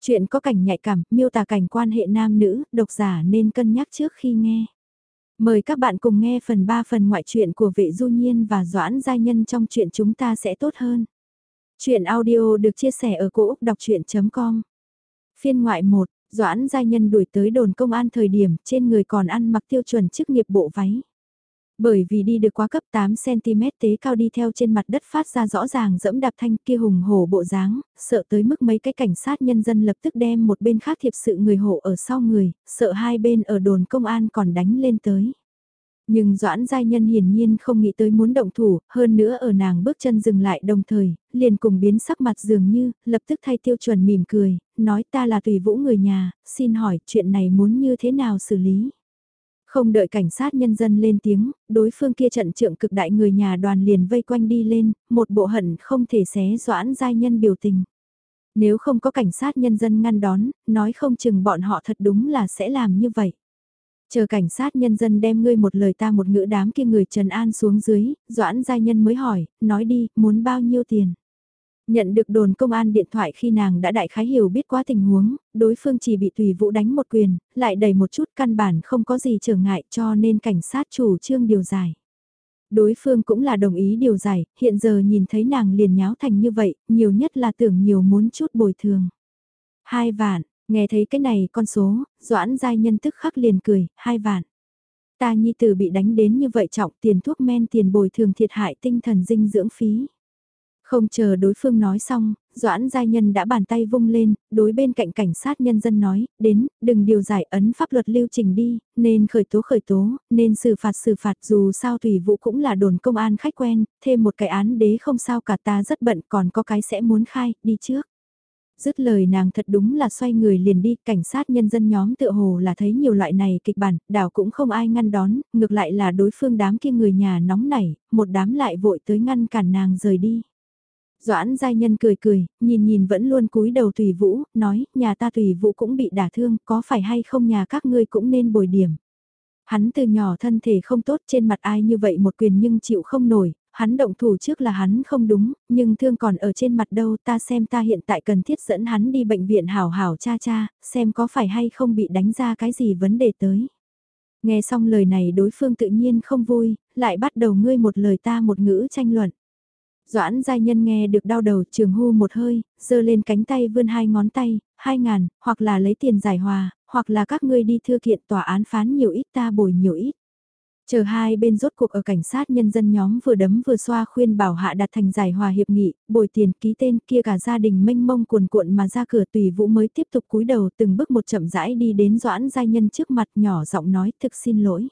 Chuyện có cảnh nhạy cảm, miêu tả cảnh quan hệ nam nữ, độc giả nên cân nhắc trước khi nghe. Mời các bạn cùng nghe phần 3 phần ngoại truyện của vệ du nhiên và doãn gia nhân trong chuyện chúng ta sẽ tốt hơn. Chuyện audio được chia sẻ ở cỗ đọc chuyện.com Phiên ngoại 1, doãn gia nhân đuổi tới đồn công an thời điểm trên người còn ăn mặc tiêu chuẩn chức nghiệp bộ váy. Bởi vì đi được quá cấp 8cm tế cao đi theo trên mặt đất phát ra rõ ràng dẫm đạp thanh kia hùng hổ bộ dáng, sợ tới mức mấy cái cảnh sát nhân dân lập tức đem một bên khác thiệp sự người hộ ở sau người, sợ hai bên ở đồn công an còn đánh lên tới. Nhưng Doãn Giai Nhân hiển nhiên không nghĩ tới muốn động thủ, hơn nữa ở nàng bước chân dừng lại đồng thời, liền cùng biến sắc mặt dường như, lập tức thay tiêu chuẩn mỉm cười, nói ta là tùy vũ người nhà, xin hỏi chuyện này muốn như thế nào xử lý. Không đợi cảnh sát nhân dân lên tiếng, đối phương kia trận trượng cực đại người nhà đoàn liền vây quanh đi lên, một bộ hận không thể xé doãn giai nhân biểu tình. Nếu không có cảnh sát nhân dân ngăn đón, nói không chừng bọn họ thật đúng là sẽ làm như vậy. Chờ cảnh sát nhân dân đem ngươi một lời ta một ngữ đám kia người trần an xuống dưới, doãn giai nhân mới hỏi, nói đi, muốn bao nhiêu tiền. Nhận được đồn công an điện thoại khi nàng đã đại khái hiểu biết quá tình huống, đối phương chỉ bị tùy vũ đánh một quyền, lại đầy một chút căn bản không có gì trở ngại cho nên cảnh sát chủ trương điều giải. Đối phương cũng là đồng ý điều giải, hiện giờ nhìn thấy nàng liền nháo thành như vậy, nhiều nhất là tưởng nhiều muốn chút bồi thường. Hai vạn, nghe thấy cái này con số, doãn giai nhân tức khắc liền cười, hai vạn. Ta nhi tử bị đánh đến như vậy trọng tiền thuốc men tiền bồi thường thiệt hại tinh thần dinh dưỡng phí. Không chờ đối phương nói xong, Doãn Giai Nhân đã bàn tay vung lên, đối bên cạnh cảnh sát nhân dân nói, đến, đừng điều giải ấn pháp luật lưu trình đi, nên khởi tố khởi tố, nên xử phạt xử phạt dù sao thủy vụ cũng là đồn công an khách quen, thêm một cái án đế không sao cả ta rất bận còn có cái sẽ muốn khai, đi trước. Dứt lời nàng thật đúng là xoay người liền đi, cảnh sát nhân dân nhóm tựa hồ là thấy nhiều loại này kịch bản, đảo cũng không ai ngăn đón, ngược lại là đối phương đám kia người nhà nóng nảy, một đám lại vội tới ngăn cản nàng rời đi. Doãn giai nhân cười cười, nhìn nhìn vẫn luôn cúi đầu tùy vũ, nói, nhà ta tùy vũ cũng bị đả thương, có phải hay không nhà các ngươi cũng nên bồi điểm. Hắn từ nhỏ thân thể không tốt trên mặt ai như vậy một quyền nhưng chịu không nổi, hắn động thủ trước là hắn không đúng, nhưng thương còn ở trên mặt đâu ta xem ta hiện tại cần thiết dẫn hắn đi bệnh viện hảo hảo cha cha, xem có phải hay không bị đánh ra cái gì vấn đề tới. Nghe xong lời này đối phương tự nhiên không vui, lại bắt đầu ngươi một lời ta một ngữ tranh luận. Doãn giai nhân nghe được đau đầu trường hô một hơi, giơ lên cánh tay vươn hai ngón tay, hai ngàn, hoặc là lấy tiền giải hòa, hoặc là các ngươi đi thư kiện tòa án phán nhiều ít ta bồi nhiều ít. Chờ hai bên rốt cuộc ở cảnh sát nhân dân nhóm vừa đấm vừa xoa khuyên bảo hạ đặt thành giải hòa hiệp nghị, bồi tiền ký tên kia cả gia đình mênh mông cuồn cuộn mà ra cửa tùy vũ mới tiếp tục cúi đầu từng bước một chậm rãi đi đến doãn giai nhân trước mặt nhỏ giọng nói thực xin lỗi.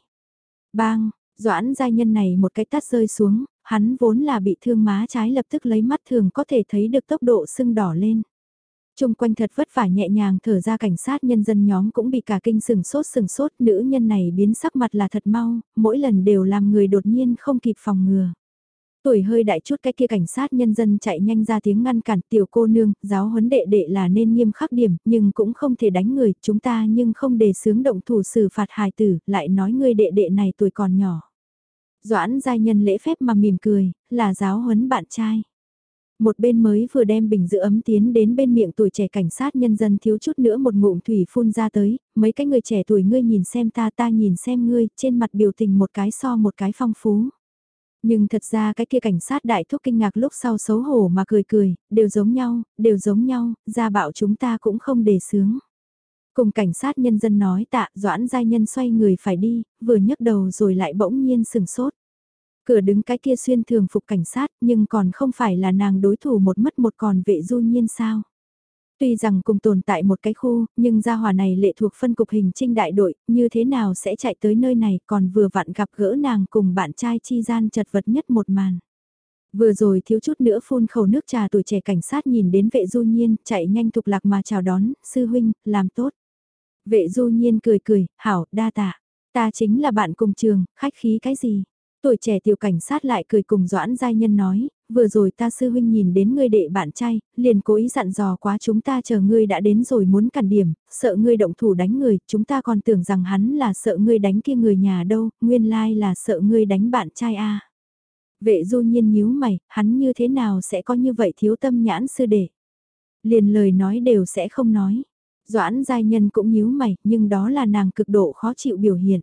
Bang, doãn giai nhân này một cái tát rơi xuống, hắn vốn là bị thương má trái lập tức lấy mắt thường có thể thấy được tốc độ sưng đỏ lên. Trung quanh thật vất vả nhẹ nhàng thở ra cảnh sát nhân dân nhóm cũng bị cả kinh sừng sốt sừng sốt nữ nhân này biến sắc mặt là thật mau, mỗi lần đều làm người đột nhiên không kịp phòng ngừa. Tuổi hơi đại chút cái kia cảnh sát nhân dân chạy nhanh ra tiếng ngăn cản tiểu cô nương, giáo huấn đệ đệ là nên nghiêm khắc điểm, nhưng cũng không thể đánh người, chúng ta nhưng không để sướng động thủ xử phạt hài tử, lại nói người đệ đệ này tuổi còn nhỏ. Doãn giai nhân lễ phép mà mỉm cười, là giáo huấn bạn trai. Một bên mới vừa đem bình giữ ấm tiến đến bên miệng tuổi trẻ cảnh sát nhân dân thiếu chút nữa một ngụm thủy phun ra tới, mấy cái người trẻ tuổi ngươi nhìn xem ta ta nhìn xem ngươi, trên mặt biểu tình một cái so một cái phong phú. Nhưng thật ra cái kia cảnh sát đại thúc kinh ngạc lúc sau xấu hổ mà cười cười, đều giống nhau, đều giống nhau, ra bạo chúng ta cũng không để sướng. Cùng cảnh sát nhân dân nói tạ, doãn giai nhân xoay người phải đi, vừa nhấc đầu rồi lại bỗng nhiên sừng sốt. Cửa đứng cái kia xuyên thường phục cảnh sát nhưng còn không phải là nàng đối thủ một mất một còn vệ du nhiên sao. Tuy rằng cùng tồn tại một cái khu, nhưng gia hỏa này lệ thuộc phân cục hình trinh đại đội, như thế nào sẽ chạy tới nơi này còn vừa vặn gặp gỡ nàng cùng bạn trai chi gian chật vật nhất một màn. Vừa rồi thiếu chút nữa phun khẩu nước trà tuổi trẻ cảnh sát nhìn đến vệ du nhiên, chạy nhanh thục lạc mà chào đón, sư huynh, làm tốt. Vệ du nhiên cười cười, hảo, đa tạ. Ta chính là bạn cùng trường, khách khí cái gì? Tuổi trẻ tiểu cảnh sát lại cười cùng Doãn Giai Nhân nói, vừa rồi ta sư huynh nhìn đến ngươi đệ bạn trai, liền cố ý dặn dò quá chúng ta chờ ngươi đã đến rồi muốn cản điểm, sợ ngươi động thủ đánh người, chúng ta còn tưởng rằng hắn là sợ ngươi đánh kia người nhà đâu, nguyên lai là sợ ngươi đánh bạn trai a. Vệ du nhiên nhíu mày, hắn như thế nào sẽ có như vậy thiếu tâm nhãn sư đệ. Liền lời nói đều sẽ không nói. Doãn giai nhân cũng nhíu mày, nhưng đó là nàng cực độ khó chịu biểu hiện.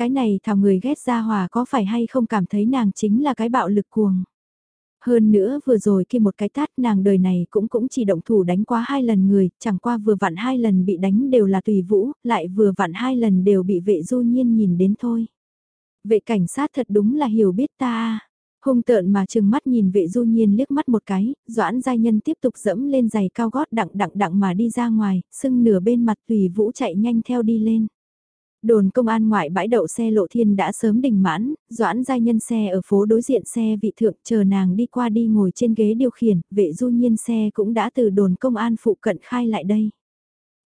Cái này thảo người ghét ra hòa có phải hay không cảm thấy nàng chính là cái bạo lực cuồng. Hơn nữa vừa rồi kia một cái tát nàng đời này cũng cũng chỉ động thủ đánh qua hai lần người, chẳng qua vừa vặn hai lần bị đánh đều là tùy vũ, lại vừa vặn hai lần đều bị vệ du nhiên nhìn đến thôi. Vệ cảnh sát thật đúng là hiểu biết ta Hung tợn mà chừng mắt nhìn vệ du nhiên liếc mắt một cái, doãn giai nhân tiếp tục dẫm lên giày cao gót đặng đặng đặng mà đi ra ngoài, sưng nửa bên mặt tùy vũ chạy nhanh theo đi lên. Đồn công an ngoại bãi đậu xe lộ thiên đã sớm đình mãn, doãn giai nhân xe ở phố đối diện xe vị thượng chờ nàng đi qua đi ngồi trên ghế điều khiển, vệ du nhiên xe cũng đã từ đồn công an phụ cận khai lại đây.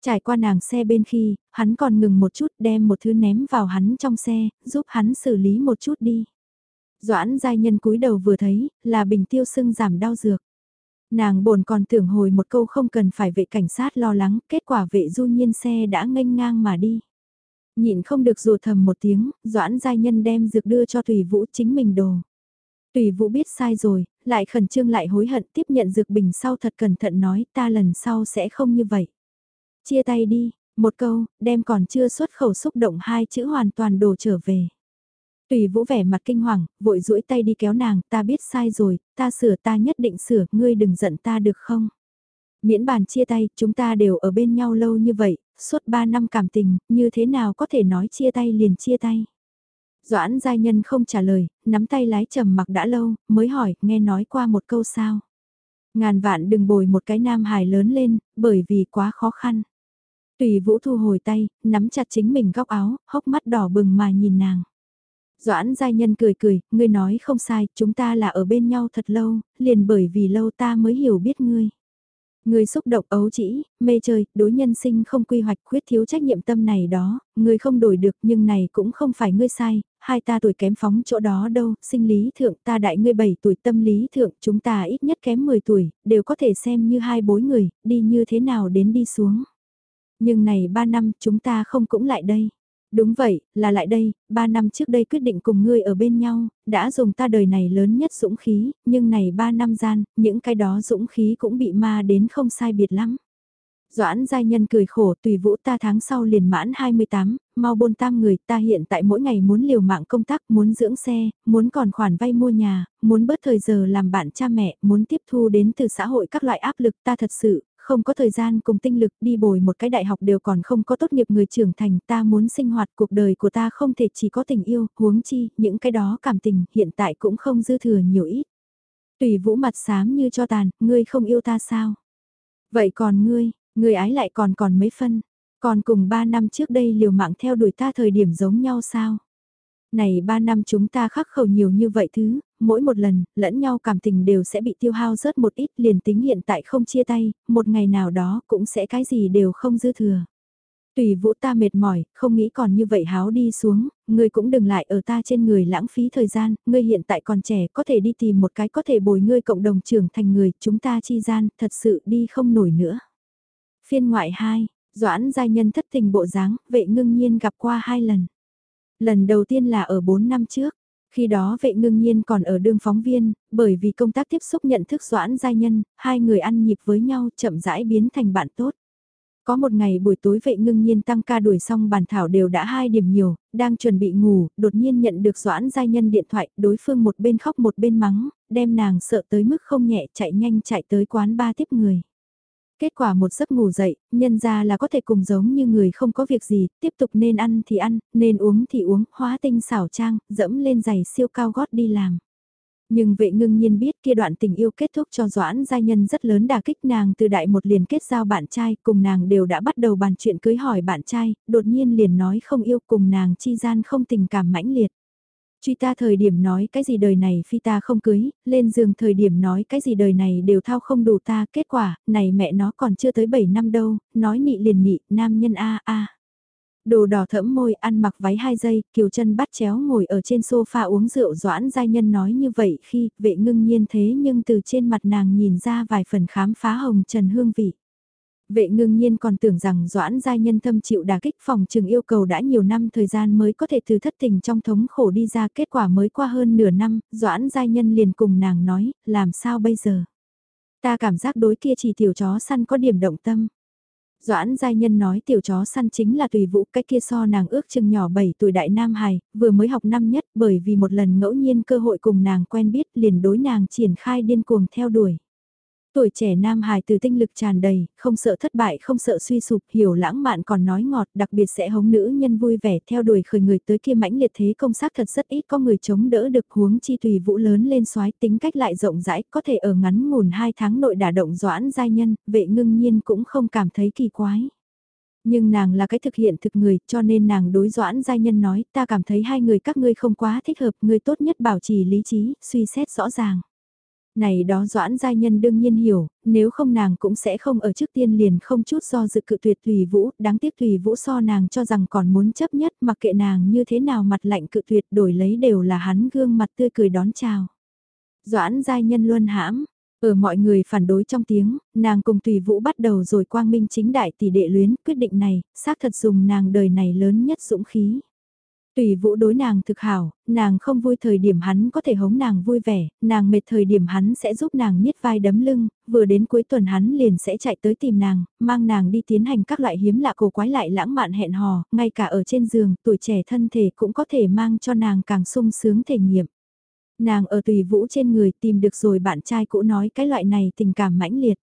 Trải qua nàng xe bên khi, hắn còn ngừng một chút đem một thứ ném vào hắn trong xe, giúp hắn xử lý một chút đi. Doãn giai nhân cúi đầu vừa thấy, là bình tiêu sưng giảm đau dược. Nàng bồn còn tưởng hồi một câu không cần phải vệ cảnh sát lo lắng, kết quả vệ du nhiên xe đã nghênh ngang mà đi. Nhịn không được rùa thầm một tiếng, doãn giai nhân đem dược đưa cho Tùy Vũ chính mình đồ. Tùy Vũ biết sai rồi, lại khẩn trương lại hối hận tiếp nhận dược bình sau thật cẩn thận nói ta lần sau sẽ không như vậy. Chia tay đi, một câu, đem còn chưa xuất khẩu xúc động hai chữ hoàn toàn đổ trở về. Tùy vũ vẻ mặt kinh hoàng, vội duỗi tay đi kéo nàng, ta biết sai rồi, ta sửa ta nhất định sửa, ngươi đừng giận ta được không? Miễn bàn chia tay, chúng ta đều ở bên nhau lâu như vậy, suốt 3 năm cảm tình, như thế nào có thể nói chia tay liền chia tay? Doãn giai nhân không trả lời, nắm tay lái trầm mặc đã lâu, mới hỏi, nghe nói qua một câu sao? Ngàn vạn đừng bồi một cái nam hài lớn lên, bởi vì quá khó khăn. Tùy vũ thu hồi tay, nắm chặt chính mình góc áo, hốc mắt đỏ bừng mà nhìn nàng. Doãn giai nhân cười cười, ngươi nói không sai, chúng ta là ở bên nhau thật lâu, liền bởi vì lâu ta mới hiểu biết ngươi người xúc động ấu chỉ, mê chơi, đối nhân sinh không quy hoạch khuyết thiếu trách nhiệm tâm này đó, người không đổi được nhưng này cũng không phải ngươi sai, hai ta tuổi kém phóng chỗ đó đâu, sinh lý thượng ta đại ngươi 7 tuổi tâm lý thượng chúng ta ít nhất kém 10 tuổi, đều có thể xem như hai bối người, đi như thế nào đến đi xuống. Nhưng này 3 năm chúng ta không cũng lại đây. Đúng vậy, là lại đây, ba năm trước đây quyết định cùng ngươi ở bên nhau, đã dùng ta đời này lớn nhất dũng khí, nhưng này ba năm gian, những cái đó dũng khí cũng bị ma đến không sai biệt lắm. Doãn giai nhân cười khổ tùy vũ ta tháng sau liền mãn 28, mau bôn tam người ta hiện tại mỗi ngày muốn liều mạng công tác, muốn dưỡng xe, muốn còn khoản vay mua nhà, muốn bớt thời giờ làm bạn cha mẹ, muốn tiếp thu đến từ xã hội các loại áp lực ta thật sự, không có thời gian cùng tinh lực đi bồi một cái đại học đều còn không có tốt nghiệp người trưởng thành ta muốn sinh hoạt cuộc đời của ta không thể chỉ có tình yêu, huống chi, những cái đó cảm tình hiện tại cũng không dư thừa nhiều ít. Tùy vũ mặt xám như cho tàn, ngươi không yêu ta sao? Vậy còn ngươi, ngươi ái lại còn còn mấy phân, còn cùng ba năm trước đây liều mạng theo đuổi ta thời điểm giống nhau sao? Này ba năm chúng ta khắc khẩu nhiều như vậy thứ, mỗi một lần, lẫn nhau cảm tình đều sẽ bị tiêu hao rớt một ít liền tính hiện tại không chia tay, một ngày nào đó cũng sẽ cái gì đều không dư thừa. Tùy vũ ta mệt mỏi, không nghĩ còn như vậy háo đi xuống, ngươi cũng đừng lại ở ta trên người lãng phí thời gian, ngươi hiện tại còn trẻ có thể đi tìm một cái có thể bồi ngươi cộng đồng trưởng thành người, chúng ta chi gian, thật sự đi không nổi nữa. Phiên ngoại 2, Doãn giai nhân thất tình bộ dáng, vệ ngưng nhiên gặp qua hai lần. Lần đầu tiên là ở 4 năm trước, khi đó vệ ngưng nhiên còn ở đương phóng viên, bởi vì công tác tiếp xúc nhận thức doãn giai nhân, hai người ăn nhịp với nhau chậm rãi biến thành bạn tốt. Có một ngày buổi tối vệ ngưng nhiên tăng ca đuổi xong bàn thảo đều đã hai điểm nhiều, đang chuẩn bị ngủ, đột nhiên nhận được doãn giai nhân điện thoại, đối phương một bên khóc một bên mắng, đem nàng sợ tới mức không nhẹ chạy nhanh chạy tới quán ba tiếp người. Kết quả một giấc ngủ dậy, nhân ra là có thể cùng giống như người không có việc gì, tiếp tục nên ăn thì ăn, nên uống thì uống, hóa tinh xảo trang, dẫm lên giày siêu cao gót đi làm. Nhưng vệ ngưng nhiên biết kia đoạn tình yêu kết thúc cho Doãn giai nhân rất lớn đà kích nàng từ đại một liền kết giao bạn trai cùng nàng đều đã bắt đầu bàn chuyện cưới hỏi bạn trai, đột nhiên liền nói không yêu cùng nàng chi gian không tình cảm mãnh liệt. Truy ta thời điểm nói cái gì đời này phi ta không cưới, lên giường thời điểm nói cái gì đời này đều thao không đủ ta, kết quả, này mẹ nó còn chưa tới 7 năm đâu, nói nị liền nị, nam nhân a a. Đồ đỏ thẫm môi ăn mặc váy hai giây, kiều chân bắt chéo ngồi ở trên sofa uống rượu doãn giai nhân nói như vậy khi vệ ngưng nhiên thế nhưng từ trên mặt nàng nhìn ra vài phần khám phá hồng trần hương vị. Vệ ngưng nhiên còn tưởng rằng Doãn Giai Nhân thâm chịu đả kích phòng trường yêu cầu đã nhiều năm thời gian mới có thể từ thất tình trong thống khổ đi ra kết quả mới qua hơn nửa năm, Doãn Giai Nhân liền cùng nàng nói, làm sao bây giờ? Ta cảm giác đối kia chỉ tiểu chó săn có điểm động tâm. Doãn Giai Nhân nói tiểu chó săn chính là tùy vũ cái kia so nàng ước chừng nhỏ 7 tuổi đại nam hài, vừa mới học năm nhất bởi vì một lần ngẫu nhiên cơ hội cùng nàng quen biết liền đối nàng triển khai điên cuồng theo đuổi. Tuổi trẻ nam hài từ tinh lực tràn đầy, không sợ thất bại, không sợ suy sụp, hiểu lãng mạn còn nói ngọt, đặc biệt sẽ hống nữ nhân vui vẻ theo đuổi khởi người tới kia mãnh liệt thế công sắc thật rất ít có người chống đỡ được huống chi tùy vũ lớn lên soái tính cách lại rộng rãi, có thể ở ngắn ngủn hai tháng nội đả động doãn giai nhân, vệ ngưng nhiên cũng không cảm thấy kỳ quái. Nhưng nàng là cái thực hiện thực người, cho nên nàng đối doãn giai nhân nói, ta cảm thấy hai người các ngươi không quá thích hợp, người tốt nhất bảo trì lý trí, suy xét rõ ràng. Này đó doãn giai nhân đương nhiên hiểu, nếu không nàng cũng sẽ không ở trước tiên liền không chút do dự cự tuyệt Tùy Vũ, đáng tiếc Tùy Vũ so nàng cho rằng còn muốn chấp nhất mặc kệ nàng như thế nào mặt lạnh cự tuyệt đổi lấy đều là hắn gương mặt tươi cười đón chào. Doãn giai nhân luôn hãm, ở mọi người phản đối trong tiếng, nàng cùng Tùy Vũ bắt đầu rồi quang minh chính đại tỷ đệ luyến quyết định này, xác thật dùng nàng đời này lớn nhất dũng khí. Tùy vũ đối nàng thực hảo, nàng không vui thời điểm hắn có thể hống nàng vui vẻ, nàng mệt thời điểm hắn sẽ giúp nàng miết vai đấm lưng, vừa đến cuối tuần hắn liền sẽ chạy tới tìm nàng, mang nàng đi tiến hành các loại hiếm lạ cổ quái lại lãng mạn hẹn hò, ngay cả ở trên giường, tuổi trẻ thân thể cũng có thể mang cho nàng càng sung sướng thể nghiệm. Nàng ở tùy vũ trên người tìm được rồi bạn trai cũ nói cái loại này tình cảm mãnh liệt.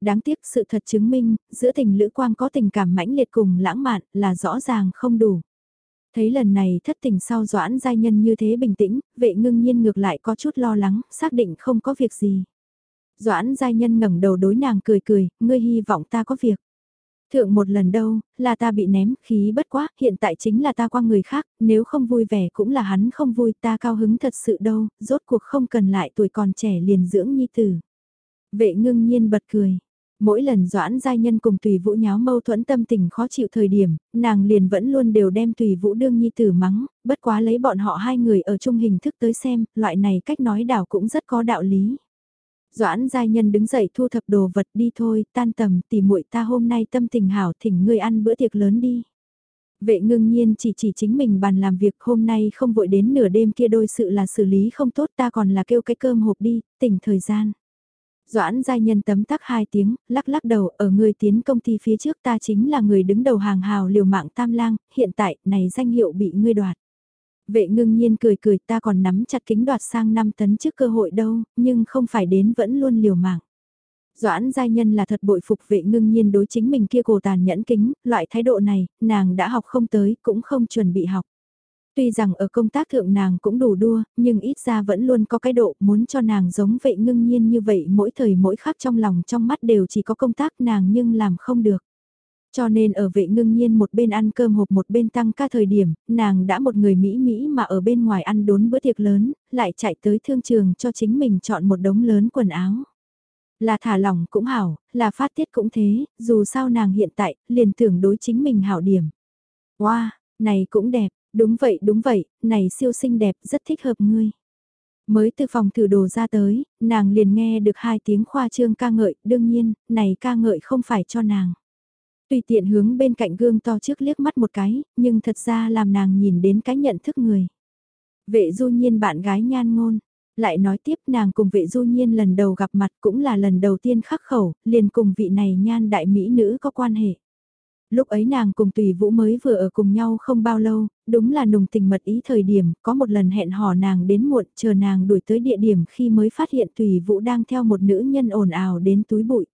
Đáng tiếc sự thật chứng minh, giữa tình lữ quang có tình cảm mãnh liệt cùng lãng mạn là rõ ràng không đủ. Thấy lần này thất tình sau doãn giai nhân như thế bình tĩnh, vệ ngưng nhiên ngược lại có chút lo lắng, xác định không có việc gì. Doãn giai nhân ngẩng đầu đối nàng cười cười, ngươi hy vọng ta có việc. Thượng một lần đâu, là ta bị ném, khí bất quá, hiện tại chính là ta qua người khác, nếu không vui vẻ cũng là hắn không vui, ta cao hứng thật sự đâu, rốt cuộc không cần lại tuổi còn trẻ liền dưỡng nhi tử. Vệ ngưng nhiên bật cười, Mỗi lần Doãn Giai Nhân cùng Tùy Vũ nháo mâu thuẫn tâm tình khó chịu thời điểm, nàng liền vẫn luôn đều đem Tùy Vũ đương nhi tử mắng, bất quá lấy bọn họ hai người ở chung hình thức tới xem, loại này cách nói đảo cũng rất có đạo lý. Doãn Giai Nhân đứng dậy thu thập đồ vật đi thôi, tan tầm, tỉ muội ta hôm nay tâm tình hảo thỉnh ngươi ăn bữa tiệc lớn đi. Vệ ngưng nhiên chỉ chỉ chính mình bàn làm việc hôm nay không vội đến nửa đêm kia đôi sự là xử lý không tốt ta còn là kêu cái cơm hộp đi, tỉnh thời gian. Doãn giai nhân tấm tắc hai tiếng, lắc lắc đầu, ở người tiến công ty phía trước ta chính là người đứng đầu hàng hào liều mạng tam lang, hiện tại, này danh hiệu bị ngươi đoạt. Vệ ngưng nhiên cười cười ta còn nắm chặt kính đoạt sang năm tấn trước cơ hội đâu, nhưng không phải đến vẫn luôn liều mạng. Doãn giai nhân là thật bội phục vệ ngưng nhiên đối chính mình kia cổ tàn nhẫn kính, loại thái độ này, nàng đã học không tới, cũng không chuẩn bị học. Tuy rằng ở công tác thượng nàng cũng đủ đua, nhưng ít ra vẫn luôn có cái độ muốn cho nàng giống vậy ngưng nhiên như vậy mỗi thời mỗi khắc trong lòng trong mắt đều chỉ có công tác nàng nhưng làm không được. Cho nên ở vệ ngưng nhiên một bên ăn cơm hộp một bên tăng ca thời điểm, nàng đã một người Mỹ Mỹ mà ở bên ngoài ăn đốn bữa tiệc lớn, lại chạy tới thương trường cho chính mình chọn một đống lớn quần áo. Là thả lỏng cũng hảo, là phát tiết cũng thế, dù sao nàng hiện tại, liền tưởng đối chính mình hảo điểm. Wow, này cũng đẹp, Đúng vậy, đúng vậy, này siêu xinh đẹp, rất thích hợp ngươi. Mới từ phòng thử đồ ra tới, nàng liền nghe được hai tiếng khoa trương ca ngợi, đương nhiên, này ca ngợi không phải cho nàng. Tùy tiện hướng bên cạnh gương to trước liếc mắt một cái, nhưng thật ra làm nàng nhìn đến cái nhận thức người. Vệ du nhiên bạn gái nhan ngôn, lại nói tiếp nàng cùng vệ du nhiên lần đầu gặp mặt cũng là lần đầu tiên khắc khẩu, liền cùng vị này nhan đại mỹ nữ có quan hệ. Lúc ấy nàng cùng Tùy Vũ mới vừa ở cùng nhau không bao lâu, đúng là nùng tình mật ý thời điểm, có một lần hẹn hò nàng đến muộn, chờ nàng đuổi tới địa điểm khi mới phát hiện Tùy Vũ đang theo một nữ nhân ồn ào đến túi bụi.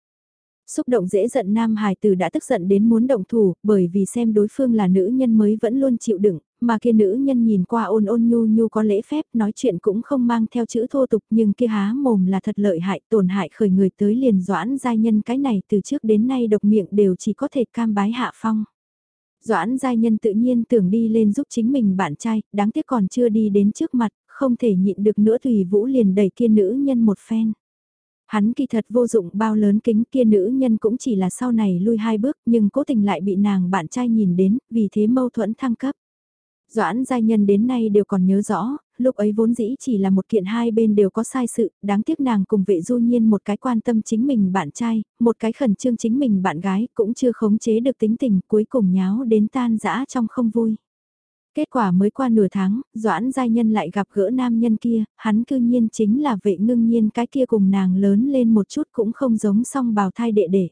Xúc động dễ giận nam hài tử đã tức giận đến muốn động thủ, bởi vì xem đối phương là nữ nhân mới vẫn luôn chịu đựng, mà kia nữ nhân nhìn qua ôn ôn nhu nhu có lễ phép, nói chuyện cũng không mang theo chữ thô tục nhưng kia há mồm là thật lợi hại, tổn hại khởi người tới liền doãn giai nhân cái này từ trước đến nay độc miệng đều chỉ có thể cam bái hạ phong. Doãn giai nhân tự nhiên tưởng đi lên giúp chính mình bạn trai, đáng tiếc còn chưa đi đến trước mặt, không thể nhịn được nữa tùy Vũ liền đẩy kia nữ nhân một phen. Hắn kỳ thật vô dụng bao lớn kính kia nữ nhân cũng chỉ là sau này lui hai bước nhưng cố tình lại bị nàng bạn trai nhìn đến, vì thế mâu thuẫn thăng cấp. Doãn giai nhân đến nay đều còn nhớ rõ, lúc ấy vốn dĩ chỉ là một kiện hai bên đều có sai sự, đáng tiếc nàng cùng vệ du nhiên một cái quan tâm chính mình bạn trai, một cái khẩn trương chính mình bạn gái cũng chưa khống chế được tính tình cuối cùng nháo đến tan dã trong không vui. Kết quả mới qua nửa tháng, Doãn Giai Nhân lại gặp gỡ nam nhân kia, hắn cư nhiên chính là vệ ngưng nhiên cái kia cùng nàng lớn lên một chút cũng không giống song bào thai đệ đệ.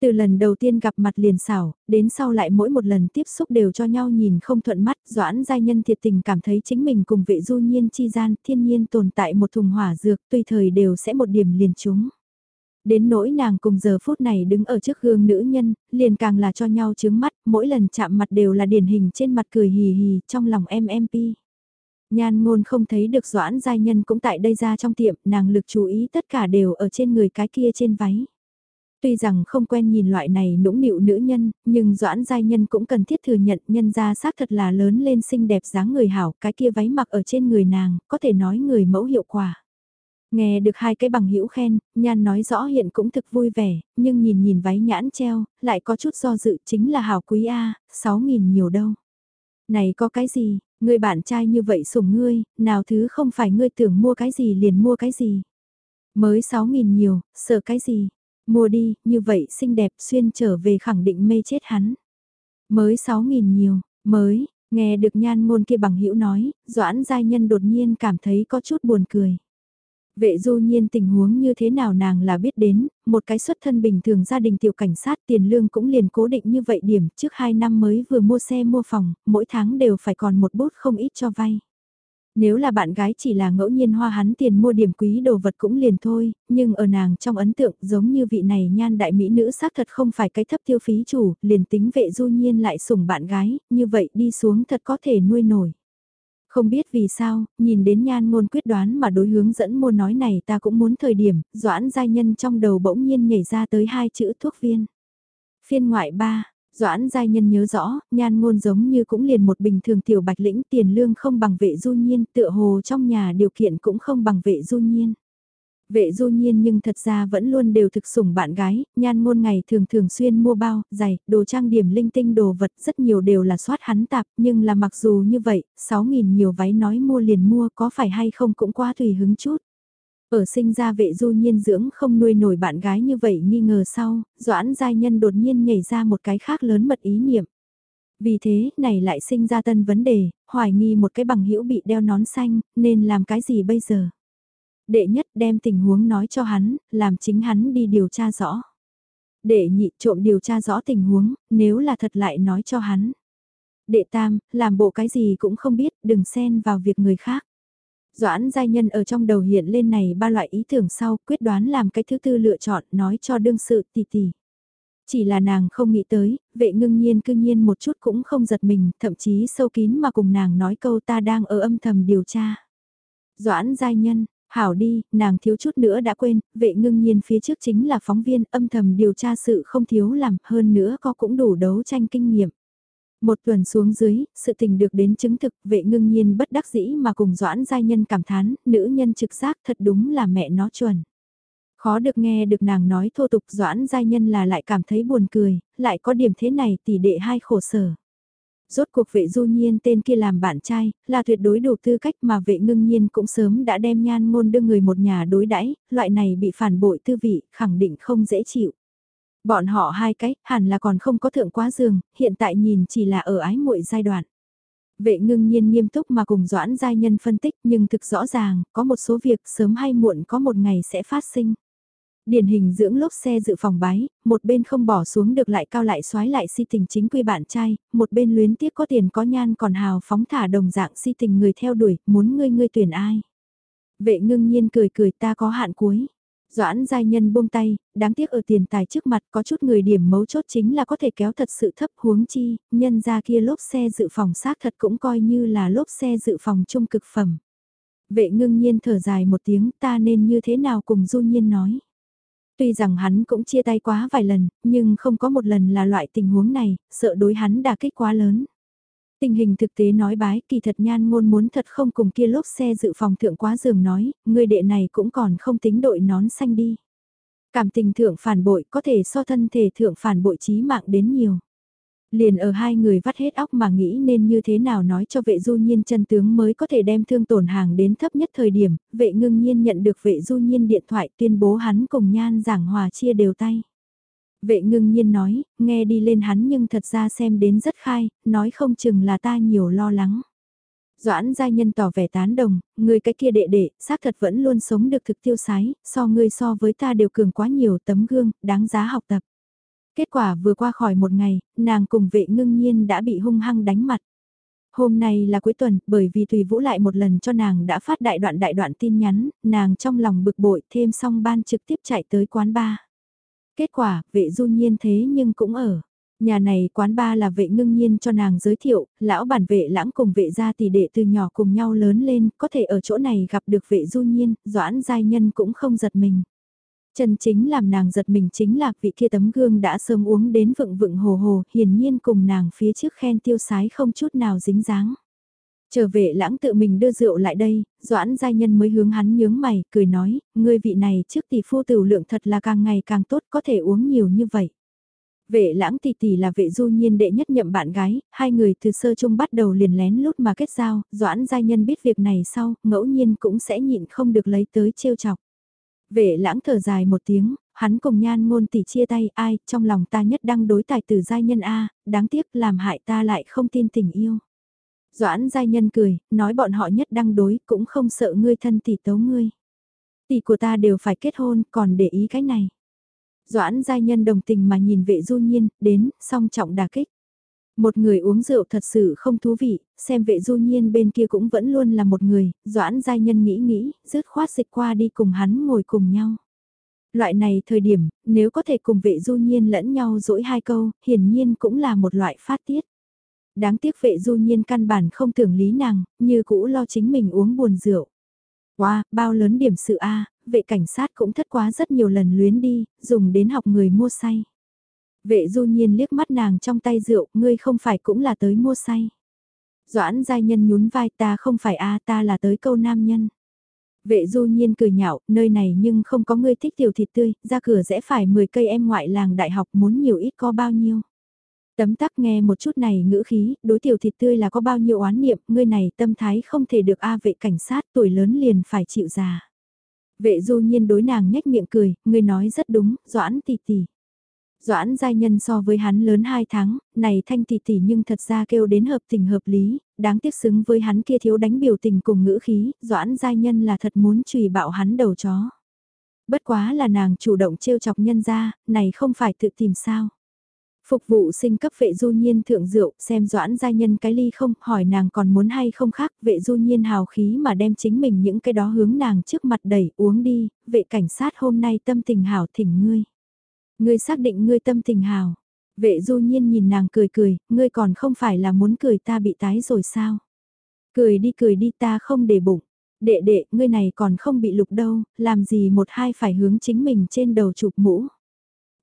Từ lần đầu tiên gặp mặt liền xảo, đến sau lại mỗi một lần tiếp xúc đều cho nhau nhìn không thuận mắt, Doãn Giai Nhân thiệt tình cảm thấy chính mình cùng vệ du nhiên chi gian thiên nhiên tồn tại một thùng hỏa dược tùy thời đều sẽ một điểm liền chúng. Đến nỗi nàng cùng giờ phút này đứng ở trước gương nữ nhân, liền càng là cho nhau chướng mắt, mỗi lần chạm mặt đều là điển hình trên mặt cười hì hì, trong lòng em MP. Nhan ngôn không thấy được doãn giai nhân cũng tại đây ra trong tiệm, nàng lực chú ý tất cả đều ở trên người cái kia trên váy. Tuy rằng không quen nhìn loại này nũng nịu nữ nhân, nhưng Doãn Giai Nhân cũng cần thiết thừa nhận nhân ra xác thật là lớn lên xinh đẹp dáng người hảo, cái kia váy mặc ở trên người nàng, có thể nói người mẫu hiệu quả. Nghe được hai cái bằng hữu khen, Nhan nói rõ hiện cũng thực vui vẻ, nhưng nhìn nhìn váy nhãn treo, lại có chút do dự chính là hảo quý A, 6.000 nhiều đâu. Này có cái gì, người bạn trai như vậy sủng ngươi, nào thứ không phải ngươi tưởng mua cái gì liền mua cái gì. Mới 6.000 nhiều, sợ cái gì, mua đi, như vậy xinh đẹp xuyên trở về khẳng định mê chết hắn. Mới 6.000 nhiều, mới, nghe được nhan ngôn kia bằng hữu nói, Doãn Giai Nhân đột nhiên cảm thấy có chút buồn cười. Vệ du nhiên tình huống như thế nào nàng là biết đến, một cái xuất thân bình thường gia đình tiểu cảnh sát tiền lương cũng liền cố định như vậy điểm trước 2 năm mới vừa mua xe mua phòng, mỗi tháng đều phải còn một bút không ít cho vay. Nếu là bạn gái chỉ là ngẫu nhiên hoa hắn tiền mua điểm quý đồ vật cũng liền thôi, nhưng ở nàng trong ấn tượng giống như vị này nhan đại mỹ nữ xác thật không phải cái thấp tiêu phí chủ, liền tính vệ du nhiên lại sủng bạn gái, như vậy đi xuống thật có thể nuôi nổi. Không biết vì sao, nhìn đến nhan ngôn quyết đoán mà đối hướng dẫn mua nói này ta cũng muốn thời điểm, doãn giai nhân trong đầu bỗng nhiên nhảy ra tới hai chữ thuốc viên. Phiên ngoại 3, Doãn giai nhân nhớ rõ, nhan ngôn giống như cũng liền một bình thường tiểu bạch lĩnh tiền lương không bằng vệ du nhiên, tựa hồ trong nhà điều kiện cũng không bằng vệ du nhiên. Vệ du nhiên nhưng thật ra vẫn luôn đều thực sủng bạn gái, nhan ngôn ngày thường thường xuyên mua bao, giày, đồ trang điểm linh tinh đồ vật rất nhiều đều là soát hắn tạp, nhưng là mặc dù như vậy, 6.000 nhiều váy nói mua liền mua có phải hay không cũng quá tùy hứng chút. Ở sinh ra vệ du nhiên dưỡng không nuôi nổi bạn gái như vậy nghi ngờ sau, Doãn Giai Nhân đột nhiên nhảy ra một cái khác lớn mật ý niệm. Vì thế, này lại sinh ra tân vấn đề, hoài nghi một cái bằng hữu bị đeo nón xanh, nên làm cái gì bây giờ? Đệ nhất đem tình huống nói cho hắn, làm chính hắn đi điều tra rõ. Đệ nhị trộm điều tra rõ tình huống, nếu là thật lại nói cho hắn. Đệ tam, làm bộ cái gì cũng không biết, đừng xen vào việc người khác. Doãn giai nhân ở trong đầu hiện lên này ba loại ý tưởng sau quyết đoán làm cái thứ tư lựa chọn nói cho đương sự tỷ tỷ. Chỉ là nàng không nghĩ tới, vệ ngưng nhiên cư nhiên một chút cũng không giật mình, thậm chí sâu kín mà cùng nàng nói câu ta đang ở âm thầm điều tra. Doãn giai nhân, hảo đi, nàng thiếu chút nữa đã quên, vệ ngưng nhiên phía trước chính là phóng viên âm thầm điều tra sự không thiếu làm, hơn nữa có cũng đủ đấu tranh kinh nghiệm. Một tuần xuống dưới, sự tình được đến chứng thực, vệ ngưng nhiên bất đắc dĩ mà cùng doãn giai nhân cảm thán, nữ nhân trực giác thật đúng là mẹ nó chuẩn. Khó được nghe được nàng nói thô tục doãn giai nhân là lại cảm thấy buồn cười, lại có điểm thế này tỷ đệ hai khổ sở. Rốt cuộc vệ du nhiên tên kia làm bạn trai, là tuyệt đối đủ tư cách mà vệ ngưng nhiên cũng sớm đã đem nhan ngôn đưa người một nhà đối đãi loại này bị phản bội tư vị, khẳng định không dễ chịu. Bọn họ hai cái, hẳn là còn không có thượng quá giường, hiện tại nhìn chỉ là ở ái muội giai đoạn. Vệ ngưng nhiên nghiêm túc mà cùng Doãn Giai Nhân phân tích nhưng thực rõ ràng, có một số việc sớm hay muộn có một ngày sẽ phát sinh. Điển hình dưỡng lốp xe dự phòng bái, một bên không bỏ xuống được lại cao lại xoái lại si tình chính quy bạn trai, một bên luyến tiếc có tiền có nhan còn hào phóng thả đồng dạng si tình người theo đuổi, muốn ngươi ngươi tuyển ai. Vệ ngưng nhiên cười cười ta có hạn cuối. Doãn giai nhân buông tay, đáng tiếc ở tiền tài trước mặt có chút người điểm mấu chốt chính là có thể kéo thật sự thấp huống chi, nhân ra kia lốp xe dự phòng xác thật cũng coi như là lốp xe dự phòng trung cực phẩm. Vệ ngưng nhiên thở dài một tiếng ta nên như thế nào cùng du nhiên nói. Tuy rằng hắn cũng chia tay quá vài lần, nhưng không có một lần là loại tình huống này, sợ đối hắn đả kích quá lớn. Tình hình thực tế nói bái kỳ thật nhan ngôn muốn thật không cùng kia lốp xe dự phòng thượng quá giường nói, người đệ này cũng còn không tính đội nón xanh đi. Cảm tình thượng phản bội có thể so thân thể thượng phản bội trí mạng đến nhiều. Liền ở hai người vắt hết óc mà nghĩ nên như thế nào nói cho vệ du nhiên chân tướng mới có thể đem thương tổn hàng đến thấp nhất thời điểm, vệ ngưng nhiên nhận được vệ du nhiên điện thoại tuyên bố hắn cùng nhan giảng hòa chia đều tay. Vệ ngưng nhiên nói, nghe đi lên hắn nhưng thật ra xem đến rất khai, nói không chừng là ta nhiều lo lắng. Doãn gia nhân tỏ vẻ tán đồng, người cái kia đệ đệ, xác thật vẫn luôn sống được thực tiêu sái, so ngươi so với ta đều cường quá nhiều tấm gương, đáng giá học tập. Kết quả vừa qua khỏi một ngày, nàng cùng vệ ngưng nhiên đã bị hung hăng đánh mặt. Hôm nay là cuối tuần, bởi vì Tùy Vũ lại một lần cho nàng đã phát đại đoạn đại đoạn tin nhắn, nàng trong lòng bực bội thêm xong ban trực tiếp chạy tới quán bar. Kết quả, vệ du nhiên thế nhưng cũng ở. Nhà này quán ba là vệ ngưng nhiên cho nàng giới thiệu, lão bản vệ lãng cùng vệ gia tỷ đệ từ nhỏ cùng nhau lớn lên, có thể ở chỗ này gặp được vệ du nhiên, doãn giai nhân cũng không giật mình. Chân chính làm nàng giật mình chính là vị kia tấm gương đã sớm uống đến vựng vựng hồ hồ, hiển nhiên cùng nàng phía trước khen tiêu sái không chút nào dính dáng. Trở về lãng tự mình đưa rượu lại đây, doãn giai nhân mới hướng hắn nhướng mày, cười nói, ngươi vị này trước tỷ phu tiểu lượng thật là càng ngày càng tốt có thể uống nhiều như vậy. Vệ lãng tỷ tỷ là vệ du nhiên đệ nhất nhậm bạn gái, hai người từ sơ chung bắt đầu liền lén lút mà kết giao, doãn giai nhân biết việc này sau, ngẫu nhiên cũng sẽ nhịn không được lấy tới trêu chọc. Vệ lãng thở dài một tiếng, hắn cùng nhan ngôn tỷ chia tay ai, trong lòng ta nhất đang đối tài tử giai nhân A, đáng tiếc làm hại ta lại không tin tình yêu. Doãn giai nhân cười, nói bọn họ nhất đang đối, cũng không sợ ngươi thân tỷ tấu ngươi. Tỷ của ta đều phải kết hôn, còn để ý cái này. Doãn giai nhân đồng tình mà nhìn vệ du nhiên, đến, song trọng đà kích. Một người uống rượu thật sự không thú vị, xem vệ du nhiên bên kia cũng vẫn luôn là một người, doãn giai nhân nghĩ nghĩ, rớt khoát dịch qua đi cùng hắn ngồi cùng nhau. Loại này thời điểm, nếu có thể cùng vệ du nhiên lẫn nhau dỗi hai câu, hiển nhiên cũng là một loại phát tiết. Đáng tiếc vệ du nhiên căn bản không tưởng lý nàng, như cũ lo chính mình uống buồn rượu. Wow, bao lớn điểm sự A, vệ cảnh sát cũng thất quá rất nhiều lần luyến đi, dùng đến học người mua say. Vệ du nhiên liếc mắt nàng trong tay rượu, ngươi không phải cũng là tới mua say. Doãn giai nhân nhún vai ta không phải a ta là tới câu nam nhân. Vệ du nhiên cười nhạo, nơi này nhưng không có ngươi thích tiểu thịt tươi, ra cửa rẽ phải 10 cây em ngoại làng đại học muốn nhiều ít có bao nhiêu. Tấm tắc nghe một chút này ngữ khí, đối tiểu thịt tươi là có bao nhiêu oán niệm, ngươi này tâm thái không thể được A vệ cảnh sát tuổi lớn liền phải chịu già. Vệ du nhiên đối nàng nhếch miệng cười, ngươi nói rất đúng, doãn tỷ tỷ. Doãn giai nhân so với hắn lớn 2 tháng, này thanh tỷ tỷ nhưng thật ra kêu đến hợp tình hợp lý, đáng tiếc xứng với hắn kia thiếu đánh biểu tình cùng ngữ khí, doãn giai nhân là thật muốn trùy bạo hắn đầu chó. Bất quá là nàng chủ động trêu chọc nhân ra, này không phải tự tìm sao. Phục vụ sinh cấp vệ du nhiên thượng rượu, xem doãn giai nhân cái ly không, hỏi nàng còn muốn hay không khác, vệ du nhiên hào khí mà đem chính mình những cái đó hướng nàng trước mặt đẩy uống đi, vệ cảnh sát hôm nay tâm tình hảo thỉnh ngươi. Ngươi xác định ngươi tâm tình hào. Vệ du nhiên nhìn nàng cười cười, ngươi còn không phải là muốn cười ta bị tái rồi sao? Cười đi cười đi ta không để bụng. Đệ đệ, ngươi này còn không bị lục đâu, làm gì một hai phải hướng chính mình trên đầu chụp mũ.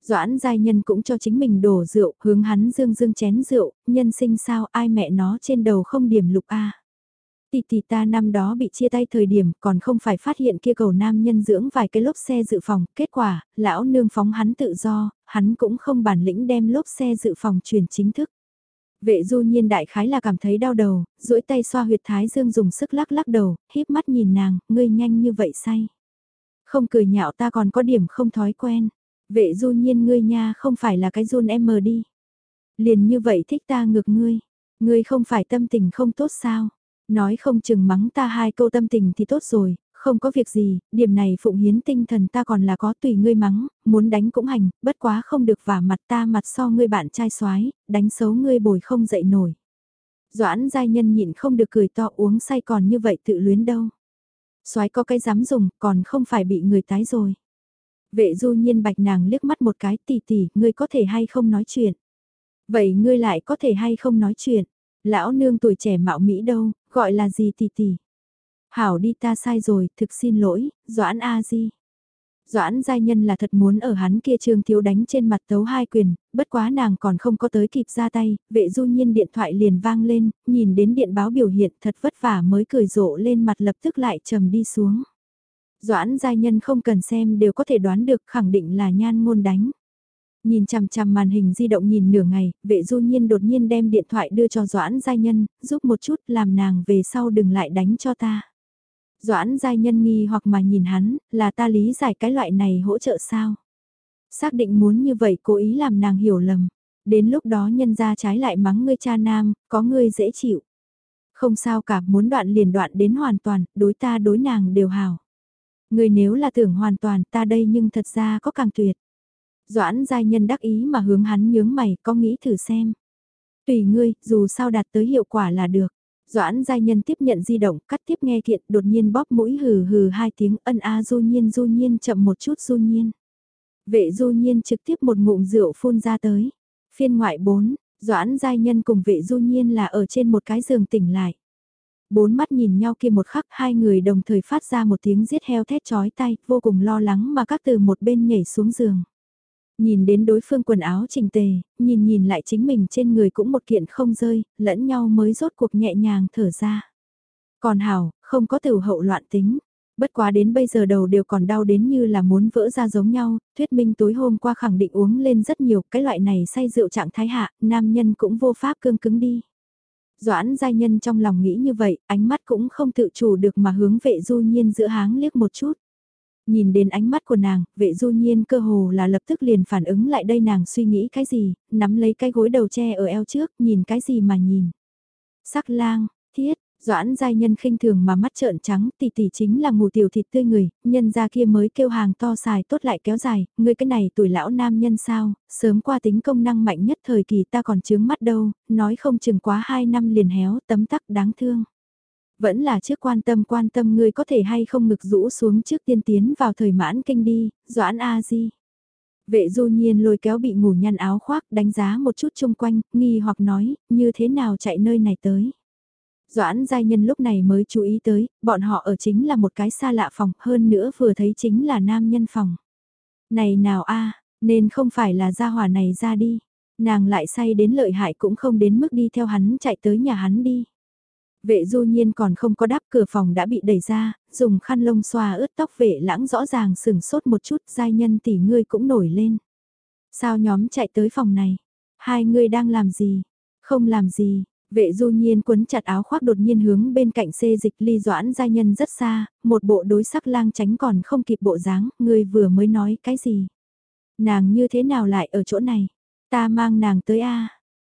Doãn giai nhân cũng cho chính mình đổ rượu, hướng hắn dương dương chén rượu, nhân sinh sao ai mẹ nó trên đầu không điểm lục a Tỷ tỷ ta năm đó bị chia tay thời điểm còn không phải phát hiện kia cầu nam nhân dưỡng vài cái lốp xe dự phòng, kết quả, lão nương phóng hắn tự do, hắn cũng không bản lĩnh đem lốp xe dự phòng chuyển chính thức. Vệ du nhiên đại khái là cảm thấy đau đầu, duỗi tay xoa huyệt thái dương dùng sức lắc lắc đầu, híp mắt nhìn nàng, ngươi nhanh như vậy say. Không cười nhạo ta còn có điểm không thói quen. Vệ du nhiên ngươi nha không phải là cái run em mờ đi. Liền như vậy thích ta ngược ngươi. Ngươi không phải tâm tình không tốt sao? Nói không chừng mắng ta hai câu tâm tình thì tốt rồi, không có việc gì, điểm này phụng hiến tinh thần ta còn là có tùy ngươi mắng, muốn đánh cũng hành, bất quá không được vả mặt ta mặt so ngươi bạn trai soái đánh xấu ngươi bồi không dậy nổi. Doãn giai nhân nhịn không được cười to uống say còn như vậy tự luyến đâu. soái có cái dám dùng, còn không phải bị người tái rồi. Vệ du nhiên bạch nàng liếc mắt một cái tỉ tỉ, ngươi có thể hay không nói chuyện. Vậy ngươi lại có thể hay không nói chuyện. Lão nương tuổi trẻ mạo Mỹ đâu, gọi là gì tỷ tỷ. Hảo đi ta sai rồi, thực xin lỗi, Doãn A Di. Doãn giai nhân là thật muốn ở hắn kia trương thiếu đánh trên mặt tấu hai quyền, bất quá nàng còn không có tới kịp ra tay, vệ du nhiên điện thoại liền vang lên, nhìn đến điện báo biểu hiện thật vất vả mới cười rộ lên mặt lập tức lại trầm đi xuống. Doãn giai nhân không cần xem đều có thể đoán được khẳng định là nhan ngôn đánh. Nhìn chằm chằm màn hình di động nhìn nửa ngày, vệ du nhiên đột nhiên đem điện thoại đưa cho Doãn Giai Nhân, giúp một chút làm nàng về sau đừng lại đánh cho ta. Doãn Giai Nhân nghi hoặc mà nhìn hắn, là ta lý giải cái loại này hỗ trợ sao? Xác định muốn như vậy cố ý làm nàng hiểu lầm. Đến lúc đó nhân ra trái lại mắng ngươi cha nam, có ngươi dễ chịu. Không sao cả, muốn đoạn liền đoạn đến hoàn toàn, đối ta đối nàng đều hào. Ngươi nếu là tưởng hoàn toàn ta đây nhưng thật ra có càng tuyệt. Doãn giai nhân đắc ý mà hướng hắn nhướng mày có nghĩ thử xem. Tùy ngươi, dù sao đạt tới hiệu quả là được. Doãn giai nhân tiếp nhận di động, cắt tiếp nghe thiện. đột nhiên bóp mũi hừ hừ hai tiếng ân a du nhiên du nhiên chậm một chút du nhiên. Vệ du nhiên trực tiếp một ngụm rượu phun ra tới. Phiên ngoại 4, Doãn giai nhân cùng vệ du nhiên là ở trên một cái giường tỉnh lại. Bốn mắt nhìn nhau kia một khắc hai người đồng thời phát ra một tiếng giết heo thét chói tay, vô cùng lo lắng mà các từ một bên nhảy xuống giường. Nhìn đến đối phương quần áo trình tề, nhìn nhìn lại chính mình trên người cũng một kiện không rơi, lẫn nhau mới rốt cuộc nhẹ nhàng thở ra. Còn hảo, không có tiểu hậu loạn tính. Bất quá đến bây giờ đầu đều còn đau đến như là muốn vỡ ra giống nhau, thuyết minh tối hôm qua khẳng định uống lên rất nhiều, cái loại này say rượu trạng thái hạ, nam nhân cũng vô pháp cương cứng đi. Doãn giai nhân trong lòng nghĩ như vậy, ánh mắt cũng không tự chủ được mà hướng vệ du nhiên giữa háng liếc một chút. Nhìn đến ánh mắt của nàng, vệ du nhiên cơ hồ là lập tức liền phản ứng lại đây nàng suy nghĩ cái gì, nắm lấy cái gối đầu tre ở eo trước, nhìn cái gì mà nhìn. Sắc lang, thiết, Doãn giai nhân khinh thường mà mắt trợn trắng tỷ tỷ chính là ngủ tiểu thịt tươi người, nhân ra kia mới kêu hàng to xài tốt lại kéo dài, người cái này tuổi lão nam nhân sao, sớm qua tính công năng mạnh nhất thời kỳ ta còn chướng mắt đâu, nói không chừng quá 2 năm liền héo tấm tắc đáng thương. Vẫn là trước quan tâm quan tâm ngươi có thể hay không ngực rũ xuống trước tiên tiến vào thời mãn kinh đi, Doãn A Di. Vệ du nhiên lôi kéo bị ngủ nhăn áo khoác đánh giá một chút chung quanh, nghi hoặc nói, như thế nào chạy nơi này tới. Doãn giai nhân lúc này mới chú ý tới, bọn họ ở chính là một cái xa lạ phòng, hơn nữa vừa thấy chính là nam nhân phòng. Này nào a nên không phải là gia hỏa này ra đi. Nàng lại say đến lợi hại cũng không đến mức đi theo hắn chạy tới nhà hắn đi. Vệ du nhiên còn không có đáp cửa phòng đã bị đẩy ra, dùng khăn lông xoa ướt tóc vệ lãng rõ ràng sừng sốt một chút, giai nhân tỷ ngươi cũng nổi lên. Sao nhóm chạy tới phòng này? Hai người đang làm gì? Không làm gì, Vệ du nhiên quấn chặt áo khoác đột nhiên hướng bên cạnh xê dịch ly doãn gia nhân rất xa, một bộ đối sắc lang tránh còn không kịp bộ dáng, người vừa mới nói cái gì. Nàng như thế nào lại ở chỗ này? Ta mang nàng tới a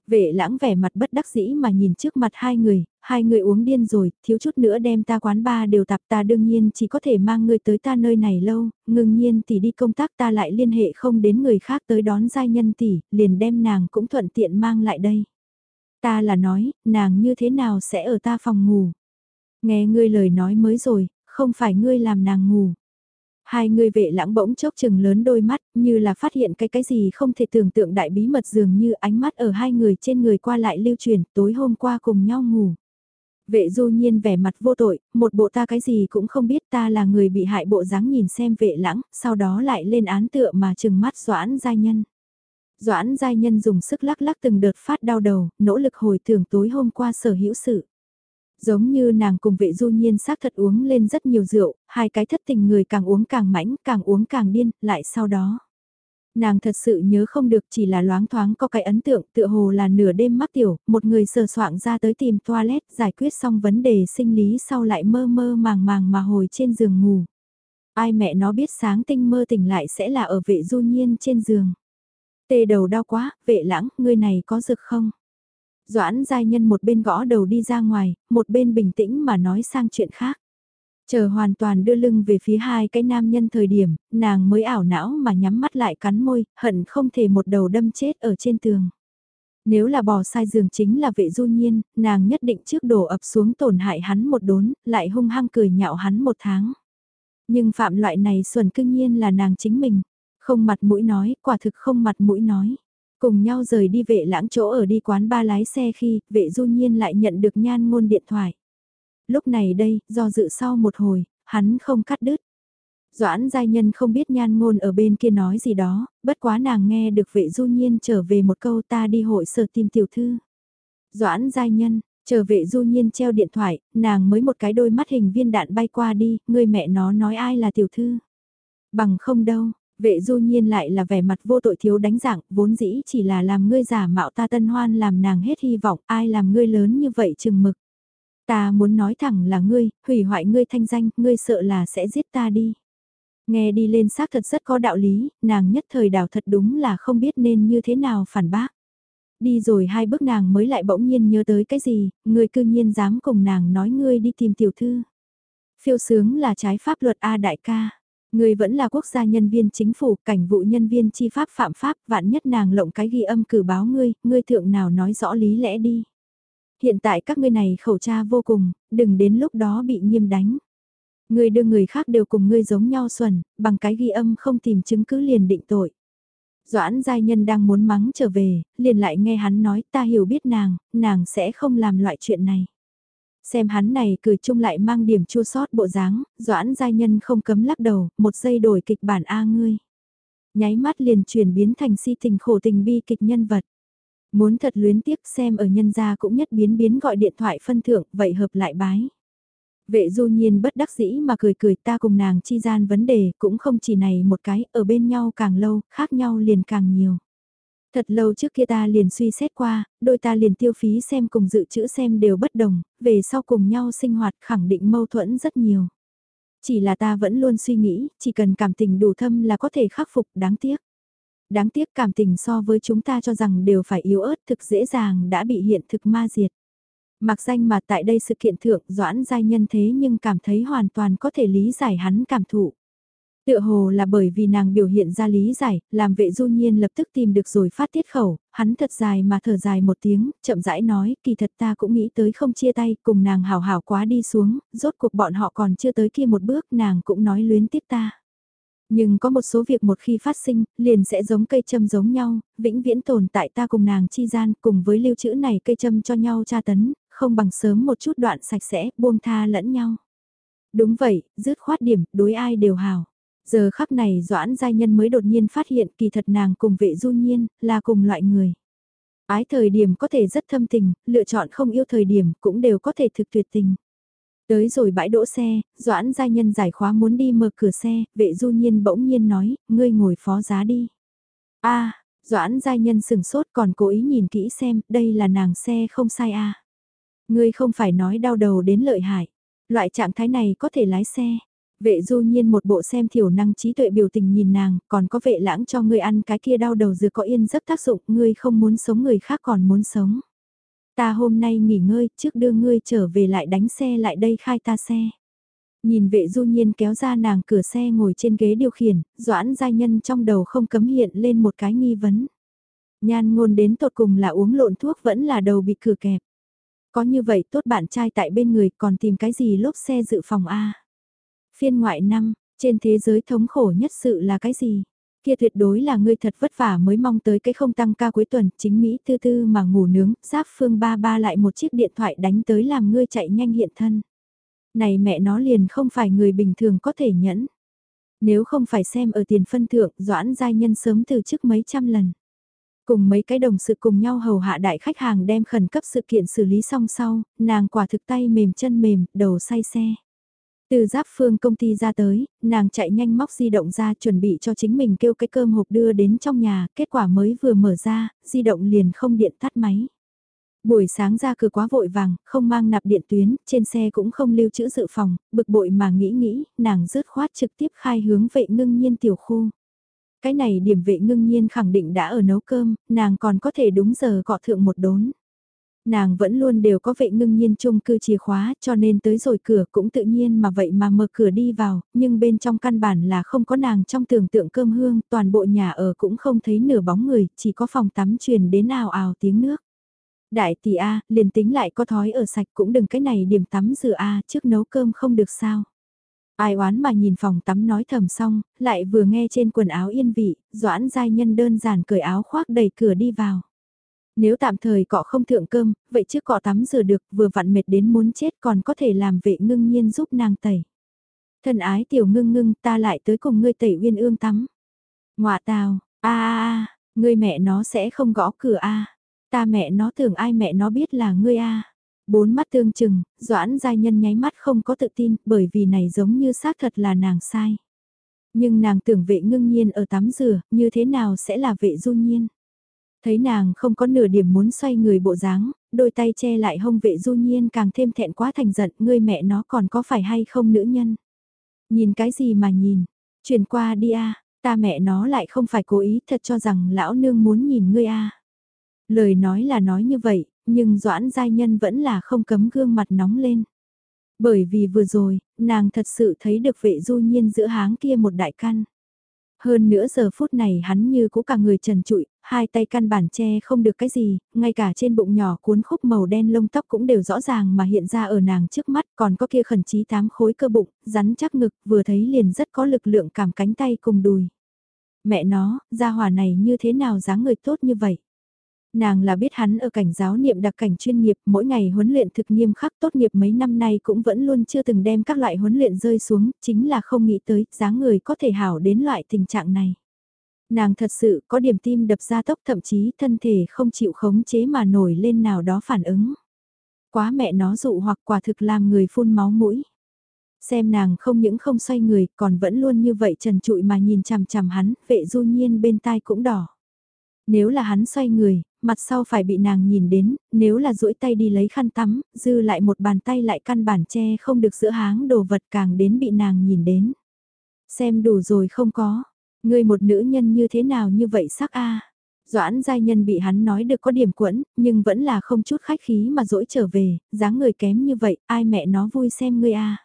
Vệ lãng vẻ mặt bất đắc dĩ mà nhìn trước mặt hai người, hai người uống điên rồi, thiếu chút nữa đem ta quán ba đều tạp ta đương nhiên chỉ có thể mang người tới ta nơi này lâu, ngừng nhiên tỷ đi công tác ta lại liên hệ không đến người khác tới đón giai nhân tỷ, liền đem nàng cũng thuận tiện mang lại đây. Ta là nói, nàng như thế nào sẽ ở ta phòng ngủ. Nghe ngươi lời nói mới rồi, không phải ngươi làm nàng ngủ. Hai người vệ lãng bỗng chốc chừng lớn đôi mắt, như là phát hiện cái cái gì không thể tưởng tượng đại bí mật dường như ánh mắt ở hai người trên người qua lại lưu truyền, tối hôm qua cùng nhau ngủ. Vệ du nhiên vẻ mặt vô tội, một bộ ta cái gì cũng không biết ta là người bị hại bộ dáng nhìn xem vệ lãng, sau đó lại lên án tựa mà chừng mắt doãn giai nhân. Doãn giai nhân dùng sức lắc lắc từng đợt phát đau đầu, nỗ lực hồi tưởng tối hôm qua sở hữu sự. Giống như nàng cùng vệ du nhiên xác thật uống lên rất nhiều rượu, hai cái thất tình người càng uống càng mãnh, càng uống càng điên, lại sau đó. Nàng thật sự nhớ không được chỉ là loáng thoáng có cái ấn tượng tựa hồ là nửa đêm mắc tiểu, một người sờ soạng ra tới tìm toilet giải quyết xong vấn đề sinh lý sau lại mơ mơ màng màng mà hồi trên giường ngủ. Ai mẹ nó biết sáng tinh mơ tỉnh lại sẽ là ở vệ du nhiên trên giường. Tê đầu đau quá, vệ lãng, ngươi này có rực không? Doãn giai nhân một bên gõ đầu đi ra ngoài, một bên bình tĩnh mà nói sang chuyện khác. Chờ hoàn toàn đưa lưng về phía hai cái nam nhân thời điểm, nàng mới ảo não mà nhắm mắt lại cắn môi, hận không thể một đầu đâm chết ở trên tường. Nếu là bò sai giường chính là vệ du nhiên, nàng nhất định trước đổ ập xuống tổn hại hắn một đốn, lại hung hăng cười nhạo hắn một tháng. Nhưng phạm loại này xuẩn cương nhiên là nàng chính mình. Không mặt mũi nói, quả thực không mặt mũi nói. Cùng nhau rời đi vệ lãng chỗ ở đi quán ba lái xe khi vệ du nhiên lại nhận được nhan ngôn điện thoại. Lúc này đây, do dự sau một hồi, hắn không cắt đứt. Doãn giai nhân không biết nhan ngôn ở bên kia nói gì đó, bất quá nàng nghe được vệ du nhiên trở về một câu ta đi hội sở tìm tiểu thư. Doãn giai nhân, trở vệ du nhiên treo điện thoại, nàng mới một cái đôi mắt hình viên đạn bay qua đi, người mẹ nó nói ai là tiểu thư. Bằng không đâu, Vệ du nhiên lại là vẻ mặt vô tội thiếu đánh dạng vốn dĩ chỉ là làm ngươi giả mạo ta tân hoan làm nàng hết hy vọng, ai làm ngươi lớn như vậy chừng mực. Ta muốn nói thẳng là ngươi, hủy hoại ngươi thanh danh, ngươi sợ là sẽ giết ta đi. Nghe đi lên xác thật rất có đạo lý, nàng nhất thời đảo thật đúng là không biết nên như thế nào phản bác. Đi rồi hai bước nàng mới lại bỗng nhiên nhớ tới cái gì, ngươi cư nhiên dám cùng nàng nói ngươi đi tìm tiểu thư. Phiêu sướng là trái pháp luật A đại ca. Người vẫn là quốc gia nhân viên chính phủ, cảnh vụ nhân viên chi pháp phạm pháp, vạn nhất nàng lộng cái ghi âm cử báo ngươi, ngươi thượng nào nói rõ lý lẽ đi. Hiện tại các ngươi này khẩu tra vô cùng, đừng đến lúc đó bị nghiêm đánh. Ngươi đưa người khác đều cùng ngươi giống nhau xuẩn, bằng cái ghi âm không tìm chứng cứ liền định tội. Doãn giai nhân đang muốn mắng trở về, liền lại nghe hắn nói ta hiểu biết nàng, nàng sẽ không làm loại chuyện này. Xem hắn này cười chung lại mang điểm chua sót bộ dáng, doãn giai nhân không cấm lắc đầu, một giây đổi kịch bản A ngươi. Nháy mắt liền chuyển biến thành si tình khổ tình bi kịch nhân vật. Muốn thật luyến tiếc xem ở nhân gia cũng nhất biến biến gọi điện thoại phân thưởng, vậy hợp lại bái. Vệ du nhiên bất đắc dĩ mà cười cười ta cùng nàng chi gian vấn đề cũng không chỉ này một cái, ở bên nhau càng lâu, khác nhau liền càng nhiều. Thật lâu trước kia ta liền suy xét qua, đôi ta liền tiêu phí xem cùng dự trữ xem đều bất đồng, về sau cùng nhau sinh hoạt khẳng định mâu thuẫn rất nhiều. Chỉ là ta vẫn luôn suy nghĩ, chỉ cần cảm tình đủ thâm là có thể khắc phục, đáng tiếc. Đáng tiếc cảm tình so với chúng ta cho rằng đều phải yếu ớt thực dễ dàng đã bị hiện thực ma diệt. Mặc danh mà tại đây sự kiện thượng doãn giai nhân thế nhưng cảm thấy hoàn toàn có thể lý giải hắn cảm thụ. Tựa hồ là bởi vì nàng biểu hiện ra lý giải, làm vệ du nhiên lập tức tìm được rồi phát tiết khẩu, hắn thật dài mà thở dài một tiếng, chậm rãi nói, kỳ thật ta cũng nghĩ tới không chia tay, cùng nàng hào hào quá đi xuống, rốt cuộc bọn họ còn chưa tới kia một bước, nàng cũng nói luyến tiếc ta. Nhưng có một số việc một khi phát sinh, liền sẽ giống cây châm giống nhau, vĩnh viễn tồn tại ta cùng nàng chi gian, cùng với lưu trữ này cây châm cho nhau tra tấn, không bằng sớm một chút đoạn sạch sẽ, buông tha lẫn nhau. Đúng vậy, dứt khoát điểm, đối ai đều hào. Giờ khắc này Doãn Giai Nhân mới đột nhiên phát hiện kỳ thật nàng cùng vệ du nhiên, là cùng loại người. Ái thời điểm có thể rất thâm tình, lựa chọn không yêu thời điểm cũng đều có thể thực tuyệt tình. Tới rồi bãi đỗ xe, Doãn Giai Nhân giải khóa muốn đi mở cửa xe, vệ du nhiên bỗng nhiên nói, ngươi ngồi phó giá đi. a Doãn Giai Nhân sừng sốt còn cố ý nhìn kỹ xem, đây là nàng xe không sai a Ngươi không phải nói đau đầu đến lợi hại. Loại trạng thái này có thể lái xe. Vệ du nhiên một bộ xem thiểu năng trí tuệ biểu tình nhìn nàng, còn có vệ lãng cho ngươi ăn cái kia đau đầu dừa có yên rất tác dụng, ngươi không muốn sống người khác còn muốn sống. Ta hôm nay nghỉ ngơi, trước đưa ngươi trở về lại đánh xe lại đây khai ta xe. Nhìn vệ du nhiên kéo ra nàng cửa xe ngồi trên ghế điều khiển, doãn giai nhân trong đầu không cấm hiện lên một cái nghi vấn. Nhan ngôn đến tột cùng là uống lộn thuốc vẫn là đầu bị cửa kẹp. Có như vậy tốt bạn trai tại bên người còn tìm cái gì lốp xe dự phòng A. Phiên ngoại năm, trên thế giới thống khổ nhất sự là cái gì? Kia tuyệt đối là ngươi thật vất vả mới mong tới cái không tăng ca cuối tuần, chính Mỹ tư tư mà ngủ nướng, giáp phương ba ba lại một chiếc điện thoại đánh tới làm ngươi chạy nhanh hiện thân. Này mẹ nó liền không phải người bình thường có thể nhẫn. Nếu không phải xem ở tiền phân thượng, doãn giai nhân sớm từ trước mấy trăm lần. Cùng mấy cái đồng sự cùng nhau hầu hạ đại khách hàng đem khẩn cấp sự kiện xử lý xong sau, nàng quả thực tay mềm chân mềm, đầu say xe. Từ giáp phương công ty ra tới, nàng chạy nhanh móc di động ra chuẩn bị cho chính mình kêu cái cơm hộp đưa đến trong nhà, kết quả mới vừa mở ra, di động liền không điện tắt máy. Buổi sáng ra cửa quá vội vàng, không mang nạp điện tuyến, trên xe cũng không lưu trữ dự phòng, bực bội mà nghĩ nghĩ, nàng rớt khoát trực tiếp khai hướng vệ ngưng nhiên tiểu khu. Cái này điểm vệ ngưng nhiên khẳng định đã ở nấu cơm, nàng còn có thể đúng giờ cọ thượng một đốn. Nàng vẫn luôn đều có vệ ngưng nhiên chung cư chìa khóa cho nên tới rồi cửa cũng tự nhiên mà vậy mà mở cửa đi vào, nhưng bên trong căn bản là không có nàng trong tưởng tượng cơm hương, toàn bộ nhà ở cũng không thấy nửa bóng người, chỉ có phòng tắm truyền đến ào ào tiếng nước. Đại tỷ A, liền tính lại có thói ở sạch cũng đừng cái này điểm tắm rửa A trước nấu cơm không được sao. Ai oán mà nhìn phòng tắm nói thầm xong, lại vừa nghe trên quần áo yên vị, doãn giai nhân đơn giản cởi áo khoác đẩy cửa đi vào. Nếu tạm thời cọ không thượng cơm, vậy chứ cọ tắm rửa được vừa vặn mệt đến muốn chết còn có thể làm vệ ngưng nhiên giúp nàng tẩy. Thân ái tiểu ngưng ngưng ta lại tới cùng ngươi tẩy uyên ương tắm. Ngoạ tào, a a a, ngươi mẹ nó sẽ không gõ cửa a Ta mẹ nó tưởng ai mẹ nó biết là ngươi a Bốn mắt tương chừng, Doãn Giai Nhân nháy mắt không có tự tin bởi vì này giống như xác thật là nàng sai. Nhưng nàng tưởng vệ ngưng nhiên ở tắm rửa, như thế nào sẽ là vệ du nhiên. Thấy nàng không có nửa điểm muốn xoay người bộ dáng, đôi tay che lại hông vệ du nhiên càng thêm thẹn quá thành giận, ngươi mẹ nó còn có phải hay không nữ nhân. Nhìn cái gì mà nhìn, Chuyển qua đi a ta mẹ nó lại không phải cố ý thật cho rằng lão nương muốn nhìn ngươi a Lời nói là nói như vậy, nhưng Doãn Giai Nhân vẫn là không cấm gương mặt nóng lên. Bởi vì vừa rồi, nàng thật sự thấy được vệ du nhiên giữa háng kia một đại căn. Hơn nữa giờ phút này hắn như cũ cả người trần trụi, hai tay căn bản che không được cái gì, ngay cả trên bụng nhỏ cuốn khúc màu đen lông tóc cũng đều rõ ràng mà hiện ra ở nàng trước mắt, còn có kia khẩn trí tám khối cơ bụng, rắn chắc ngực, vừa thấy liền rất có lực lượng cảm cánh tay cùng đùi. Mẹ nó, gia hỏa này như thế nào dáng người tốt như vậy? Nàng là biết hắn ở cảnh giáo niệm đặc cảnh chuyên nghiệp, mỗi ngày huấn luyện thực nghiêm khắc tốt nghiệp mấy năm nay cũng vẫn luôn chưa từng đem các loại huấn luyện rơi xuống, chính là không nghĩ tới dáng người có thể hảo đến loại tình trạng này. Nàng thật sự có điểm tim đập ra tốc thậm chí thân thể không chịu khống chế mà nổi lên nào đó phản ứng. Quá mẹ nó dụ hoặc quả thực làm người phun máu mũi. Xem nàng không những không xoay người còn vẫn luôn như vậy trần trụi mà nhìn chằm chằm hắn, vệ du nhiên bên tai cũng đỏ. Nếu là hắn xoay người, mặt sau phải bị nàng nhìn đến, nếu là duỗi tay đi lấy khăn tắm, dư lại một bàn tay lại căn bản che không được giữa háng đồ vật càng đến bị nàng nhìn đến. Xem đủ rồi không có, ngươi một nữ nhân như thế nào như vậy sắc a Doãn giai nhân bị hắn nói được có điểm quẫn, nhưng vẫn là không chút khách khí mà dỗi trở về, dáng người kém như vậy, ai mẹ nó vui xem ngươi a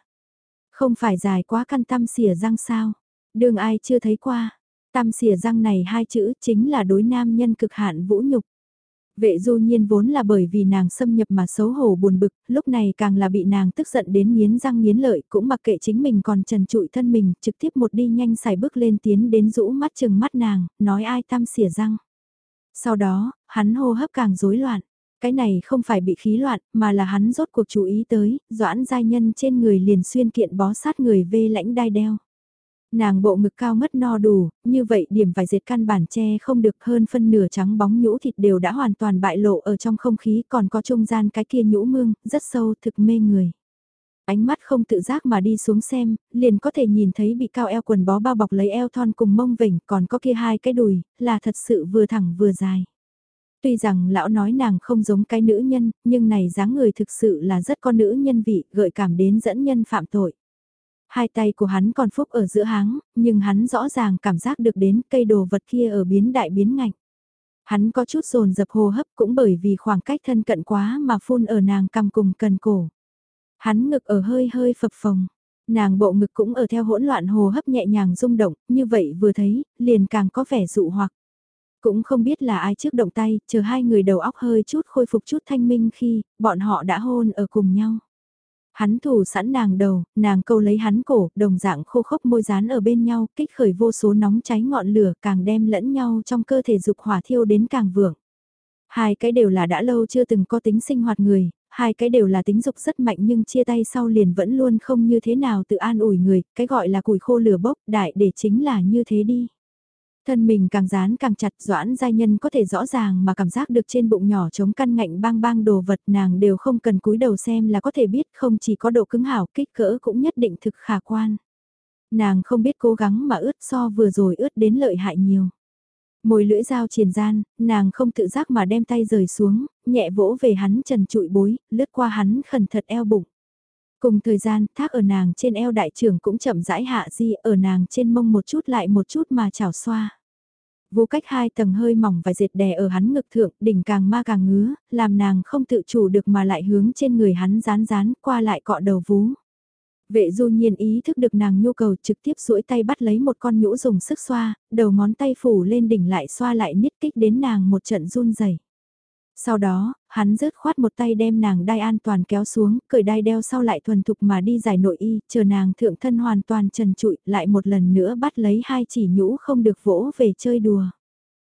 Không phải dài quá căn tâm xỉa răng sao, đường ai chưa thấy qua, Tam xỉa răng này hai chữ chính là đối nam nhân cực hạn vũ nhục. Vệ du nhiên vốn là bởi vì nàng xâm nhập mà xấu hổ buồn bực, lúc này càng là bị nàng tức giận đến nghiến răng nghiến lợi, cũng mặc kệ chính mình còn trần trụi thân mình, trực tiếp một đi nhanh xài bước lên tiến đến rũ mắt chừng mắt nàng, nói ai tam xỉa răng. Sau đó, hắn hô hấp càng rối loạn. Cái này không phải bị khí loạn, mà là hắn rốt cuộc chú ý tới, doãn giai nhân trên người liền xuyên kiện bó sát người vê lãnh đai đeo. Nàng bộ ngực cao mất no đủ, như vậy điểm vải dệt căn bản che không được hơn phân nửa trắng bóng nhũ thịt đều đã hoàn toàn bại lộ ở trong không khí còn có trung gian cái kia nhũ mương, rất sâu thực mê người. Ánh mắt không tự giác mà đi xuống xem, liền có thể nhìn thấy bị cao eo quần bó bao bọc lấy eo thon cùng mông vỉnh còn có kia hai cái đùi, là thật sự vừa thẳng vừa dài. Tuy rằng lão nói nàng không giống cái nữ nhân, nhưng này dáng người thực sự là rất có nữ nhân vị, gợi cảm đến dẫn nhân phạm tội. Hai tay của hắn còn phúc ở giữa háng, nhưng hắn rõ ràng cảm giác được đến cây đồ vật kia ở biến đại biến ngạnh. Hắn có chút rồn dập hô hấp cũng bởi vì khoảng cách thân cận quá mà phun ở nàng cầm cùng cần cổ. Hắn ngực ở hơi hơi phập phồng, nàng bộ ngực cũng ở theo hỗn loạn hồ hấp nhẹ nhàng rung động, như vậy vừa thấy, liền càng có vẻ dụ hoặc. Cũng không biết là ai trước động tay, chờ hai người đầu óc hơi chút khôi phục chút thanh minh khi, bọn họ đã hôn ở cùng nhau. Hắn thủ sẵn nàng đầu, nàng câu lấy hắn cổ, đồng dạng khô khốc môi dán ở bên nhau, kích khởi vô số nóng cháy ngọn lửa càng đem lẫn nhau trong cơ thể dục hỏa thiêu đến càng vượng. Hai cái đều là đã lâu chưa từng có tính sinh hoạt người, hai cái đều là tính dục rất mạnh nhưng chia tay sau liền vẫn luôn không như thế nào tự an ủi người, cái gọi là củi khô lửa bốc đại để chính là như thế đi. Thân mình càng dán càng chặt doãn giai nhân có thể rõ ràng mà cảm giác được trên bụng nhỏ chống căn ngạnh bang bang đồ vật nàng đều không cần cúi đầu xem là có thể biết không chỉ có độ cứng hảo kích cỡ cũng nhất định thực khả quan. Nàng không biết cố gắng mà ướt so vừa rồi ướt đến lợi hại nhiều. Môi lưỡi dao triền gian, nàng không tự giác mà đem tay rời xuống, nhẹ vỗ về hắn trần trụi bối, lướt qua hắn khẩn thật eo bụng. Cùng thời gian, thác ở nàng trên eo đại trưởng cũng chậm rãi hạ di ở nàng trên mông một chút lại một chút mà chảo xoa. Vũ cách hai tầng hơi mỏng và dệt đè ở hắn ngực thượng, đỉnh càng ma càng ngứa, làm nàng không tự chủ được mà lại hướng trên người hắn rán rán qua lại cọ đầu vú. Vệ du nhiên ý thức được nàng nhu cầu trực tiếp duỗi tay bắt lấy một con nhũ dùng sức xoa, đầu ngón tay phủ lên đỉnh lại xoa lại nhất kích đến nàng một trận run rẩy sau đó, hắn rớt khoát một tay đem nàng đai an toàn kéo xuống, cởi đai đeo sau lại thuần thục mà đi giải nội y, chờ nàng thượng thân hoàn toàn trần trụi, lại một lần nữa bắt lấy hai chỉ nhũ không được vỗ về chơi đùa.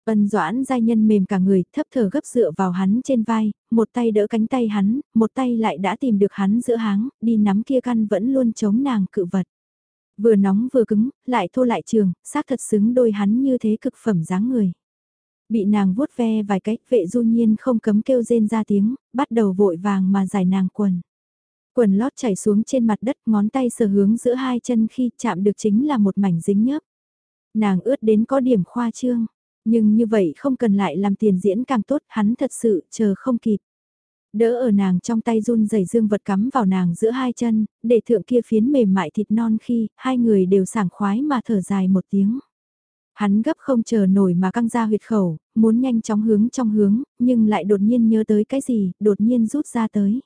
Ân doãn giai nhân mềm cả người, thấp thở gấp dựa vào hắn trên vai, một tay đỡ cánh tay hắn, một tay lại đã tìm được hắn giữa háng, đi nắm kia căn vẫn luôn chống nàng cự vật. Vừa nóng vừa cứng, lại thô lại trường, xác thật xứng đôi hắn như thế cực phẩm dáng người. Bị nàng vuốt ve vài cách vệ du nhiên không cấm kêu rên ra tiếng, bắt đầu vội vàng mà giải nàng quần. Quần lót chảy xuống trên mặt đất ngón tay sờ hướng giữa hai chân khi chạm được chính là một mảnh dính nhớp. Nàng ướt đến có điểm khoa trương, nhưng như vậy không cần lại làm tiền diễn càng tốt hắn thật sự chờ không kịp. Đỡ ở nàng trong tay run rẩy dương vật cắm vào nàng giữa hai chân, để thượng kia phiến mềm mại thịt non khi hai người đều sảng khoái mà thở dài một tiếng. Hắn gấp không chờ nổi mà căng ra huyệt khẩu, muốn nhanh chóng hướng trong hướng, nhưng lại đột nhiên nhớ tới cái gì, đột nhiên rút ra tới.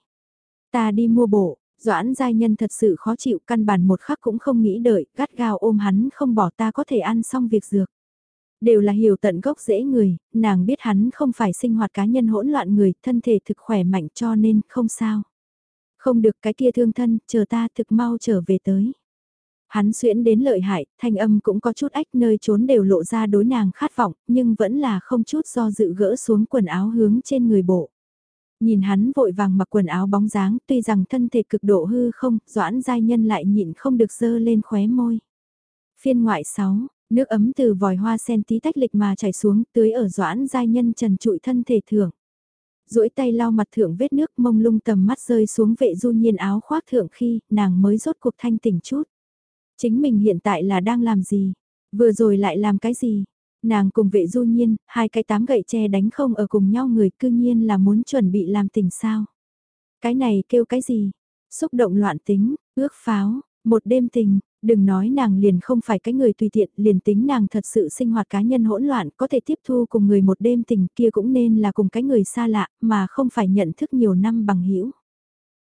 Ta đi mua bộ, Doãn giai nhân thật sự khó chịu căn bản một khắc cũng không nghĩ đợi, gắt gao ôm hắn không bỏ ta có thể ăn xong việc dược. Đều là hiểu tận gốc dễ người, nàng biết hắn không phải sinh hoạt cá nhân hỗn loạn người, thân thể thực khỏe mạnh cho nên không sao. Không được cái kia thương thân, chờ ta thực mau trở về tới. Hắn xuyễn đến lợi hại, thanh âm cũng có chút ách nơi trốn đều lộ ra đối nàng khát vọng, nhưng vẫn là không chút do dự gỡ xuống quần áo hướng trên người bộ. Nhìn hắn vội vàng mặc quần áo bóng dáng, tuy rằng thân thể cực độ hư không, doãn giai nhân lại nhịn không được dơ lên khóe môi. Phiên ngoại 6, nước ấm từ vòi hoa sen tí tách lịch mà chảy xuống, tưới ở doãn giai nhân trần trụi thân thể thưởng. duỗi tay lau mặt thượng vết nước mông lung tầm mắt rơi xuống vệ du nhiên áo khoác thượng khi nàng mới rốt cuộc thanh tỉnh chút. Chính mình hiện tại là đang làm gì? Vừa rồi lại làm cái gì? Nàng cùng vệ du nhiên, hai cái tám gậy tre đánh không ở cùng nhau người cư nhiên là muốn chuẩn bị làm tình sao. Cái này kêu cái gì? Xúc động loạn tính, ước pháo, một đêm tình, đừng nói nàng liền không phải cái người tùy tiện, liền tính nàng thật sự sinh hoạt cá nhân hỗn loạn, có thể tiếp thu cùng người một đêm tình kia cũng nên là cùng cái người xa lạ, mà không phải nhận thức nhiều năm bằng hữu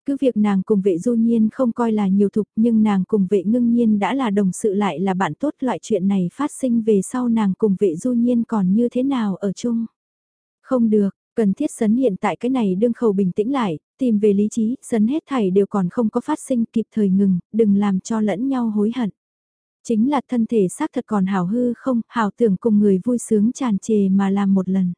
cứ việc nàng cùng vệ du nhiên không coi là nhiều thục nhưng nàng cùng vệ ngưng nhiên đã là đồng sự lại là bạn tốt loại chuyện này phát sinh về sau nàng cùng vệ du nhiên còn như thế nào ở chung. Không được, cần thiết sấn hiện tại cái này đương khẩu bình tĩnh lại, tìm về lý trí, sấn hết thảy đều còn không có phát sinh kịp thời ngừng, đừng làm cho lẫn nhau hối hận. Chính là thân thể xác thật còn hào hư không, hào tưởng cùng người vui sướng tràn trề mà làm một lần.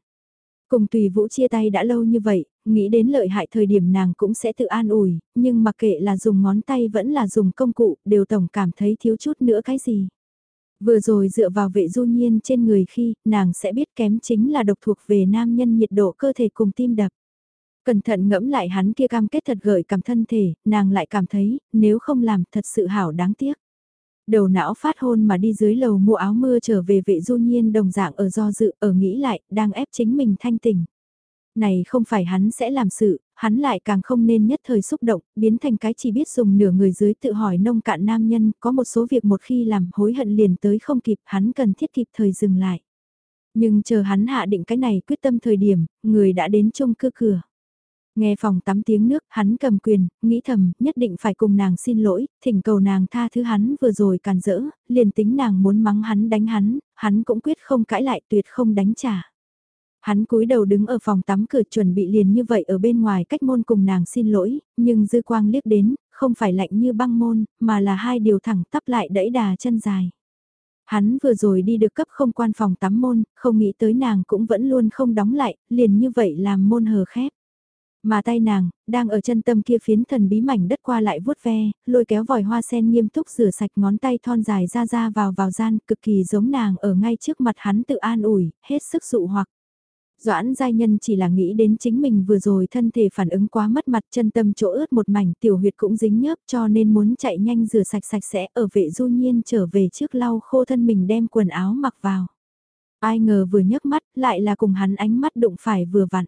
Cùng tùy vũ chia tay đã lâu như vậy, nghĩ đến lợi hại thời điểm nàng cũng sẽ tự an ủi, nhưng mặc kệ là dùng ngón tay vẫn là dùng công cụ, đều tổng cảm thấy thiếu chút nữa cái gì. Vừa rồi dựa vào vệ du nhiên trên người khi, nàng sẽ biết kém chính là độc thuộc về nam nhân nhiệt độ cơ thể cùng tim đập. Cẩn thận ngẫm lại hắn kia cam kết thật gợi cảm thân thể, nàng lại cảm thấy, nếu không làm thật sự hảo đáng tiếc. Đầu não phát hôn mà đi dưới lầu mua áo mưa trở về vệ du nhiên đồng dạng ở do dự, ở nghĩ lại, đang ép chính mình thanh tỉnh này không phải hắn sẽ làm sự, hắn lại càng không nên nhất thời xúc động, biến thành cái chỉ biết dùng nửa người dưới tự hỏi nông cạn nam nhân, có một số việc một khi làm hối hận liền tới không kịp, hắn cần thiết kịp thời dừng lại. Nhưng chờ hắn hạ định cái này quyết tâm thời điểm, người đã đến chung cư cửa. Nghe phòng tắm tiếng nước, hắn cầm quyền, nghĩ thầm, nhất định phải cùng nàng xin lỗi, thỉnh cầu nàng tha thứ hắn vừa rồi càn rỡ, liền tính nàng muốn mắng hắn đánh hắn, hắn cũng quyết không cãi lại tuyệt không đánh trả. Hắn cúi đầu đứng ở phòng tắm cửa chuẩn bị liền như vậy ở bên ngoài cách môn cùng nàng xin lỗi, nhưng dư quang liếc đến, không phải lạnh như băng môn, mà là hai điều thẳng tắp lại đẩy đà chân dài. Hắn vừa rồi đi được cấp không quan phòng tắm môn, không nghĩ tới nàng cũng vẫn luôn không đóng lại, liền như vậy làm môn hờ khép. Mà tay nàng, đang ở chân tâm kia phiến thần bí mảnh đất qua lại vuốt ve, lôi kéo vòi hoa sen nghiêm túc rửa sạch ngón tay thon dài ra ra vào vào gian, cực kỳ giống nàng ở ngay trước mặt hắn tự an ủi, hết sức dụ hoặc. Doãn giai nhân chỉ là nghĩ đến chính mình vừa rồi thân thể phản ứng quá mất mặt chân tâm chỗ ướt một mảnh tiểu huyệt cũng dính nhớp cho nên muốn chạy nhanh rửa sạch sạch sẽ ở vệ du nhiên trở về trước lau khô thân mình đem quần áo mặc vào. Ai ngờ vừa nhấc mắt lại là cùng hắn ánh mắt đụng phải vừa vặn.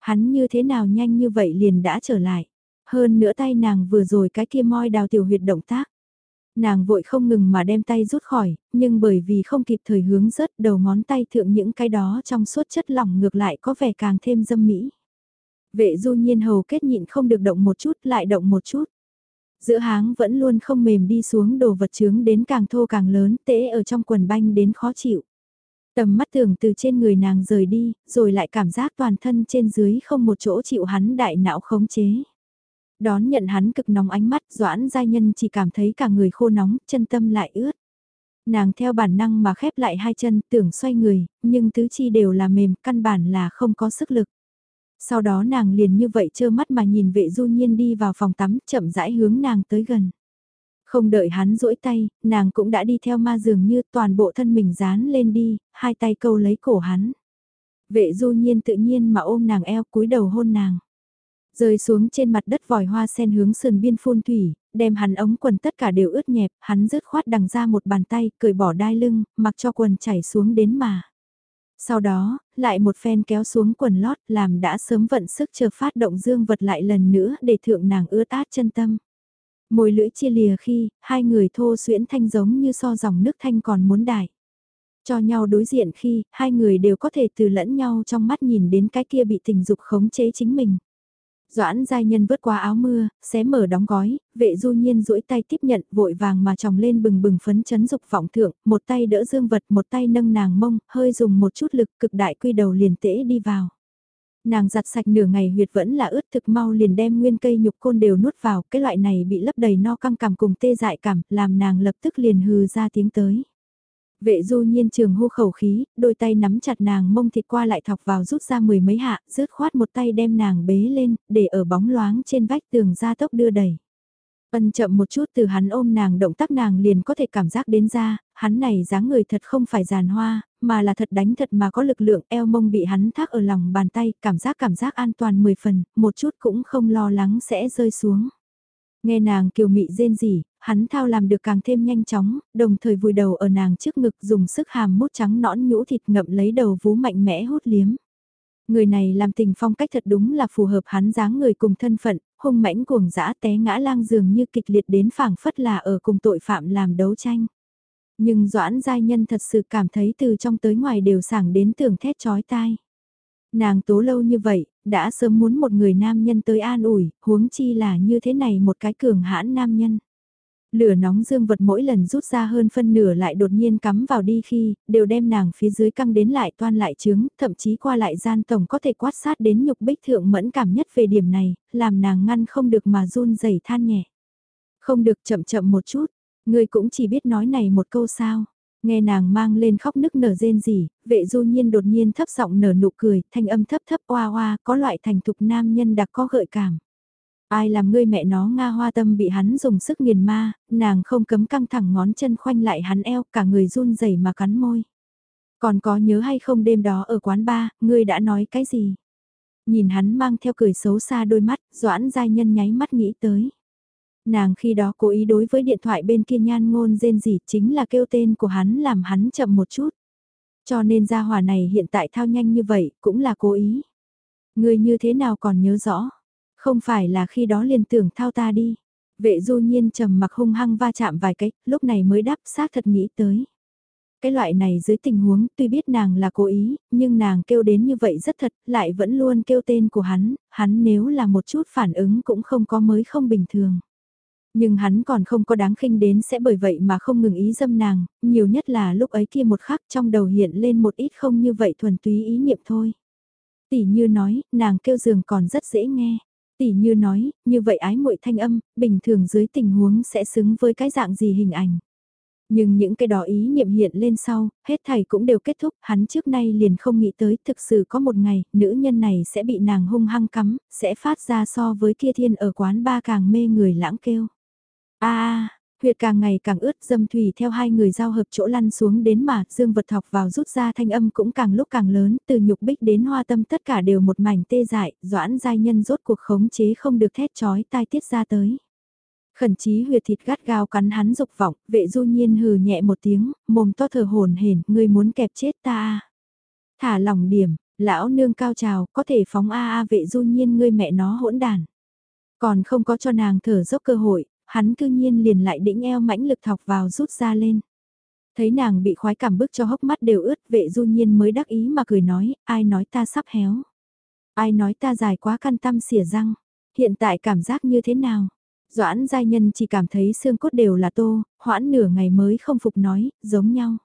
Hắn như thế nào nhanh như vậy liền đã trở lại. Hơn nữa tay nàng vừa rồi cái kia moi đào tiểu huyệt động tác nàng vội không ngừng mà đem tay rút khỏi, nhưng bởi vì không kịp thời hướng rớt đầu ngón tay thượng những cái đó trong suốt chất lỏng ngược lại có vẻ càng thêm dâm mỹ. Vệ du nhiên hầu kết nhịn không được động một chút lại động một chút. Giữa háng vẫn luôn không mềm đi xuống đồ vật chướng đến càng thô càng lớn tễ ở trong quần banh đến khó chịu. Tầm mắt tưởng từ trên người nàng rời đi, rồi lại cảm giác toàn thân trên dưới không một chỗ chịu hắn đại não khống chế. Đón nhận hắn cực nóng ánh mắt, Doãn Giai Nhân chỉ cảm thấy cả người khô nóng, chân tâm lại ướt. Nàng theo bản năng mà khép lại hai chân, tưởng xoay người, nhưng tứ chi đều là mềm, căn bản là không có sức lực. Sau đó nàng liền như vậy trơ mắt mà nhìn vệ du nhiên đi vào phòng tắm, chậm rãi hướng nàng tới gần. Không đợi hắn rỗi tay, nàng cũng đã đi theo ma dường như toàn bộ thân mình dán lên đi, hai tay câu lấy cổ hắn. Vệ du nhiên tự nhiên mà ôm nàng eo cúi đầu hôn nàng. Rơi xuống trên mặt đất vòi hoa sen hướng sườn biên phun thủy, đem hắn ống quần tất cả đều ướt nhẹp, hắn rứt khoát đằng ra một bàn tay, cởi bỏ đai lưng, mặc cho quần chảy xuống đến mà. Sau đó, lại một phen kéo xuống quần lót làm đã sớm vận sức chờ phát động dương vật lại lần nữa để thượng nàng ưa tát chân tâm. Môi lưỡi chia lìa khi, hai người thô xuyễn thanh giống như so dòng nước thanh còn muốn đại. Cho nhau đối diện khi, hai người đều có thể từ lẫn nhau trong mắt nhìn đến cái kia bị tình dục khống chế chính mình. Doãn giai nhân vớt qua áo mưa, xé mở đóng gói, vệ du nhiên duỗi tay tiếp nhận vội vàng mà tròng lên bừng bừng phấn chấn dục vọng thượng, một tay đỡ dương vật, một tay nâng nàng mông, hơi dùng một chút lực cực đại quy đầu liền tễ đi vào. Nàng giặt sạch nửa ngày huyệt vẫn là ướt thực mau liền đem nguyên cây nhục côn đều nuốt vào, cái loại này bị lấp đầy no căng cảm cùng tê dại cảm, làm nàng lập tức liền hừ ra tiếng tới. Vệ du nhiên trường hô khẩu khí, đôi tay nắm chặt nàng mông thịt qua lại thọc vào rút ra mười mấy hạ, rớt khoát một tay đem nàng bế lên, để ở bóng loáng trên vách tường ra tốc đưa đẩy. Ân chậm một chút từ hắn ôm nàng động tác nàng liền có thể cảm giác đến ra, hắn này dáng người thật không phải giàn hoa, mà là thật đánh thật mà có lực lượng eo mông bị hắn thác ở lòng bàn tay, cảm giác cảm giác an toàn 10 phần, một chút cũng không lo lắng sẽ rơi xuống. Nghe nàng kiều mị rên rỉ, hắn thao làm được càng thêm nhanh chóng, đồng thời vùi đầu ở nàng trước ngực dùng sức hàm mút trắng nõn nhũ thịt ngậm lấy đầu vú mạnh mẽ hút liếm. Người này làm tình phong cách thật đúng là phù hợp hắn dáng người cùng thân phận, hung mãnh cuồng dã té ngã lang dường như kịch liệt đến phảng phất là ở cùng tội phạm làm đấu tranh. Nhưng Doãn Giai Nhân thật sự cảm thấy từ trong tới ngoài đều sảng đến tưởng thét chói tai. Nàng tố lâu như vậy, đã sớm muốn một người nam nhân tới an ủi, huống chi là như thế này một cái cường hãn nam nhân. Lửa nóng dương vật mỗi lần rút ra hơn phân nửa lại đột nhiên cắm vào đi khi, đều đem nàng phía dưới căng đến lại toan lại trứng, thậm chí qua lại gian tổng có thể quát sát đến nhục bích thượng mẫn cảm nhất về điểm này, làm nàng ngăn không được mà run rẩy than nhẹ. Không được chậm chậm một chút, người cũng chỉ biết nói này một câu sao. Nghe nàng mang lên khóc nức nở rên gì, vệ du nhiên đột nhiên thấp giọng nở nụ cười, thanh âm thấp thấp oa oa, có loại thành thục nam nhân đặc có gợi cảm. Ai làm ngươi mẹ nó Nga hoa tâm bị hắn dùng sức nghiền ma, nàng không cấm căng thẳng ngón chân khoanh lại hắn eo, cả người run rẩy mà cắn môi. Còn có nhớ hay không đêm đó ở quán ba, ngươi đã nói cái gì? Nhìn hắn mang theo cười xấu xa đôi mắt, doãn giai nhân nháy mắt nghĩ tới. Nàng khi đó cố ý đối với điện thoại bên kia nhan ngôn rên gì chính là kêu tên của hắn làm hắn chậm một chút. Cho nên gia hỏa này hiện tại thao nhanh như vậy, cũng là cố ý. Ngươi như thế nào còn nhớ rõ? Không phải là khi đó liền tưởng thao ta đi. Vệ du nhiên trầm mặc hung hăng va chạm vài cách, lúc này mới đáp xác thật nghĩ tới. Cái loại này dưới tình huống tuy biết nàng là cố ý, nhưng nàng kêu đến như vậy rất thật, lại vẫn luôn kêu tên của hắn, hắn nếu là một chút phản ứng cũng không có mới không bình thường. Nhưng hắn còn không có đáng khinh đến sẽ bởi vậy mà không ngừng ý dâm nàng, nhiều nhất là lúc ấy kia một khắc trong đầu hiện lên một ít không như vậy thuần túy ý niệm thôi. Tỷ như nói, nàng kêu giường còn rất dễ nghe. Tỷ như nói, như vậy ái muội thanh âm, bình thường dưới tình huống sẽ xứng với cái dạng gì hình ảnh. Nhưng những cái đó ý niệm hiện lên sau, hết thảy cũng đều kết thúc, hắn trước nay liền không nghĩ tới thực sự có một ngày, nữ nhân này sẽ bị nàng hung hăng cắm, sẽ phát ra so với kia thiên ở quán ba càng mê người lãng kêu. a huyệt càng ngày càng ướt dâm thủy theo hai người giao hợp chỗ lăn xuống đến mà dương vật thọc vào rút ra thanh âm cũng càng lúc càng lớn từ nhục bích đến hoa tâm tất cả đều một mảnh tê dại doãn giai nhân rốt cuộc khống chế không được thét chói tai tiết ra tới. Khẩn chí huyệt thịt gắt gao cắn hắn dục vọng, vệ du nhiên hừ nhẹ một tiếng, mồm to thở hồn hển, ngươi muốn kẹp chết ta. À? Thả lòng điểm, lão nương cao trào, có thể phóng a a vệ du nhiên ngươi mẹ nó hỗn đàn. Còn không có cho nàng thở dốc cơ hội, hắn cư nhiên liền lại đĩnh eo mãnh lực thọc vào rút ra lên. Thấy nàng bị khoái cảm bức cho hốc mắt đều ướt vệ du nhiên mới đắc ý mà cười nói, ai nói ta sắp héo. Ai nói ta dài quá căn tâm xỉa răng. Hiện tại cảm giác như thế nào? Doãn giai nhân chỉ cảm thấy xương cốt đều là tô, hoãn nửa ngày mới không phục nói, giống nhau.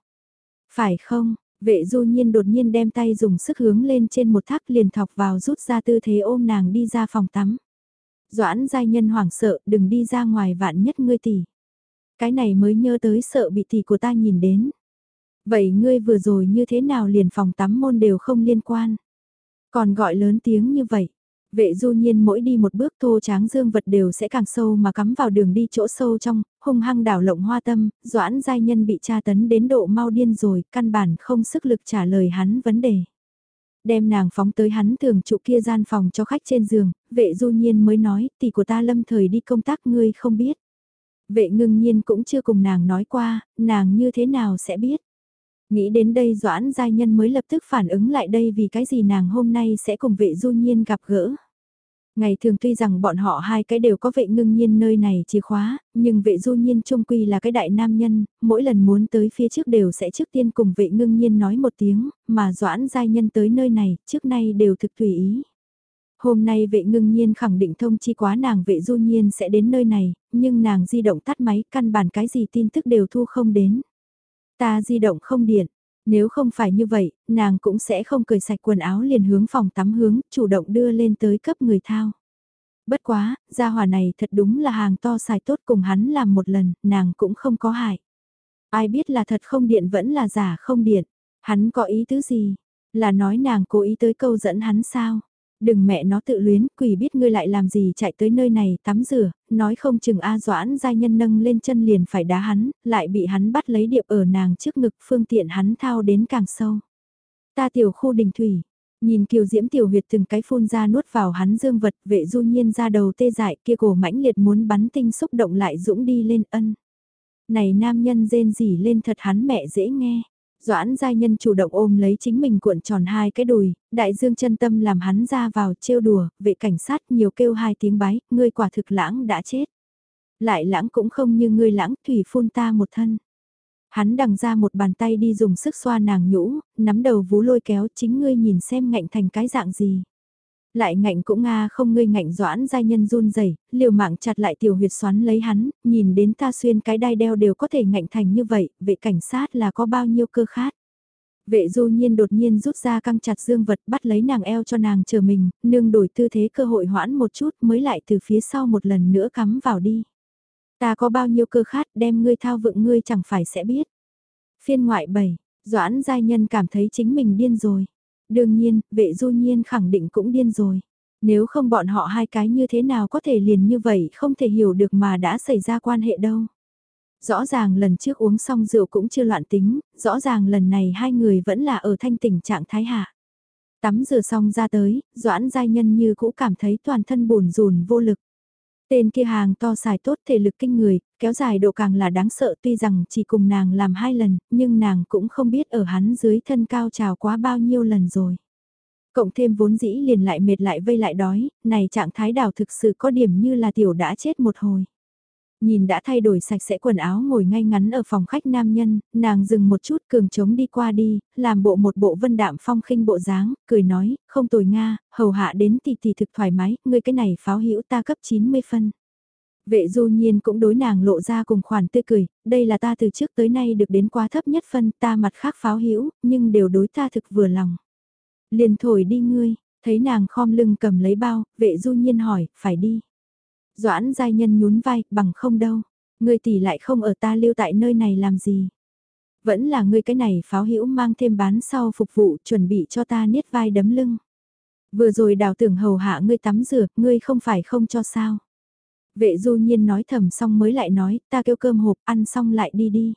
Phải không? Vệ du nhiên đột nhiên đem tay dùng sức hướng lên trên một thác liền thọc vào rút ra tư thế ôm nàng đi ra phòng tắm. Doãn giai nhân hoảng sợ, đừng đi ra ngoài vạn nhất ngươi tỷ. Cái này mới nhớ tới sợ bị tỷ của ta nhìn đến. Vậy ngươi vừa rồi như thế nào liền phòng tắm môn đều không liên quan. Còn gọi lớn tiếng như vậy. Vệ du nhiên mỗi đi một bước thô tráng dương vật đều sẽ càng sâu mà cắm vào đường đi chỗ sâu trong, hung hăng đảo lộng hoa tâm, doãn giai nhân bị tra tấn đến độ mau điên rồi, căn bản không sức lực trả lời hắn vấn đề đem nàng phóng tới hắn thường trụ kia gian phòng cho khách trên giường, vệ du nhiên mới nói, tỷ của ta lâm thời đi công tác ngươi không biết. Vệ ngưng nhiên cũng chưa cùng nàng nói qua, nàng như thế nào sẽ biết. Nghĩ đến đây Doãn Giai Nhân mới lập tức phản ứng lại đây vì cái gì nàng hôm nay sẽ cùng vệ du nhiên gặp gỡ. Ngày thường tuy rằng bọn họ hai cái đều có vệ ngưng nhiên nơi này chìa khóa, nhưng vệ du nhiên trung quy là cái đại nam nhân, mỗi lần muốn tới phía trước đều sẽ trước tiên cùng vệ ngưng nhiên nói một tiếng, mà doãn giai nhân tới nơi này, trước nay đều thực tùy ý. Hôm nay vệ ngưng nhiên khẳng định thông chi quá nàng vệ du nhiên sẽ đến nơi này, nhưng nàng di động tắt máy căn bản cái gì tin tức đều thu không đến. Ta di động không điện, nếu không phải như vậy, nàng cũng sẽ không cởi sạch quần áo liền hướng phòng tắm hướng, chủ động đưa lên tới cấp người thao. Bất quá, gia hỏa này thật đúng là hàng to xài tốt cùng hắn làm một lần, nàng cũng không có hại. Ai biết là thật không điện vẫn là giả không điện, hắn có ý tứ gì, là nói nàng cố ý tới câu dẫn hắn sao? Đừng mẹ nó tự luyến, quỷ biết ngươi lại làm gì chạy tới nơi này tắm rửa, nói không chừng A Doãn giai nhân nâng lên chân liền phải đá hắn, lại bị hắn bắt lấy điệp ở nàng trước ngực phương tiện hắn thao đến càng sâu. Ta tiểu khu đình thủy, nhìn kiều diễm tiểu huyệt từng cái phun ra nuốt vào hắn dương vật vệ du nhiên ra đầu tê dại kia cổ mãnh liệt muốn bắn tinh xúc động lại dũng đi lên ân. Này nam nhân rên rỉ lên thật hắn mẹ dễ nghe. Doãn giai nhân chủ động ôm lấy chính mình cuộn tròn hai cái đùi, đại dương chân tâm làm hắn ra vào trêu đùa, vệ cảnh sát nhiều kêu hai tiếng bái, ngươi quả thực lãng đã chết. Lại lãng cũng không như ngươi lãng, thủy phun ta một thân. Hắn đằng ra một bàn tay đi dùng sức xoa nàng nhũ, nắm đầu vú lôi kéo chính ngươi nhìn xem ngạnh thành cái dạng gì. Lại ngạnh cũng nga không ngươi ngạnh doãn giai nhân run rẩy liều mạng chặt lại tiểu huyệt xoắn lấy hắn, nhìn đến ta xuyên cái đai đeo đều có thể ngạnh thành như vậy, vệ cảnh sát là có bao nhiêu cơ khát. Vệ du nhiên đột nhiên rút ra căng chặt dương vật bắt lấy nàng eo cho nàng chờ mình, nương đổi tư thế cơ hội hoãn một chút mới lại từ phía sau một lần nữa cắm vào đi. Ta có bao nhiêu cơ khát đem ngươi thao vựng ngươi chẳng phải sẽ biết. Phiên ngoại 7, Doãn Giai Nhân cảm thấy chính mình điên rồi. Đương nhiên, vệ du nhiên khẳng định cũng điên rồi. Nếu không bọn họ hai cái như thế nào có thể liền như vậy không thể hiểu được mà đã xảy ra quan hệ đâu. Rõ ràng lần trước uống xong rượu cũng chưa loạn tính, rõ ràng lần này hai người vẫn là ở thanh tỉnh trạng thái hạ. Tắm rửa xong ra tới, Doãn Giai Nhân như cũ cảm thấy toàn thân bùn rùn vô lực. Tên kia hàng to xài tốt thể lực kinh người, kéo dài độ càng là đáng sợ tuy rằng chỉ cùng nàng làm hai lần, nhưng nàng cũng không biết ở hắn dưới thân cao trào quá bao nhiêu lần rồi. Cộng thêm vốn dĩ liền lại mệt lại vây lại đói, này trạng thái đào thực sự có điểm như là tiểu đã chết một hồi. Nhìn đã thay đổi sạch sẽ quần áo ngồi ngay ngắn ở phòng khách nam nhân, nàng dừng một chút cường trống đi qua đi, làm bộ một bộ vân đạm phong khinh bộ dáng, cười nói, không tồi Nga, hầu hạ đến tỷ tỷ thực thoải mái, ngươi cái này pháo hữu ta cấp 90 phân. Vệ du nhiên cũng đối nàng lộ ra cùng khoản tươi cười, đây là ta từ trước tới nay được đến quá thấp nhất phân ta mặt khác pháo hữu nhưng đều đối ta thực vừa lòng. Liền thổi đi ngươi, thấy nàng khom lưng cầm lấy bao, vệ du nhiên hỏi, phải đi. Doãn giai nhân nhún vai, bằng không đâu. Ngươi tỷ lại không ở ta lưu tại nơi này làm gì. Vẫn là ngươi cái này pháo hữu mang thêm bán sau phục vụ chuẩn bị cho ta niết vai đấm lưng. Vừa rồi đào tưởng hầu hạ ngươi tắm rửa, ngươi không phải không cho sao. Vệ du nhiên nói thầm xong mới lại nói, ta kêu cơm hộp ăn xong lại đi đi.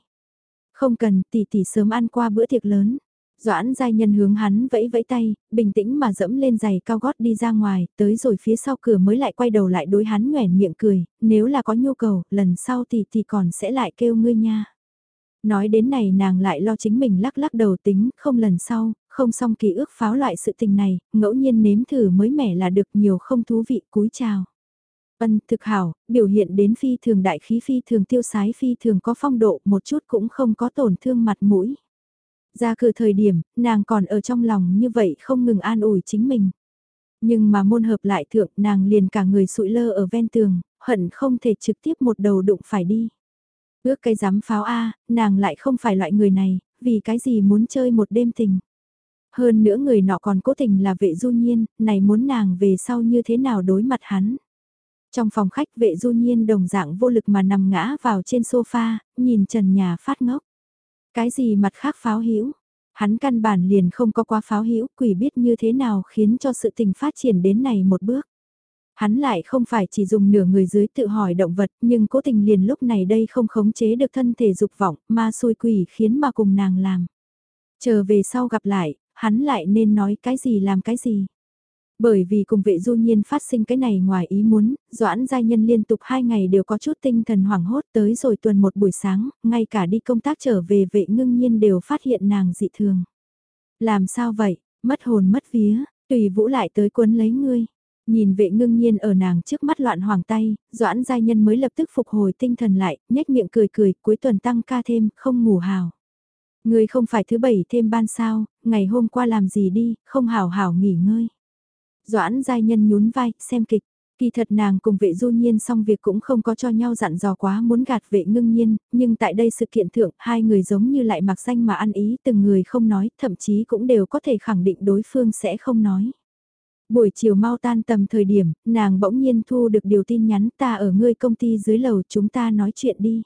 Không cần, tỷ tỷ sớm ăn qua bữa tiệc lớn. Doãn giai nhân hướng hắn vẫy vẫy tay, bình tĩnh mà dẫm lên giày cao gót đi ra ngoài, tới rồi phía sau cửa mới lại quay đầu lại đối hắn nhoẻn miệng cười, nếu là có nhu cầu, lần sau thì thì còn sẽ lại kêu ngươi nha. Nói đến này nàng lại lo chính mình lắc lắc đầu tính, không lần sau, không xong ký ước pháo loại sự tình này, ngẫu nhiên nếm thử mới mẻ là được nhiều không thú vị, cúi chào. Ân, thực hảo, biểu hiện đến phi thường đại khí phi thường tiêu sái phi thường có phong độ, một chút cũng không có tổn thương mặt mũi. Ra cửa thời điểm, nàng còn ở trong lòng như vậy không ngừng an ủi chính mình. Nhưng mà môn hợp lại thượng nàng liền cả người sụi lơ ở ven tường, hận không thể trực tiếp một đầu đụng phải đi. Ước cái dám pháo A, nàng lại không phải loại người này, vì cái gì muốn chơi một đêm tình. Hơn nữa người nọ còn cố tình là vệ du nhiên, này muốn nàng về sau như thế nào đối mặt hắn. Trong phòng khách vệ du nhiên đồng dạng vô lực mà nằm ngã vào trên sofa, nhìn trần nhà phát ngốc. Cái gì mặt khác pháo hữu Hắn căn bản liền không có quá pháo hữu quỷ biết như thế nào khiến cho sự tình phát triển đến này một bước. Hắn lại không phải chỉ dùng nửa người dưới tự hỏi động vật nhưng cố tình liền lúc này đây không khống chế được thân thể dục vọng ma xui quỷ khiến mà cùng nàng làm. Chờ về sau gặp lại, hắn lại nên nói cái gì làm cái gì. Bởi vì cùng vệ du nhiên phát sinh cái này ngoài ý muốn, Doãn Giai Nhân liên tục hai ngày đều có chút tinh thần hoảng hốt tới rồi tuần một buổi sáng, ngay cả đi công tác trở về vệ ngưng nhiên đều phát hiện nàng dị thường. Làm sao vậy, mất hồn mất vía, tùy vũ lại tới cuốn lấy ngươi. Nhìn vệ ngưng nhiên ở nàng trước mắt loạn hoàng tay, Doãn Giai Nhân mới lập tức phục hồi tinh thần lại, nhếch miệng cười cười, cuối tuần tăng ca thêm, không ngủ hào. Ngươi không phải thứ bảy thêm ban sao, ngày hôm qua làm gì đi, không hào hào nghỉ ngơi. Doãn giai nhân nhún vai, xem kịch. Kỳ thật nàng cùng vệ du nhiên xong việc cũng không có cho nhau dặn dò quá muốn gạt vệ ngưng nhiên, nhưng tại đây sự kiện thượng hai người giống như lại mặc danh mà ăn ý từng người không nói, thậm chí cũng đều có thể khẳng định đối phương sẽ không nói. Buổi chiều mau tan tầm thời điểm, nàng bỗng nhiên thu được điều tin nhắn ta ở ngươi công ty dưới lầu chúng ta nói chuyện đi.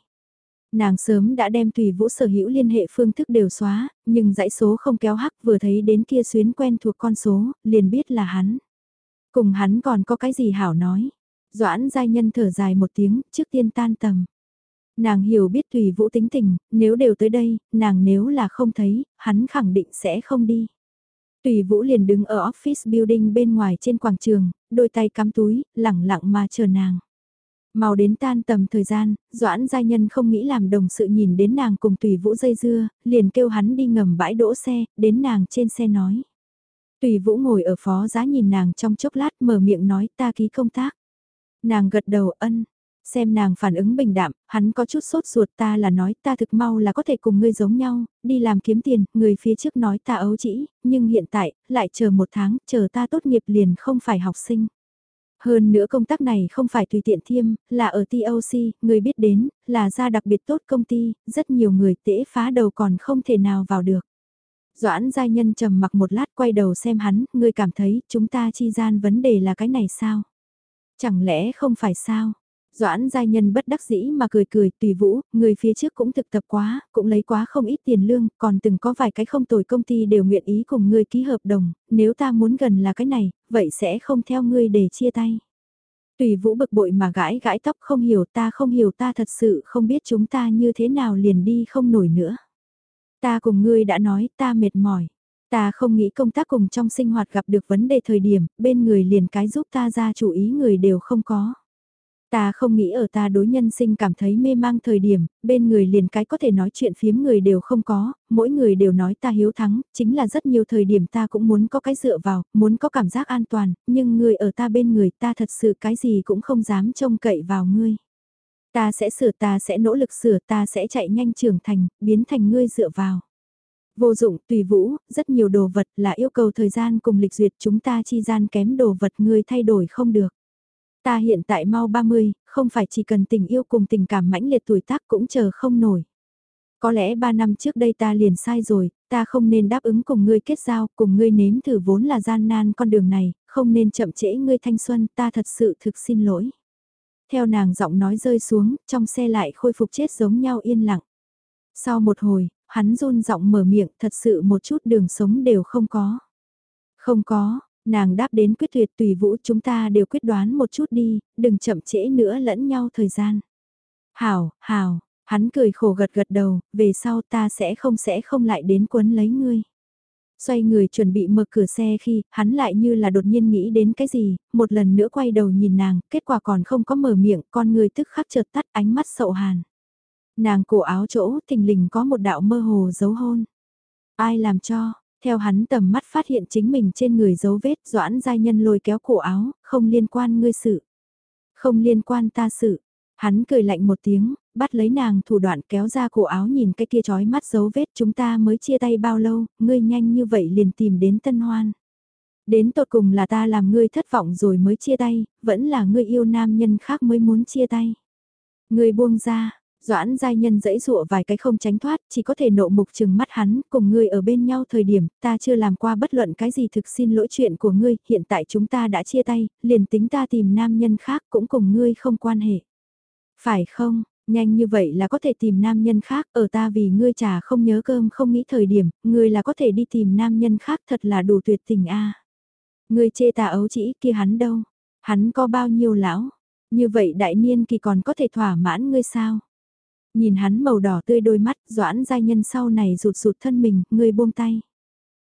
Nàng sớm đã đem tùy vũ sở hữu liên hệ phương thức đều xóa, nhưng dãy số không kéo hắc vừa thấy đến kia xuyến quen thuộc con số, liền biết là hắn. Cùng hắn còn có cái gì hảo nói. Doãn giai nhân thở dài một tiếng, trước tiên tan tầm. Nàng hiểu biết tùy vũ tính tình, nếu đều tới đây, nàng nếu là không thấy, hắn khẳng định sẽ không đi. Tùy vũ liền đứng ở office building bên ngoài trên quảng trường, đôi tay cắm túi, lẳng lặng mà chờ nàng. Mau đến tan tầm thời gian, Doãn Giai Nhân không nghĩ làm đồng sự nhìn đến nàng cùng Tùy Vũ dây dưa, liền kêu hắn đi ngầm bãi đỗ xe, đến nàng trên xe nói. Tùy Vũ ngồi ở phó giá nhìn nàng trong chốc lát mở miệng nói ta ký công tác. Nàng gật đầu ân, xem nàng phản ứng bình đạm, hắn có chút sốt ruột ta là nói ta thực mau là có thể cùng ngươi giống nhau, đi làm kiếm tiền, người phía trước nói ta ấu chỉ, nhưng hiện tại, lại chờ một tháng, chờ ta tốt nghiệp liền không phải học sinh. Hơn nữa công tác này không phải tùy tiện thiêm, là ở TOC, người biết đến, là ra đặc biệt tốt công ty, rất nhiều người tễ phá đầu còn không thể nào vào được. Doãn giai nhân trầm mặc một lát quay đầu xem hắn, ngươi cảm thấy chúng ta chi gian vấn đề là cái này sao? Chẳng lẽ không phải sao? Doãn giai nhân bất đắc dĩ mà cười cười tùy vũ, người phía trước cũng thực tập quá, cũng lấy quá không ít tiền lương, còn từng có vài cái không tồi công ty đều nguyện ý cùng ngươi ký hợp đồng, nếu ta muốn gần là cái này, vậy sẽ không theo ngươi để chia tay. Tùy vũ bực bội mà gãi gãi tóc không hiểu ta không hiểu ta thật sự không biết chúng ta như thế nào liền đi không nổi nữa. Ta cùng ngươi đã nói ta mệt mỏi. Ta không nghĩ công tác cùng trong sinh hoạt gặp được vấn đề thời điểm, bên người liền cái giúp ta ra chủ ý người đều không có. Ta không nghĩ ở ta đối nhân sinh cảm thấy mê mang thời điểm, bên người liền cái có thể nói chuyện phiếm người đều không có, mỗi người đều nói ta hiếu thắng, chính là rất nhiều thời điểm ta cũng muốn có cái dựa vào, muốn có cảm giác an toàn, nhưng người ở ta bên người ta thật sự cái gì cũng không dám trông cậy vào ngươi. Ta sẽ sửa ta sẽ nỗ lực sửa ta sẽ chạy nhanh trưởng thành, biến thành ngươi dựa vào. Vô dụng, tùy vũ, rất nhiều đồ vật là yêu cầu thời gian cùng lịch duyệt chúng ta chi gian kém đồ vật ngươi thay đổi không được. Ta hiện tại mau 30, không phải chỉ cần tình yêu cùng tình cảm mãnh liệt tuổi tác cũng chờ không nổi. Có lẽ 3 năm trước đây ta liền sai rồi, ta không nên đáp ứng cùng ngươi kết giao, cùng ngươi nếm thử vốn là gian nan con đường này, không nên chậm trễ ngươi thanh xuân, ta thật sự thực xin lỗi. Theo nàng giọng nói rơi xuống, trong xe lại khôi phục chết giống nhau yên lặng. Sau một hồi, hắn run giọng mở miệng thật sự một chút đường sống đều không có. Không có, Nàng đáp đến quyết tuyệt tùy vũ chúng ta đều quyết đoán một chút đi, đừng chậm trễ nữa lẫn nhau thời gian. Hảo, hảo, hắn cười khổ gật gật đầu, về sau ta sẽ không sẽ không lại đến quấn lấy ngươi. Xoay người chuẩn bị mở cửa xe khi, hắn lại như là đột nhiên nghĩ đến cái gì, một lần nữa quay đầu nhìn nàng, kết quả còn không có mở miệng, con người tức khắc chợt tắt ánh mắt sậu hàn. Nàng cổ áo chỗ, thình lình có một đạo mơ hồ dấu hôn. Ai làm cho, theo hắn tầm mắt phát hiện chính mình trên người dấu vết doãn giai nhân lôi kéo cổ áo, không liên quan ngươi sự. Không liên quan ta sự. Hắn cười lạnh một tiếng, bắt lấy nàng thủ đoạn kéo ra cổ áo nhìn cái kia trói mắt dấu vết chúng ta mới chia tay bao lâu, ngươi nhanh như vậy liền tìm đến tân hoan. Đến tột cùng là ta làm ngươi thất vọng rồi mới chia tay, vẫn là ngươi yêu nam nhân khác mới muốn chia tay. Ngươi buông ra, Doãn giai nhân dãy dụa vài cái không tránh thoát, chỉ có thể nộ mục chừng mắt hắn, cùng ngươi ở bên nhau thời điểm, ta chưa làm qua bất luận cái gì thực xin lỗi chuyện của ngươi, hiện tại chúng ta đã chia tay, liền tính ta tìm nam nhân khác cũng cùng ngươi không quan hệ. Phải không, nhanh như vậy là có thể tìm nam nhân khác, ở ta vì ngươi trà không nhớ cơm không nghĩ thời điểm, ngươi là có thể đi tìm nam nhân khác thật là đủ tuyệt tình a. Ngươi chê ta ấu chỉ kia hắn đâu, hắn có bao nhiêu lão, như vậy đại niên kỳ còn có thể thỏa mãn ngươi sao? Nhìn hắn màu đỏ tươi đôi mắt, doãn giai nhân sau này rụt rụt thân mình, ngươi buông tay.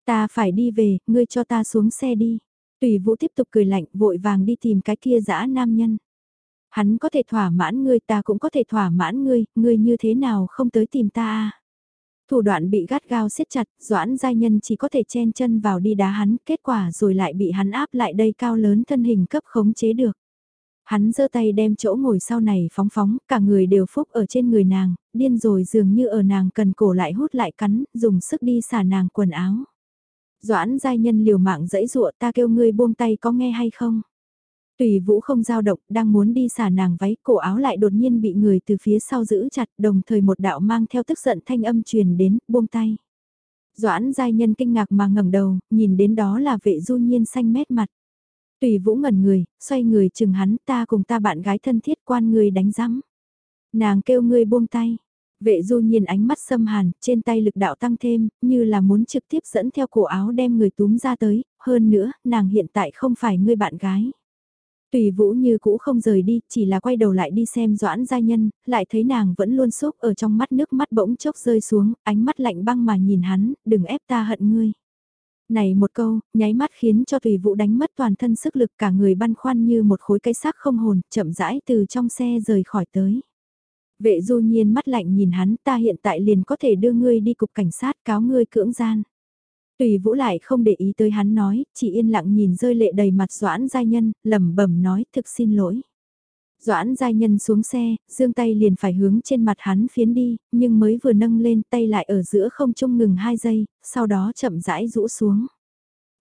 Ta phải đi về, ngươi cho ta xuống xe đi. Tùy Vũ tiếp tục cười lạnh vội vàng đi tìm cái kia dã nam nhân. Hắn có thể thỏa mãn ngươi ta cũng có thể thỏa mãn ngươi, ngươi như thế nào không tới tìm ta à? Thủ đoạn bị gắt gao siết chặt, Doãn Giai Nhân chỉ có thể chen chân vào đi đá hắn, kết quả rồi lại bị hắn áp lại đây cao lớn thân hình cấp khống chế được. Hắn giơ tay đem chỗ ngồi sau này phóng phóng, cả người đều phúc ở trên người nàng, điên rồi dường như ở nàng cần cổ lại hút lại cắn, dùng sức đi xả nàng quần áo. Doãn giai nhân liều mạng dẫy dụa ta kêu ngươi buông tay có nghe hay không? Tùy vũ không giao động, đang muốn đi xả nàng váy, cổ áo lại đột nhiên bị người từ phía sau giữ chặt, đồng thời một đạo mang theo tức giận thanh âm truyền đến, buông tay. Doãn giai nhân kinh ngạc mà ngẩng đầu, nhìn đến đó là vệ du nhiên xanh mét mặt. Tùy vũ ngẩn người, xoay người chừng hắn ta cùng ta bạn gái thân thiết quan người đánh rắm. Nàng kêu ngươi buông tay. Vệ du nhiên ánh mắt xâm hàn, trên tay lực đạo tăng thêm, như là muốn trực tiếp dẫn theo cổ áo đem người túm ra tới, hơn nữa, nàng hiện tại không phải ngươi bạn gái. Tùy vũ như cũ không rời đi, chỉ là quay đầu lại đi xem doãn gia nhân, lại thấy nàng vẫn luôn xúc ở trong mắt nước mắt bỗng chốc rơi xuống, ánh mắt lạnh băng mà nhìn hắn, đừng ép ta hận ngươi. Này một câu, nháy mắt khiến cho tùy vũ đánh mất toàn thân sức lực cả người băn khoăn như một khối cây xác không hồn, chậm rãi từ trong xe rời khỏi tới. Vệ du nhiên mắt lạnh nhìn hắn ta hiện tại liền có thể đưa ngươi đi cục cảnh sát cáo ngươi cưỡng gian. Tùy vũ lại không để ý tới hắn nói, chỉ yên lặng nhìn rơi lệ đầy mặt Doãn Giai Nhân, lẩm bẩm nói thực xin lỗi. Doãn Giai Nhân xuống xe, dương tay liền phải hướng trên mặt hắn phiến đi, nhưng mới vừa nâng lên tay lại ở giữa không trung ngừng hai giây, sau đó chậm rãi rũ xuống.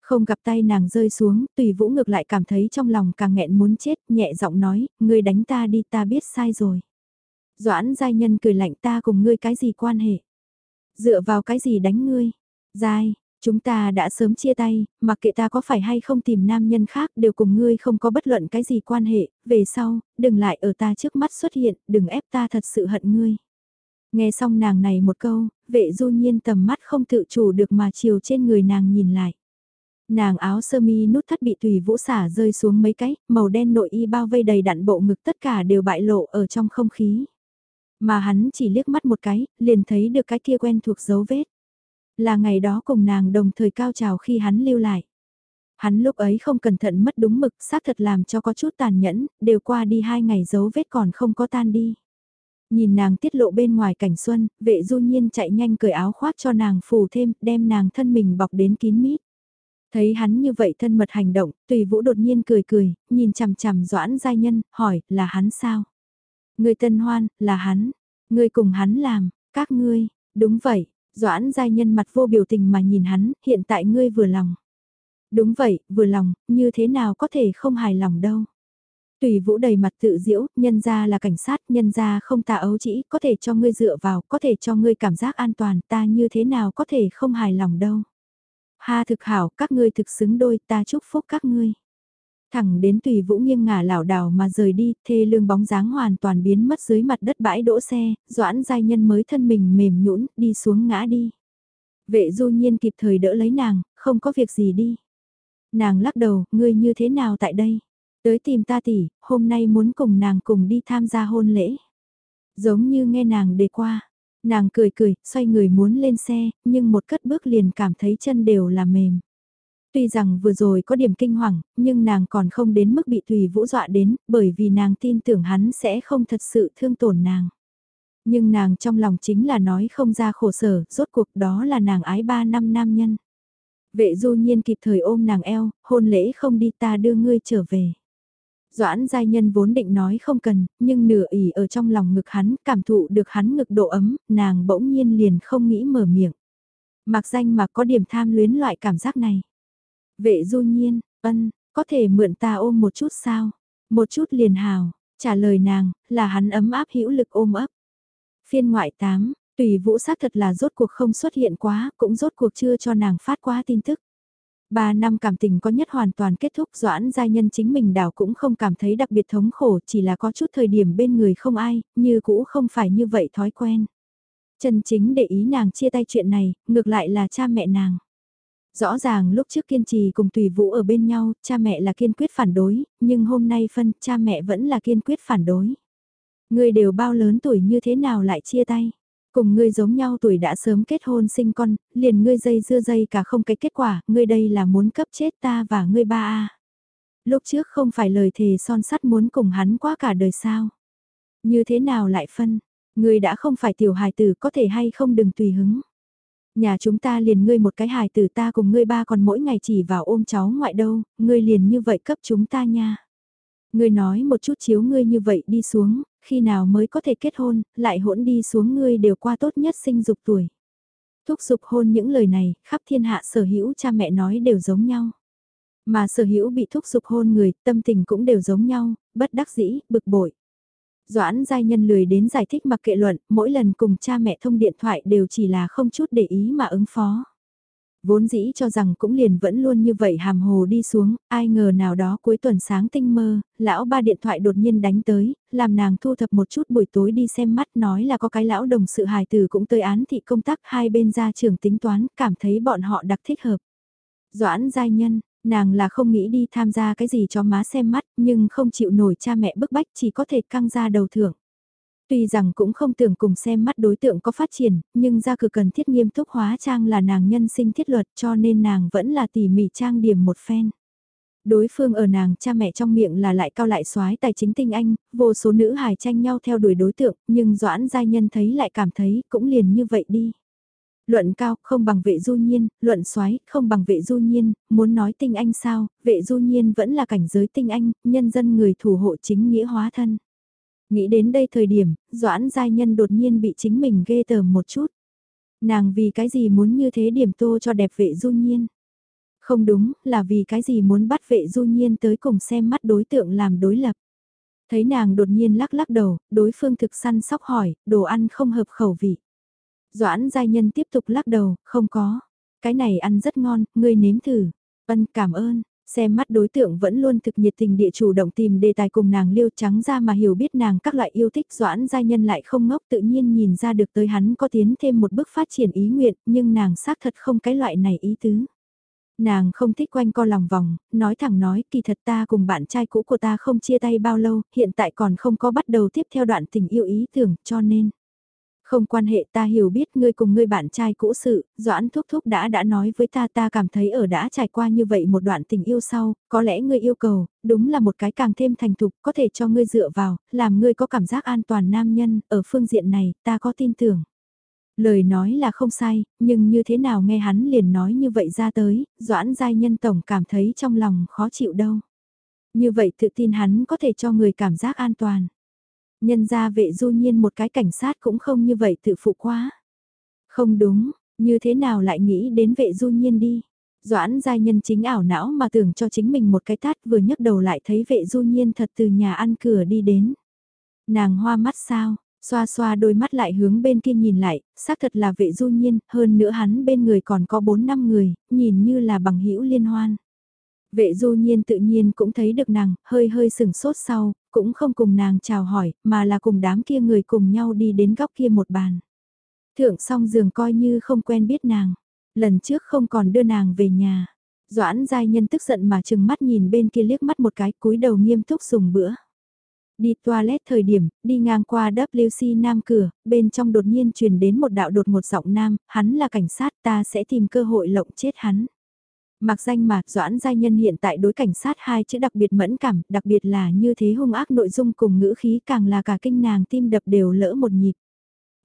Không gặp tay nàng rơi xuống, tùy vũ ngược lại cảm thấy trong lòng càng nghẹn muốn chết, nhẹ giọng nói, ngươi đánh ta đi ta biết sai rồi. Doãn Giai Nhân cười lạnh ta cùng ngươi cái gì quan hệ? Dựa vào cái gì đánh ngươi? Giai, Chúng ta đã sớm chia tay, mặc kệ ta có phải hay không tìm nam nhân khác đều cùng ngươi không có bất luận cái gì quan hệ, về sau, đừng lại ở ta trước mắt xuất hiện, đừng ép ta thật sự hận ngươi. Nghe xong nàng này một câu, vệ du nhiên tầm mắt không tự chủ được mà chiều trên người nàng nhìn lại. Nàng áo sơ mi nút thắt bị tùy vũ xả rơi xuống mấy cái, màu đen nội y bao vây đầy đặn bộ ngực tất cả đều bại lộ ở trong không khí. Mà hắn chỉ liếc mắt một cái, liền thấy được cái kia quen thuộc dấu vết. Là ngày đó cùng nàng đồng thời cao trào khi hắn lưu lại. Hắn lúc ấy không cẩn thận mất đúng mực xác thật làm cho có chút tàn nhẫn, đều qua đi hai ngày dấu vết còn không có tan đi. Nhìn nàng tiết lộ bên ngoài cảnh xuân, vệ du nhiên chạy nhanh cởi áo khoác cho nàng phủ thêm, đem nàng thân mình bọc đến kín mít. Thấy hắn như vậy thân mật hành động, tùy vũ đột nhiên cười cười, nhìn chằm chằm doãn giai nhân, hỏi, là hắn sao? Người tân hoan, là hắn. Người cùng hắn làm, các ngươi, đúng vậy, Doãn giai nhân mặt vô biểu tình mà nhìn hắn, hiện tại ngươi vừa lòng. Đúng vậy, vừa lòng, như thế nào có thể không hài lòng đâu. Tùy vũ đầy mặt tự diễu, nhân ra là cảnh sát, nhân ra không tà ấu chỉ, có thể cho ngươi dựa vào, có thể cho ngươi cảm giác an toàn, ta như thế nào có thể không hài lòng đâu. Ha thực hảo, các ngươi thực xứng đôi, ta chúc phúc các ngươi. Thẳng đến tùy vũ nghiêng ngả lảo đảo mà rời đi, thê lương bóng dáng hoàn toàn biến mất dưới mặt đất bãi đỗ xe, doãn giai nhân mới thân mình mềm nhũn đi xuống ngã đi. Vệ du nhiên kịp thời đỡ lấy nàng, không có việc gì đi. Nàng lắc đầu, ngươi như thế nào tại đây? Tới tìm ta tỷ, hôm nay muốn cùng nàng cùng đi tham gia hôn lễ. Giống như nghe nàng đề qua, nàng cười cười, xoay người muốn lên xe, nhưng một cất bước liền cảm thấy chân đều là mềm. Tuy rằng vừa rồi có điểm kinh hoàng, nhưng nàng còn không đến mức bị Tùy Vũ dọa đến, bởi vì nàng tin tưởng hắn sẽ không thật sự thương tổn nàng. Nhưng nàng trong lòng chính là nói không ra khổ sở, rốt cuộc đó là nàng ái ba năm nam nhân. Vệ du nhiên kịp thời ôm nàng eo, hôn lễ không đi ta đưa ngươi trở về. Doãn giai nhân vốn định nói không cần, nhưng nửa ỉ ở trong lòng ngực hắn, cảm thụ được hắn ngực độ ấm, nàng bỗng nhiên liền không nghĩ mở miệng. Mặc danh mà có điểm tham luyến loại cảm giác này. Vệ du nhiên, ân, có thể mượn ta ôm một chút sao? Một chút liền hào, trả lời nàng, là hắn ấm áp hữu lực ôm ấp. Phiên ngoại 8, tùy vũ sát thật là rốt cuộc không xuất hiện quá, cũng rốt cuộc chưa cho nàng phát quá tin tức. Ba năm cảm tình có nhất hoàn toàn kết thúc doãn giai nhân chính mình đảo cũng không cảm thấy đặc biệt thống khổ chỉ là có chút thời điểm bên người không ai, như cũ không phải như vậy thói quen. Chân chính để ý nàng chia tay chuyện này, ngược lại là cha mẹ nàng. Rõ ràng lúc trước kiên trì cùng Tùy Vũ ở bên nhau, cha mẹ là kiên quyết phản đối, nhưng hôm nay phân cha mẹ vẫn là kiên quyết phản đối. Người đều bao lớn tuổi như thế nào lại chia tay? Cùng ngươi giống nhau tuổi đã sớm kết hôn sinh con, liền ngươi dây dưa dây cả không cái kết quả, ngươi đây là muốn cấp chết ta và ngươi ba a. Lúc trước không phải lời thề son sắt muốn cùng hắn quá cả đời sao. Như thế nào lại phân, ngươi đã không phải tiểu hài tử có thể hay không đừng tùy hứng. Nhà chúng ta liền ngươi một cái hài tử ta cùng ngươi ba còn mỗi ngày chỉ vào ôm cháu ngoại đâu, ngươi liền như vậy cấp chúng ta nha. Ngươi nói một chút chiếu ngươi như vậy đi xuống, khi nào mới có thể kết hôn, lại hỗn đi xuống ngươi đều qua tốt nhất sinh dục tuổi. Thúc dục hôn những lời này, khắp thiên hạ sở hữu cha mẹ nói đều giống nhau. Mà sở hữu bị thúc dục hôn người, tâm tình cũng đều giống nhau, bất đắc dĩ, bực bội. Doãn giai nhân lười đến giải thích mặc kệ luận, mỗi lần cùng cha mẹ thông điện thoại đều chỉ là không chút để ý mà ứng phó. Vốn dĩ cho rằng cũng liền vẫn luôn như vậy hàm hồ đi xuống, ai ngờ nào đó cuối tuần sáng tinh mơ, lão ba điện thoại đột nhiên đánh tới, làm nàng thu thập một chút buổi tối đi xem mắt nói là có cái lão đồng sự hài từ cũng tới án thị công tác hai bên ra trường tính toán, cảm thấy bọn họ đặc thích hợp. Doãn giai nhân, nàng là không nghĩ đi tham gia cái gì cho má xem mắt, nhưng không chịu nổi cha mẹ bức bách chỉ có thể căng ra đầu thưởng. Tuy rằng cũng không tưởng cùng xem mắt đối tượng có phát triển, nhưng ra cửa cần thiết nghiêm túc hóa trang là nàng nhân sinh thiết luật cho nên nàng vẫn là tỉ mỉ trang điểm một phen. Đối phương ở nàng cha mẹ trong miệng là lại cao lại soái tài chính tinh anh, vô số nữ hài tranh nhau theo đuổi đối tượng, nhưng doãn giai nhân thấy lại cảm thấy cũng liền như vậy đi. Luận cao không bằng vệ du nhiên, luận xoáy không bằng vệ du nhiên, muốn nói tinh anh sao, vệ du nhiên vẫn là cảnh giới tinh anh, nhân dân người thủ hộ chính nghĩa hóa thân. Nghĩ đến đây thời điểm, Doãn Giai Nhân đột nhiên bị chính mình ghê tởm một chút. Nàng vì cái gì muốn như thế điểm tô cho đẹp vệ du nhiên? Không đúng, là vì cái gì muốn bắt vệ du nhiên tới cùng xem mắt đối tượng làm đối lập. Thấy nàng đột nhiên lắc lắc đầu, đối phương thực săn sóc hỏi, đồ ăn không hợp khẩu vị. Doãn giai nhân tiếp tục lắc đầu, không có. Cái này ăn rất ngon, ngươi nếm thử. Ân cảm ơn, Xem mắt đối tượng vẫn luôn thực nhiệt tình địa chủ động tìm đề tài cùng nàng liêu trắng ra mà hiểu biết nàng các loại yêu thích doãn giai nhân lại không ngốc tự nhiên nhìn ra được tới hắn có tiến thêm một bước phát triển ý nguyện nhưng nàng xác thật không cái loại này ý tứ. Nàng không thích quanh co lòng vòng, nói thẳng nói kỳ thật ta cùng bạn trai cũ của ta không chia tay bao lâu, hiện tại còn không có bắt đầu tiếp theo đoạn tình yêu ý tưởng cho nên. Không quan hệ ta hiểu biết ngươi cùng ngươi bạn trai cũ sự, Doãn Thúc Thúc đã đã nói với ta ta cảm thấy ở đã trải qua như vậy một đoạn tình yêu sau, có lẽ ngươi yêu cầu, đúng là một cái càng thêm thành thục, có thể cho ngươi dựa vào, làm ngươi có cảm giác an toàn nam nhân, ở phương diện này, ta có tin tưởng. Lời nói là không sai, nhưng như thế nào nghe hắn liền nói như vậy ra tới, Doãn Giai Nhân Tổng cảm thấy trong lòng khó chịu đâu. Như vậy tự tin hắn có thể cho người cảm giác an toàn. Nhân ra vệ du nhiên một cái cảnh sát cũng không như vậy tự phụ quá. Không đúng, như thế nào lại nghĩ đến vệ du nhiên đi. Doãn giai nhân chính ảo não mà tưởng cho chính mình một cái tát vừa nhấc đầu lại thấy vệ du nhiên thật từ nhà ăn cửa đi đến. Nàng hoa mắt sao, xoa xoa đôi mắt lại hướng bên kia nhìn lại, xác thật là vệ du nhiên, hơn nữa hắn bên người còn có 4 năm người, nhìn như là bằng hữu liên hoan. Vệ du nhiên tự nhiên cũng thấy được nàng, hơi hơi sừng sốt sau, cũng không cùng nàng chào hỏi, mà là cùng đám kia người cùng nhau đi đến góc kia một bàn. Thượng song giường coi như không quen biết nàng, lần trước không còn đưa nàng về nhà. Doãn giai nhân tức giận mà chừng mắt nhìn bên kia liếc mắt một cái cúi đầu nghiêm túc dùng bữa. Đi toilet thời điểm, đi ngang qua WC Nam cửa, bên trong đột nhiên truyền đến một đạo đột một giọng nam, hắn là cảnh sát ta sẽ tìm cơ hội lộng chết hắn. Mặc danh mà, Doãn Giai Nhân hiện tại đối cảnh sát hai chữ đặc biệt mẫn cảm, đặc biệt là như thế hung ác nội dung cùng ngữ khí càng là cả kinh nàng tim đập đều lỡ một nhịp.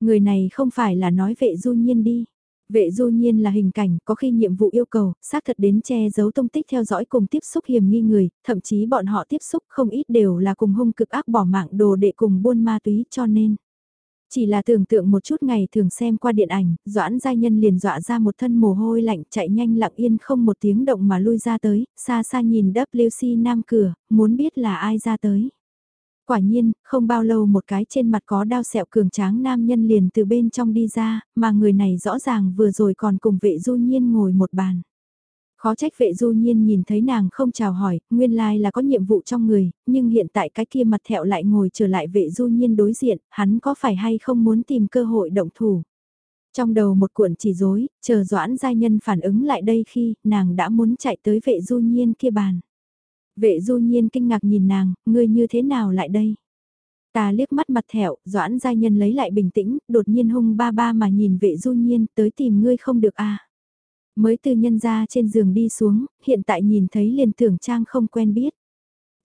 Người này không phải là nói vệ du nhiên đi. Vệ du nhiên là hình cảnh, có khi nhiệm vụ yêu cầu, xác thật đến che giấu tông tích theo dõi cùng tiếp xúc hiểm nghi người, thậm chí bọn họ tiếp xúc không ít đều là cùng hung cực ác bỏ mạng đồ để cùng buôn ma túy cho nên. Chỉ là tưởng tượng một chút ngày thường xem qua điện ảnh, Doãn Giai Nhân liền dọa ra một thân mồ hôi lạnh chạy nhanh lặng yên không một tiếng động mà lui ra tới, xa xa nhìn WC nam cửa, muốn biết là ai ra tới. Quả nhiên, không bao lâu một cái trên mặt có đao sẹo cường tráng nam nhân liền từ bên trong đi ra, mà người này rõ ràng vừa rồi còn cùng vệ du nhiên ngồi một bàn. Khó trách vệ du nhiên nhìn thấy nàng không chào hỏi, nguyên lai là có nhiệm vụ trong người, nhưng hiện tại cái kia mặt thẹo lại ngồi trở lại vệ du nhiên đối diện, hắn có phải hay không muốn tìm cơ hội động thủ. Trong đầu một cuộn chỉ rối, chờ doãn giai nhân phản ứng lại đây khi nàng đã muốn chạy tới vệ du nhiên kia bàn. Vệ du nhiên kinh ngạc nhìn nàng, ngươi như thế nào lại đây? Ta liếc mắt mặt thẹo, doãn giai nhân lấy lại bình tĩnh, đột nhiên hung ba ba mà nhìn vệ du nhiên tới tìm ngươi không được à. Mới từ nhân ra trên giường đi xuống, hiện tại nhìn thấy liền tưởng trang không quen biết.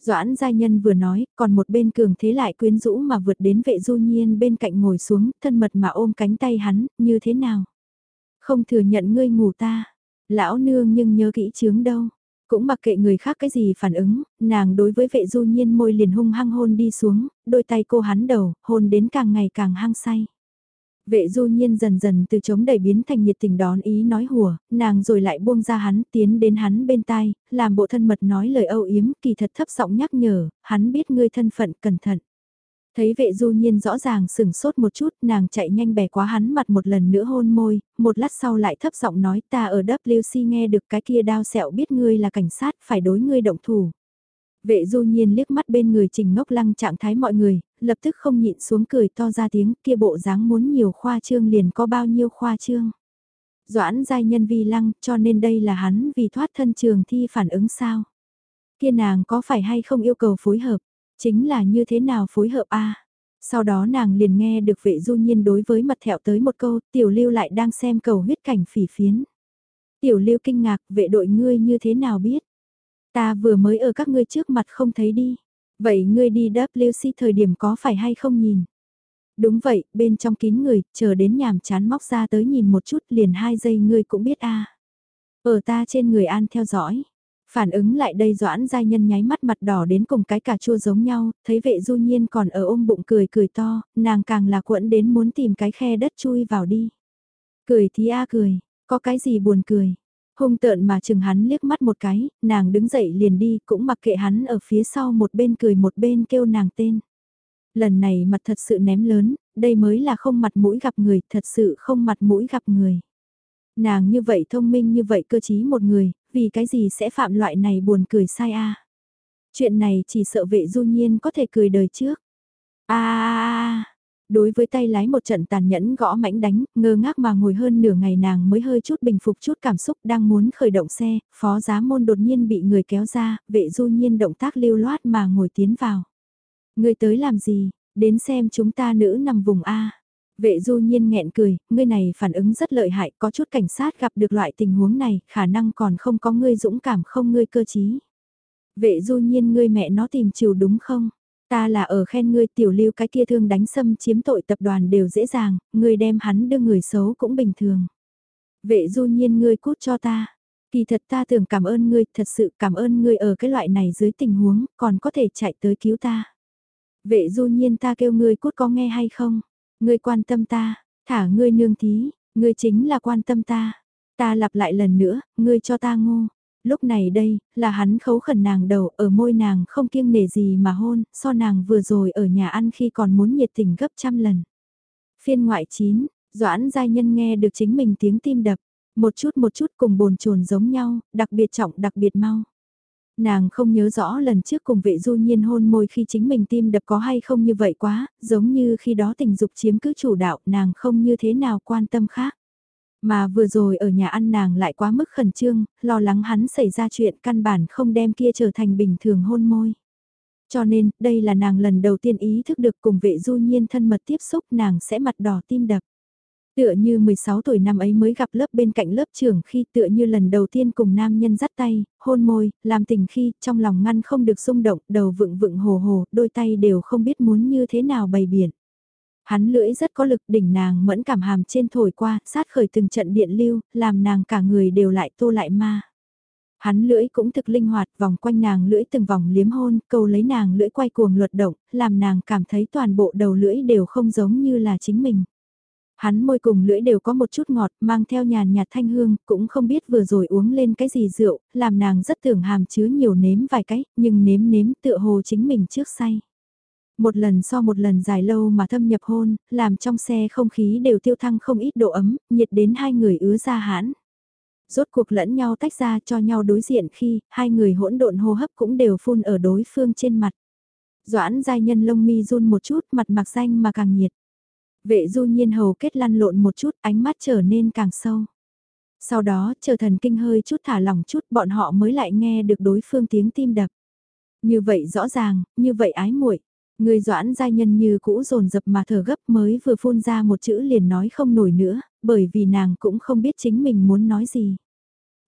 Doãn gia nhân vừa nói, còn một bên cường thế lại quyến rũ mà vượt đến vệ du nhiên bên cạnh ngồi xuống, thân mật mà ôm cánh tay hắn, như thế nào? Không thừa nhận ngươi ngủ ta, lão nương nhưng nhớ kỹ chướng đâu. Cũng mặc kệ người khác cái gì phản ứng, nàng đối với vệ du nhiên môi liền hung hăng hôn đi xuống, đôi tay cô hắn đầu, hôn đến càng ngày càng hăng say. Vệ du nhiên dần dần từ chống đẩy biến thành nhiệt tình đón ý nói hùa, nàng rồi lại buông ra hắn tiến đến hắn bên tai, làm bộ thân mật nói lời âu yếm kỳ thật thấp giọng nhắc nhở, hắn biết ngươi thân phận cẩn thận. Thấy vệ du nhiên rõ ràng sừng sốt một chút, nàng chạy nhanh bẻ quá hắn mặt một lần nữa hôn môi, một lát sau lại thấp giọng nói ta ở WC nghe được cái kia đao sẹo biết ngươi là cảnh sát, phải đối ngươi động thủ. Vệ du nhiên liếc mắt bên người trình ngốc lăng trạng thái mọi người, lập tức không nhịn xuống cười to ra tiếng kia bộ dáng muốn nhiều khoa trương liền có bao nhiêu khoa trương. Doãn giai nhân vi lăng cho nên đây là hắn vì thoát thân trường thi phản ứng sao. Kia nàng có phải hay không yêu cầu phối hợp, chính là như thế nào phối hợp a Sau đó nàng liền nghe được vệ du nhiên đối với mặt thẹo tới một câu, tiểu lưu lại đang xem cầu huyết cảnh phỉ phiến. Tiểu lưu kinh ngạc, vệ đội ngươi như thế nào biết? Ta vừa mới ở các ngươi trước mặt không thấy đi. Vậy ngươi đi WC thời điểm có phải hay không nhìn? Đúng vậy, bên trong kín người, chờ đến nhàm chán móc ra tới nhìn một chút liền hai giây ngươi cũng biết a Ở ta trên người an theo dõi. Phản ứng lại đây doãn giai nhân nháy mắt mặt đỏ đến cùng cái cà chua giống nhau, thấy vệ du nhiên còn ở ôm bụng cười cười to, nàng càng là quẫn đến muốn tìm cái khe đất chui vào đi. Cười thì a cười, có cái gì buồn cười. Hung tợn mà chừng hắn liếc mắt một cái, nàng đứng dậy liền đi, cũng mặc kệ hắn ở phía sau một bên cười một bên kêu nàng tên. Lần này mặt thật sự ném lớn, đây mới là không mặt mũi gặp người, thật sự không mặt mũi gặp người. Nàng như vậy thông minh như vậy cơ chí một người, vì cái gì sẽ phạm loại này buồn cười sai a Chuyện này chỉ sợ vệ du nhiên có thể cười đời trước. a Đối với tay lái một trận tàn nhẫn gõ mãnh đánh, ngơ ngác mà ngồi hơn nửa ngày nàng mới hơi chút bình phục chút cảm xúc đang muốn khởi động xe, phó giá môn đột nhiên bị người kéo ra, vệ du nhiên động tác lưu loát mà ngồi tiến vào. Người tới làm gì, đến xem chúng ta nữ nằm vùng A. Vệ du nhiên nghẹn cười, ngươi này phản ứng rất lợi hại, có chút cảnh sát gặp được loại tình huống này, khả năng còn không có ngươi dũng cảm không ngươi cơ trí. Vệ du nhiên ngươi mẹ nó tìm chiều đúng không? Ta là ở khen ngươi tiểu lưu cái kia thương đánh xâm chiếm tội tập đoàn đều dễ dàng, ngươi đem hắn đưa người xấu cũng bình thường. Vệ du nhiên ngươi cút cho ta. Kỳ thật ta tưởng cảm ơn ngươi, thật sự cảm ơn ngươi ở cái loại này dưới tình huống, còn có thể chạy tới cứu ta. Vệ du nhiên ta kêu ngươi cút có nghe hay không? Ngươi quan tâm ta, thả ngươi nương thí, ngươi chính là quan tâm ta. Ta lặp lại lần nữa, ngươi cho ta ngô lúc này đây, là hắn khấu khẩn nàng đầu ở môi nàng không kiêng nể gì mà hôn, so nàng vừa rồi ở nhà ăn khi còn muốn nhiệt tình gấp trăm lần. Phiên ngoại 9, Doãn Giai Nhân nghe được chính mình tiếng tim đập, một chút một chút cùng bồn chồn giống nhau, đặc biệt trọng đặc biệt mau. Nàng không nhớ rõ lần trước cùng vệ du nhiên hôn môi khi chính mình tim đập có hay không như vậy quá, giống như khi đó tình dục chiếm cứ chủ đạo nàng không như thế nào quan tâm khác. Mà vừa rồi ở nhà ăn nàng lại quá mức khẩn trương, lo lắng hắn xảy ra chuyện căn bản không đem kia trở thành bình thường hôn môi. Cho nên, đây là nàng lần đầu tiên ý thức được cùng vệ du nhiên thân mật tiếp xúc nàng sẽ mặt đỏ tim đập. Tựa như 16 tuổi năm ấy mới gặp lớp bên cạnh lớp trưởng khi tựa như lần đầu tiên cùng nam nhân dắt tay, hôn môi, làm tình khi trong lòng ngăn không được xung động, đầu vựng vựng hồ hồ, đôi tay đều không biết muốn như thế nào bày biển. Hắn lưỡi rất có lực đỉnh nàng mẫn cảm hàm trên thổi qua, sát khởi từng trận điện lưu, làm nàng cả người đều lại tô lại ma. Hắn lưỡi cũng thực linh hoạt, vòng quanh nàng lưỡi từng vòng liếm hôn, câu lấy nàng lưỡi quay cuồng luật động, làm nàng cảm thấy toàn bộ đầu lưỡi đều không giống như là chính mình. Hắn môi cùng lưỡi đều có một chút ngọt, mang theo nhàn nhạt thanh hương, cũng không biết vừa rồi uống lên cái gì rượu, làm nàng rất tưởng hàm chứa nhiều nếm vài cái, nhưng nếm nếm tựa hồ chính mình trước say. Một lần so một lần dài lâu mà thâm nhập hôn, làm trong xe không khí đều tiêu thăng không ít độ ấm, nhiệt đến hai người ứa ra hãn. Rốt cuộc lẫn nhau tách ra cho nhau đối diện khi hai người hỗn độn hô hấp cũng đều phun ở đối phương trên mặt. Doãn giai nhân lông mi run một chút mặt mạc xanh mà càng nhiệt. Vệ du nhiên hầu kết lăn lộn một chút ánh mắt trở nên càng sâu. Sau đó chờ thần kinh hơi chút thả lỏng chút bọn họ mới lại nghe được đối phương tiếng tim đập. Như vậy rõ ràng, như vậy ái muội Người doãn giai nhân như cũ dồn dập mà thở gấp mới vừa phun ra một chữ liền nói không nổi nữa, bởi vì nàng cũng không biết chính mình muốn nói gì.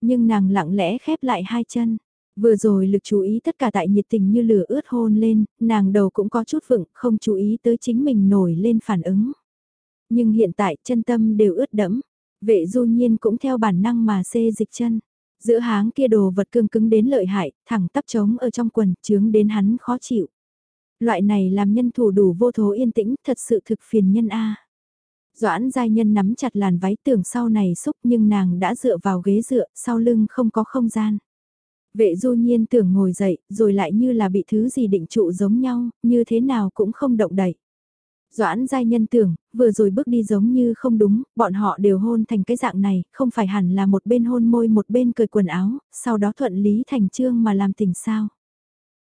Nhưng nàng lặng lẽ khép lại hai chân. Vừa rồi lực chú ý tất cả tại nhiệt tình như lửa ướt hôn lên, nàng đầu cũng có chút vựng, không chú ý tới chính mình nổi lên phản ứng. Nhưng hiện tại chân tâm đều ướt đẫm, vệ du nhiên cũng theo bản năng mà xê dịch chân. Giữa háng kia đồ vật cương cứng đến lợi hại, thẳng tắp trống ở trong quần, chướng đến hắn khó chịu. Loại này làm nhân thủ đủ vô thố yên tĩnh, thật sự thực phiền nhân A. Doãn giai nhân nắm chặt làn váy tưởng sau này xúc nhưng nàng đã dựa vào ghế dựa, sau lưng không có không gian. Vệ du nhiên tưởng ngồi dậy, rồi lại như là bị thứ gì định trụ giống nhau, như thế nào cũng không động đậy. Doãn giai nhân tưởng, vừa rồi bước đi giống như không đúng, bọn họ đều hôn thành cái dạng này, không phải hẳn là một bên hôn môi một bên cười quần áo, sau đó thuận lý thành trương mà làm tình sao.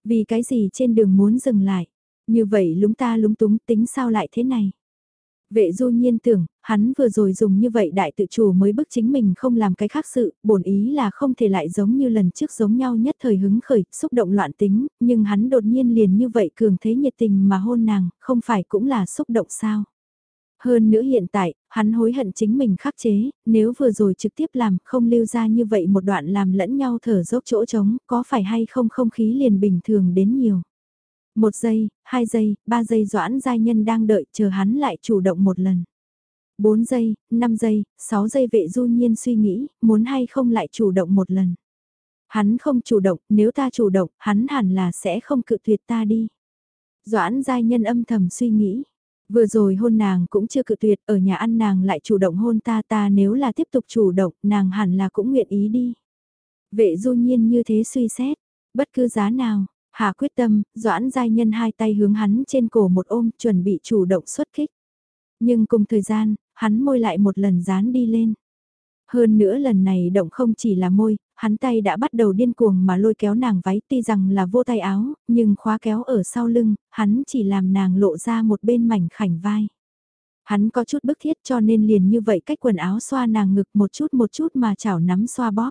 Vì cái gì trên đường muốn dừng lại, như vậy lúng ta lúng túng tính sao lại thế này. Vệ du nhiên tưởng, hắn vừa rồi dùng như vậy đại tự chủ mới bức chính mình không làm cái khác sự, bổn ý là không thể lại giống như lần trước giống nhau nhất thời hứng khởi, xúc động loạn tính, nhưng hắn đột nhiên liền như vậy cường thế nhiệt tình mà hôn nàng, không phải cũng là xúc động sao. Hơn nữa hiện tại, hắn hối hận chính mình khắc chế, nếu vừa rồi trực tiếp làm không lưu ra như vậy một đoạn làm lẫn nhau thở dốc chỗ trống, có phải hay không không khí liền bình thường đến nhiều. Một giây, hai giây, ba giây doãn giai nhân đang đợi chờ hắn lại chủ động một lần. Bốn giây, năm giây, sáu giây vệ du nhiên suy nghĩ, muốn hay không lại chủ động một lần. Hắn không chủ động, nếu ta chủ động, hắn hẳn là sẽ không cự tuyệt ta đi. Doãn giai nhân âm thầm suy nghĩ. Vừa rồi hôn nàng cũng chưa cự tuyệt, ở nhà ăn nàng lại chủ động hôn ta ta nếu là tiếp tục chủ động, nàng hẳn là cũng nguyện ý đi. Vệ du nhiên như thế suy xét, bất cứ giá nào, Hà quyết tâm, Doãn Giai Nhân hai tay hướng hắn trên cổ một ôm, chuẩn bị chủ động xuất kích. Nhưng cùng thời gian, hắn môi lại một lần dán đi lên. Hơn nữa lần này động không chỉ là môi, hắn tay đã bắt đầu điên cuồng mà lôi kéo nàng váy tuy rằng là vô tay áo, nhưng khóa kéo ở sau lưng, hắn chỉ làm nàng lộ ra một bên mảnh khảnh vai. Hắn có chút bức thiết cho nên liền như vậy cách quần áo xoa nàng ngực một chút một chút mà chảo nắm xoa bóp.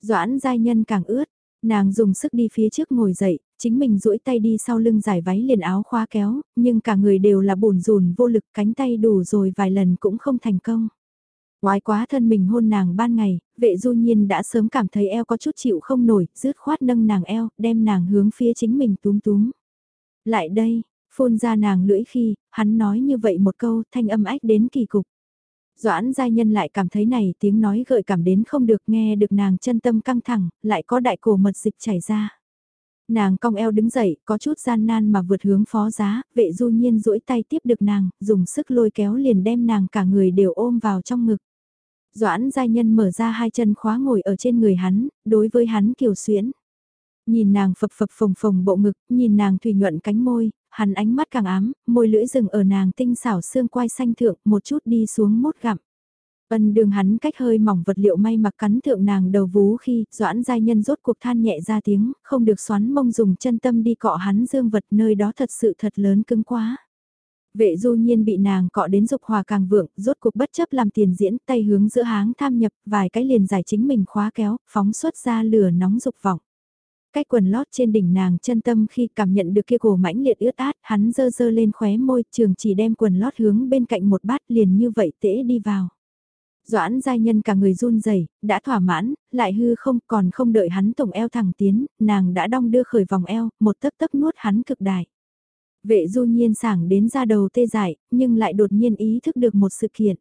Doãn giai nhân càng ướt, Nàng dùng sức đi phía trước ngồi dậy, chính mình duỗi tay đi sau lưng giải váy liền áo khóa kéo, nhưng cả người đều là bùn rùn vô lực cánh tay đủ rồi vài lần cũng không thành công. Quái quá thân mình hôn nàng ban ngày, vệ du nhiên đã sớm cảm thấy eo có chút chịu không nổi, rứt khoát nâng nàng eo, đem nàng hướng phía chính mình túm túm. Lại đây, phun ra nàng lưỡi khi, hắn nói như vậy một câu thanh âm ách đến kỳ cục. Doãn giai nhân lại cảm thấy này tiếng nói gợi cảm đến không được nghe được nàng chân tâm căng thẳng, lại có đại cổ mật dịch chảy ra. Nàng cong eo đứng dậy, có chút gian nan mà vượt hướng phó giá, vệ du nhiên duỗi tay tiếp được nàng, dùng sức lôi kéo liền đem nàng cả người đều ôm vào trong ngực. Doãn giai nhân mở ra hai chân khóa ngồi ở trên người hắn, đối với hắn kiều xuyễn. Nhìn nàng phập phập phồng phồng bộ ngực, nhìn nàng thủy nhuận cánh môi, hắn ánh mắt càng ám, môi lưỡi rừng ở nàng tinh xảo xương quai xanh thượng một chút đi xuống mốt gặm. Ân đường hắn cách hơi mỏng vật liệu may mặc cắn thượng nàng đầu vú khi doãn giai nhân rốt cuộc than nhẹ ra tiếng, không được xoắn mông dùng chân tâm đi cọ hắn dương vật nơi đó thật sự thật lớn cứng quá. Vệ du nhiên bị nàng cọ đến dục hòa càng vượng, rốt cuộc bất chấp làm tiền diễn tay hướng giữa háng tham nhập, vài cái liền giải chính mình khóa kéo, phóng xuất ra lửa nóng dục vọng. Cái quần lót trên đỉnh nàng chân tâm khi cảm nhận được kia cổ mãnh liệt ướt át, hắn dơ dơ lên khóe môi, trường chỉ đem quần lót hướng bên cạnh một bát liền như vậy tễ đi vào. Doãn giai nhân cả người run rẩy đã thỏa mãn, lại hư không còn không đợi hắn tổng eo thẳng tiến, nàng đã đong đưa khởi vòng eo, một tấc tấc nuốt hắn cực đại. Vệ du nhiên sảng đến ra đầu tê dại, nhưng lại đột nhiên ý thức được một sự kiện.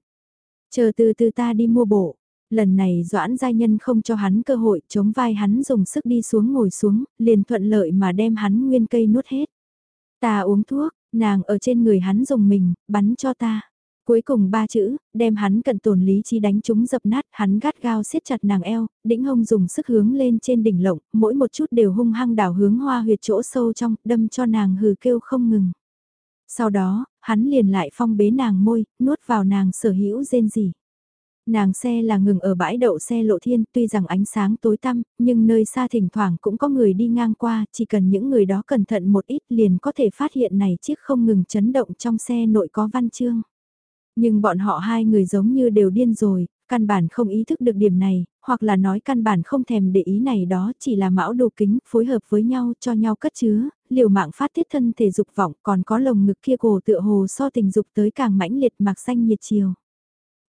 Chờ từ từ ta đi mua bộ, Lần này Doãn Giai Nhân không cho hắn cơ hội, chống vai hắn dùng sức đi xuống ngồi xuống, liền thuận lợi mà đem hắn nguyên cây nuốt hết. Ta uống thuốc, nàng ở trên người hắn dùng mình, bắn cho ta. Cuối cùng ba chữ, đem hắn cận tồn lý trí đánh chúng dập nát, hắn gắt gao siết chặt nàng eo, đĩnh hông dùng sức hướng lên trên đỉnh lộng, mỗi một chút đều hung hăng đảo hướng hoa huyệt chỗ sâu trong, đâm cho nàng hừ kêu không ngừng. Sau đó, hắn liền lại phong bế nàng môi, nuốt vào nàng sở hữu rên gì. Nàng xe là ngừng ở bãi đậu xe lộ thiên, tuy rằng ánh sáng tối tăm, nhưng nơi xa thỉnh thoảng cũng có người đi ngang qua, chỉ cần những người đó cẩn thận một ít liền có thể phát hiện này chiếc không ngừng chấn động trong xe nội có văn chương. Nhưng bọn họ hai người giống như đều điên rồi, căn bản không ý thức được điểm này, hoặc là nói căn bản không thèm để ý này đó chỉ là mão đồ kính phối hợp với nhau cho nhau cất chứa, liều mạng phát tiết thân thể dục vọng còn có lồng ngực kia cổ tựa hồ so tình dục tới càng mãnh liệt mạc xanh nhiệt chiều.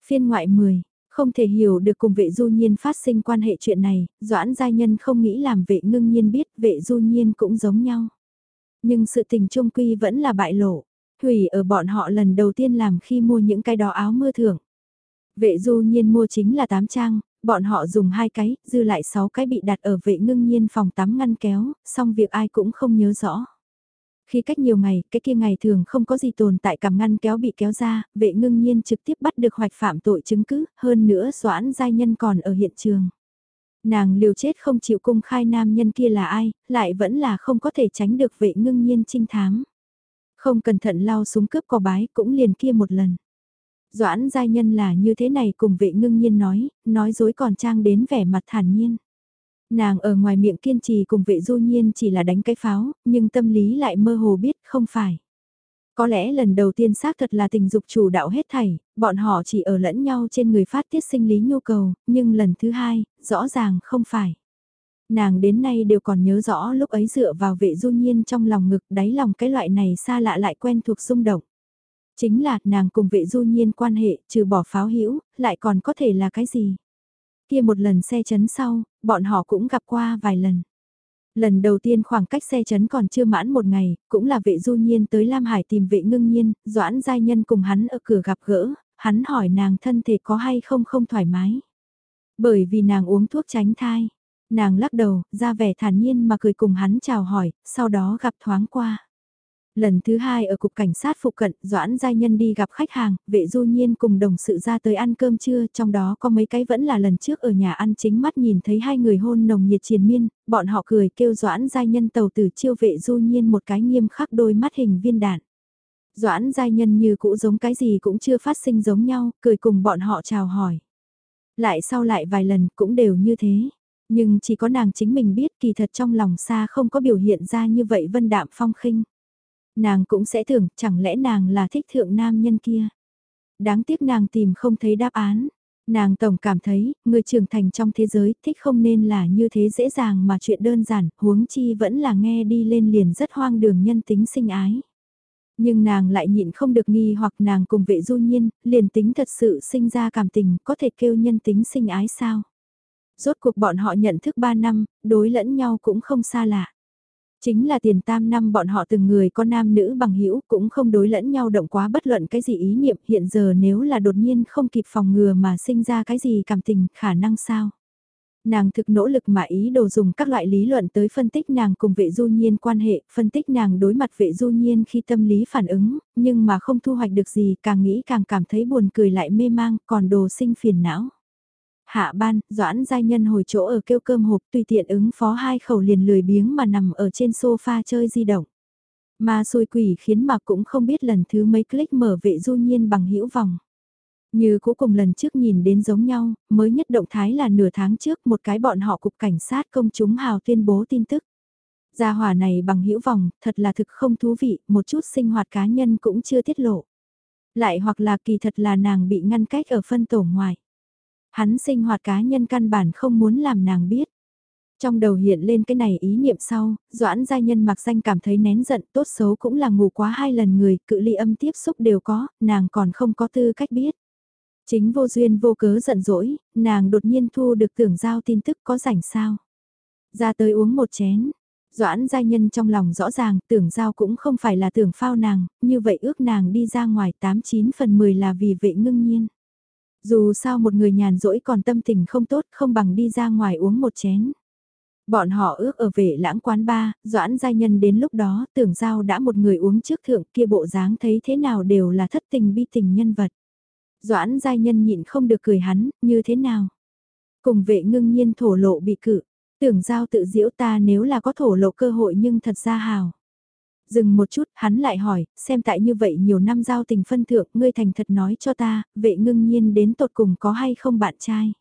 Phiên ngoại 10, không thể hiểu được cùng vệ du nhiên phát sinh quan hệ chuyện này, Doãn Giai Nhân không nghĩ làm vệ ngưng nhiên biết vệ du nhiên cũng giống nhau. Nhưng sự tình trung quy vẫn là bại lộ, Thủy ở bọn họ lần đầu tiên làm khi mua những cái đó áo mưa thưởng. Vệ du nhiên mua chính là 8 trang, bọn họ dùng hai cái, dư lại 6 cái bị đặt ở vệ ngưng nhiên phòng tắm ngăn kéo, xong việc ai cũng không nhớ rõ. Khi cách nhiều ngày, cái kia ngày thường không có gì tồn tại cảm ngăn kéo bị kéo ra, vệ ngưng nhiên trực tiếp bắt được hoạch phạm tội chứng cứ, hơn nữa doãn giai nhân còn ở hiện trường. Nàng liều chết không chịu cung khai nam nhân kia là ai, lại vẫn là không có thể tránh được vệ ngưng nhiên trinh thám. Không cẩn thận lao súng cướp cò bái cũng liền kia một lần. Doãn giai nhân là như thế này cùng vệ ngưng nhiên nói, nói dối còn trang đến vẻ mặt thản nhiên. Nàng ở ngoài miệng kiên trì cùng vệ du nhiên chỉ là đánh cái pháo, nhưng tâm lý lại mơ hồ biết không phải. Có lẽ lần đầu tiên xác thật là tình dục chủ đạo hết thảy, bọn họ chỉ ở lẫn nhau trên người phát tiết sinh lý nhu cầu, nhưng lần thứ hai, rõ ràng không phải. Nàng đến nay đều còn nhớ rõ lúc ấy dựa vào vệ du nhiên trong lòng ngực đáy lòng cái loại này xa lạ lại quen thuộc xung động. Chính là nàng cùng vệ du nhiên quan hệ trừ bỏ pháo hữu lại còn có thể là cái gì? Kia một lần xe chấn sau, bọn họ cũng gặp qua vài lần. Lần đầu tiên khoảng cách xe chấn còn chưa mãn một ngày, cũng là vệ du nhiên tới Lam Hải tìm vệ ngưng nhiên, doãn giai nhân cùng hắn ở cửa gặp gỡ, hắn hỏi nàng thân thể có hay không không thoải mái. Bởi vì nàng uống thuốc tránh thai, nàng lắc đầu, ra vẻ thản nhiên mà cười cùng hắn chào hỏi, sau đó gặp thoáng qua. Lần thứ hai ở cục cảnh sát phụ cận, Doãn Giai Nhân đi gặp khách hàng, vệ du nhiên cùng đồng sự ra tới ăn cơm trưa, trong đó có mấy cái vẫn là lần trước ở nhà ăn chính mắt nhìn thấy hai người hôn nồng nhiệt triền miên, bọn họ cười kêu Doãn Giai Nhân tàu tử chiêu vệ du nhiên một cái nghiêm khắc đôi mắt hình viên đạn. Doãn Giai Nhân như cũ giống cái gì cũng chưa phát sinh giống nhau, cười cùng bọn họ chào hỏi. Lại sau lại vài lần cũng đều như thế. Nhưng chỉ có nàng chính mình biết kỳ thật trong lòng xa không có biểu hiện ra như vậy vân đạm phong khinh. Nàng cũng sẽ tưởng chẳng lẽ nàng là thích thượng nam nhân kia. Đáng tiếc nàng tìm không thấy đáp án. Nàng tổng cảm thấy, người trưởng thành trong thế giới thích không nên là như thế dễ dàng mà chuyện đơn giản, huống chi vẫn là nghe đi lên liền rất hoang đường nhân tính sinh ái. Nhưng nàng lại nhịn không được nghi hoặc nàng cùng vệ du nhiên, liền tính thật sự sinh ra cảm tình, có thể kêu nhân tính sinh ái sao? Rốt cuộc bọn họ nhận thức 3 năm, đối lẫn nhau cũng không xa lạ. Chính là tiền tam năm bọn họ từng người có nam nữ bằng hữu cũng không đối lẫn nhau động quá bất luận cái gì ý niệm hiện giờ nếu là đột nhiên không kịp phòng ngừa mà sinh ra cái gì cảm tình khả năng sao. Nàng thực nỗ lực mà ý đồ dùng các loại lý luận tới phân tích nàng cùng vệ du nhiên quan hệ, phân tích nàng đối mặt vệ du nhiên khi tâm lý phản ứng, nhưng mà không thu hoạch được gì càng nghĩ càng cảm thấy buồn cười lại mê mang còn đồ sinh phiền não. Hạ ban, Doãn Giai Nhân hồi chỗ ở kêu cơm hộp tùy tiện ứng phó hai khẩu liền lười biếng mà nằm ở trên sofa chơi di động. Mà xui quỷ khiến mà cũng không biết lần thứ mấy click mở vệ du nhiên bằng hữu vòng. Như cuối cùng lần trước nhìn đến giống nhau, mới nhất động thái là nửa tháng trước một cái bọn họ cục cảnh sát công chúng hào tuyên bố tin tức. Gia hỏa này bằng hữu vòng, thật là thực không thú vị, một chút sinh hoạt cá nhân cũng chưa tiết lộ. Lại hoặc là kỳ thật là nàng bị ngăn cách ở phân tổ ngoài. Hắn sinh hoạt cá nhân căn bản không muốn làm nàng biết. Trong đầu hiện lên cái này ý niệm sau, Doãn gia nhân mặc danh cảm thấy nén giận tốt xấu cũng là ngủ quá hai lần người, cự ly âm tiếp xúc đều có, nàng còn không có tư cách biết. Chính vô duyên vô cớ giận dỗi, nàng đột nhiên thu được tưởng giao tin tức có rảnh sao. Ra tới uống một chén, Doãn gia nhân trong lòng rõ ràng tưởng giao cũng không phải là tưởng phao nàng, như vậy ước nàng đi ra ngoài 89 phần 10 là vì vệ ngưng nhiên. Dù sao một người nhàn rỗi còn tâm tình không tốt không bằng đi ra ngoài uống một chén. Bọn họ ước ở vệ lãng quán ba, doãn giai nhân đến lúc đó tưởng giao đã một người uống trước thượng kia bộ dáng thấy thế nào đều là thất tình bi tình nhân vật. Doãn giai nhân nhịn không được cười hắn, như thế nào? Cùng vệ ngưng nhiên thổ lộ bị cự, tưởng giao tự diễu ta nếu là có thổ lộ cơ hội nhưng thật ra hào. Dừng một chút, hắn lại hỏi, xem tại như vậy nhiều năm giao tình phân thượng, ngươi thành thật nói cho ta, vệ ngưng nhiên đến tột cùng có hay không bạn trai.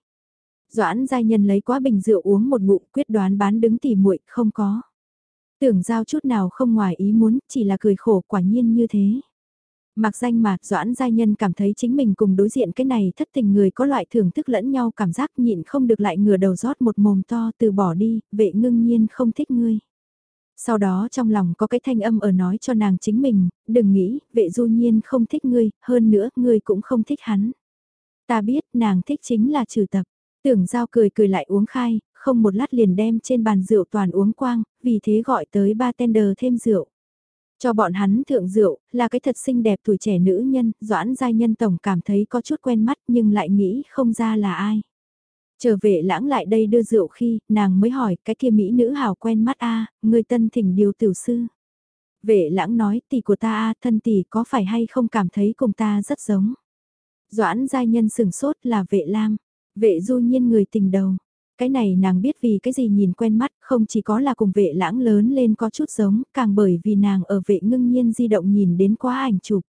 Doãn giai nhân lấy quá bình rượu uống một ngụm quyết đoán bán đứng tỉ muội không có. Tưởng giao chút nào không ngoài ý muốn, chỉ là cười khổ quả nhiên như thế. Mặc danh mà, Doãn Giai Nhân cảm thấy chính mình cùng đối diện cái này thất tình người có loại thưởng thức lẫn nhau cảm giác nhịn không được lại ngửa đầu rót một mồm to từ bỏ đi, vệ ngưng nhiên không thích ngươi. Sau đó trong lòng có cái thanh âm ở nói cho nàng chính mình, đừng nghĩ, vệ du nhiên không thích ngươi, hơn nữa, ngươi cũng không thích hắn. Ta biết nàng thích chính là trừ tập. Tưởng giao cười cười lại uống khai, không một lát liền đem trên bàn rượu toàn uống quang, vì thế gọi tới ba tender thêm rượu. Cho bọn hắn thượng rượu, là cái thật xinh đẹp tuổi trẻ nữ nhân, doãn giai nhân tổng cảm thấy có chút quen mắt nhưng lại nghĩ không ra là ai. Trở về lãng lại đây đưa rượu khi, nàng mới hỏi cái kia mỹ nữ hào quen mắt a người tân thỉnh điều tiểu sư. Vệ lãng nói tỷ của ta a thân tỷ có phải hay không cảm thấy cùng ta rất giống. Doãn giai nhân sừng sốt là vệ lam, vệ du nhiên người tình đầu. Cái này nàng biết vì cái gì nhìn quen mắt, không chỉ có là cùng vệ lãng lớn lên có chút giống, càng bởi vì nàng ở vệ ngưng nhiên di động nhìn đến quá ảnh chụp.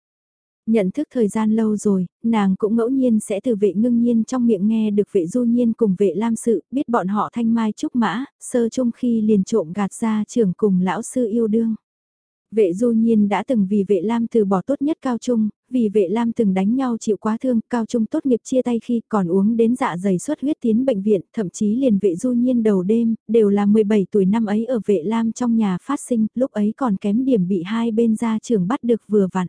Nhận thức thời gian lâu rồi, nàng cũng ngẫu nhiên sẽ từ vệ ngưng nhiên trong miệng nghe được vệ du nhiên cùng vệ lam sự, biết bọn họ thanh mai trúc mã, sơ chung khi liền trộm gạt ra trưởng cùng lão sư yêu đương. Vệ du nhiên đã từng vì vệ lam từ bỏ tốt nhất cao trung, vì vệ lam từng đánh nhau chịu quá thương, cao trung tốt nghiệp chia tay khi còn uống đến dạ dày xuất huyết tiến bệnh viện, thậm chí liền vệ du nhiên đầu đêm, đều là 17 tuổi năm ấy ở vệ lam trong nhà phát sinh, lúc ấy còn kém điểm bị hai bên gia trưởng bắt được vừa vặn.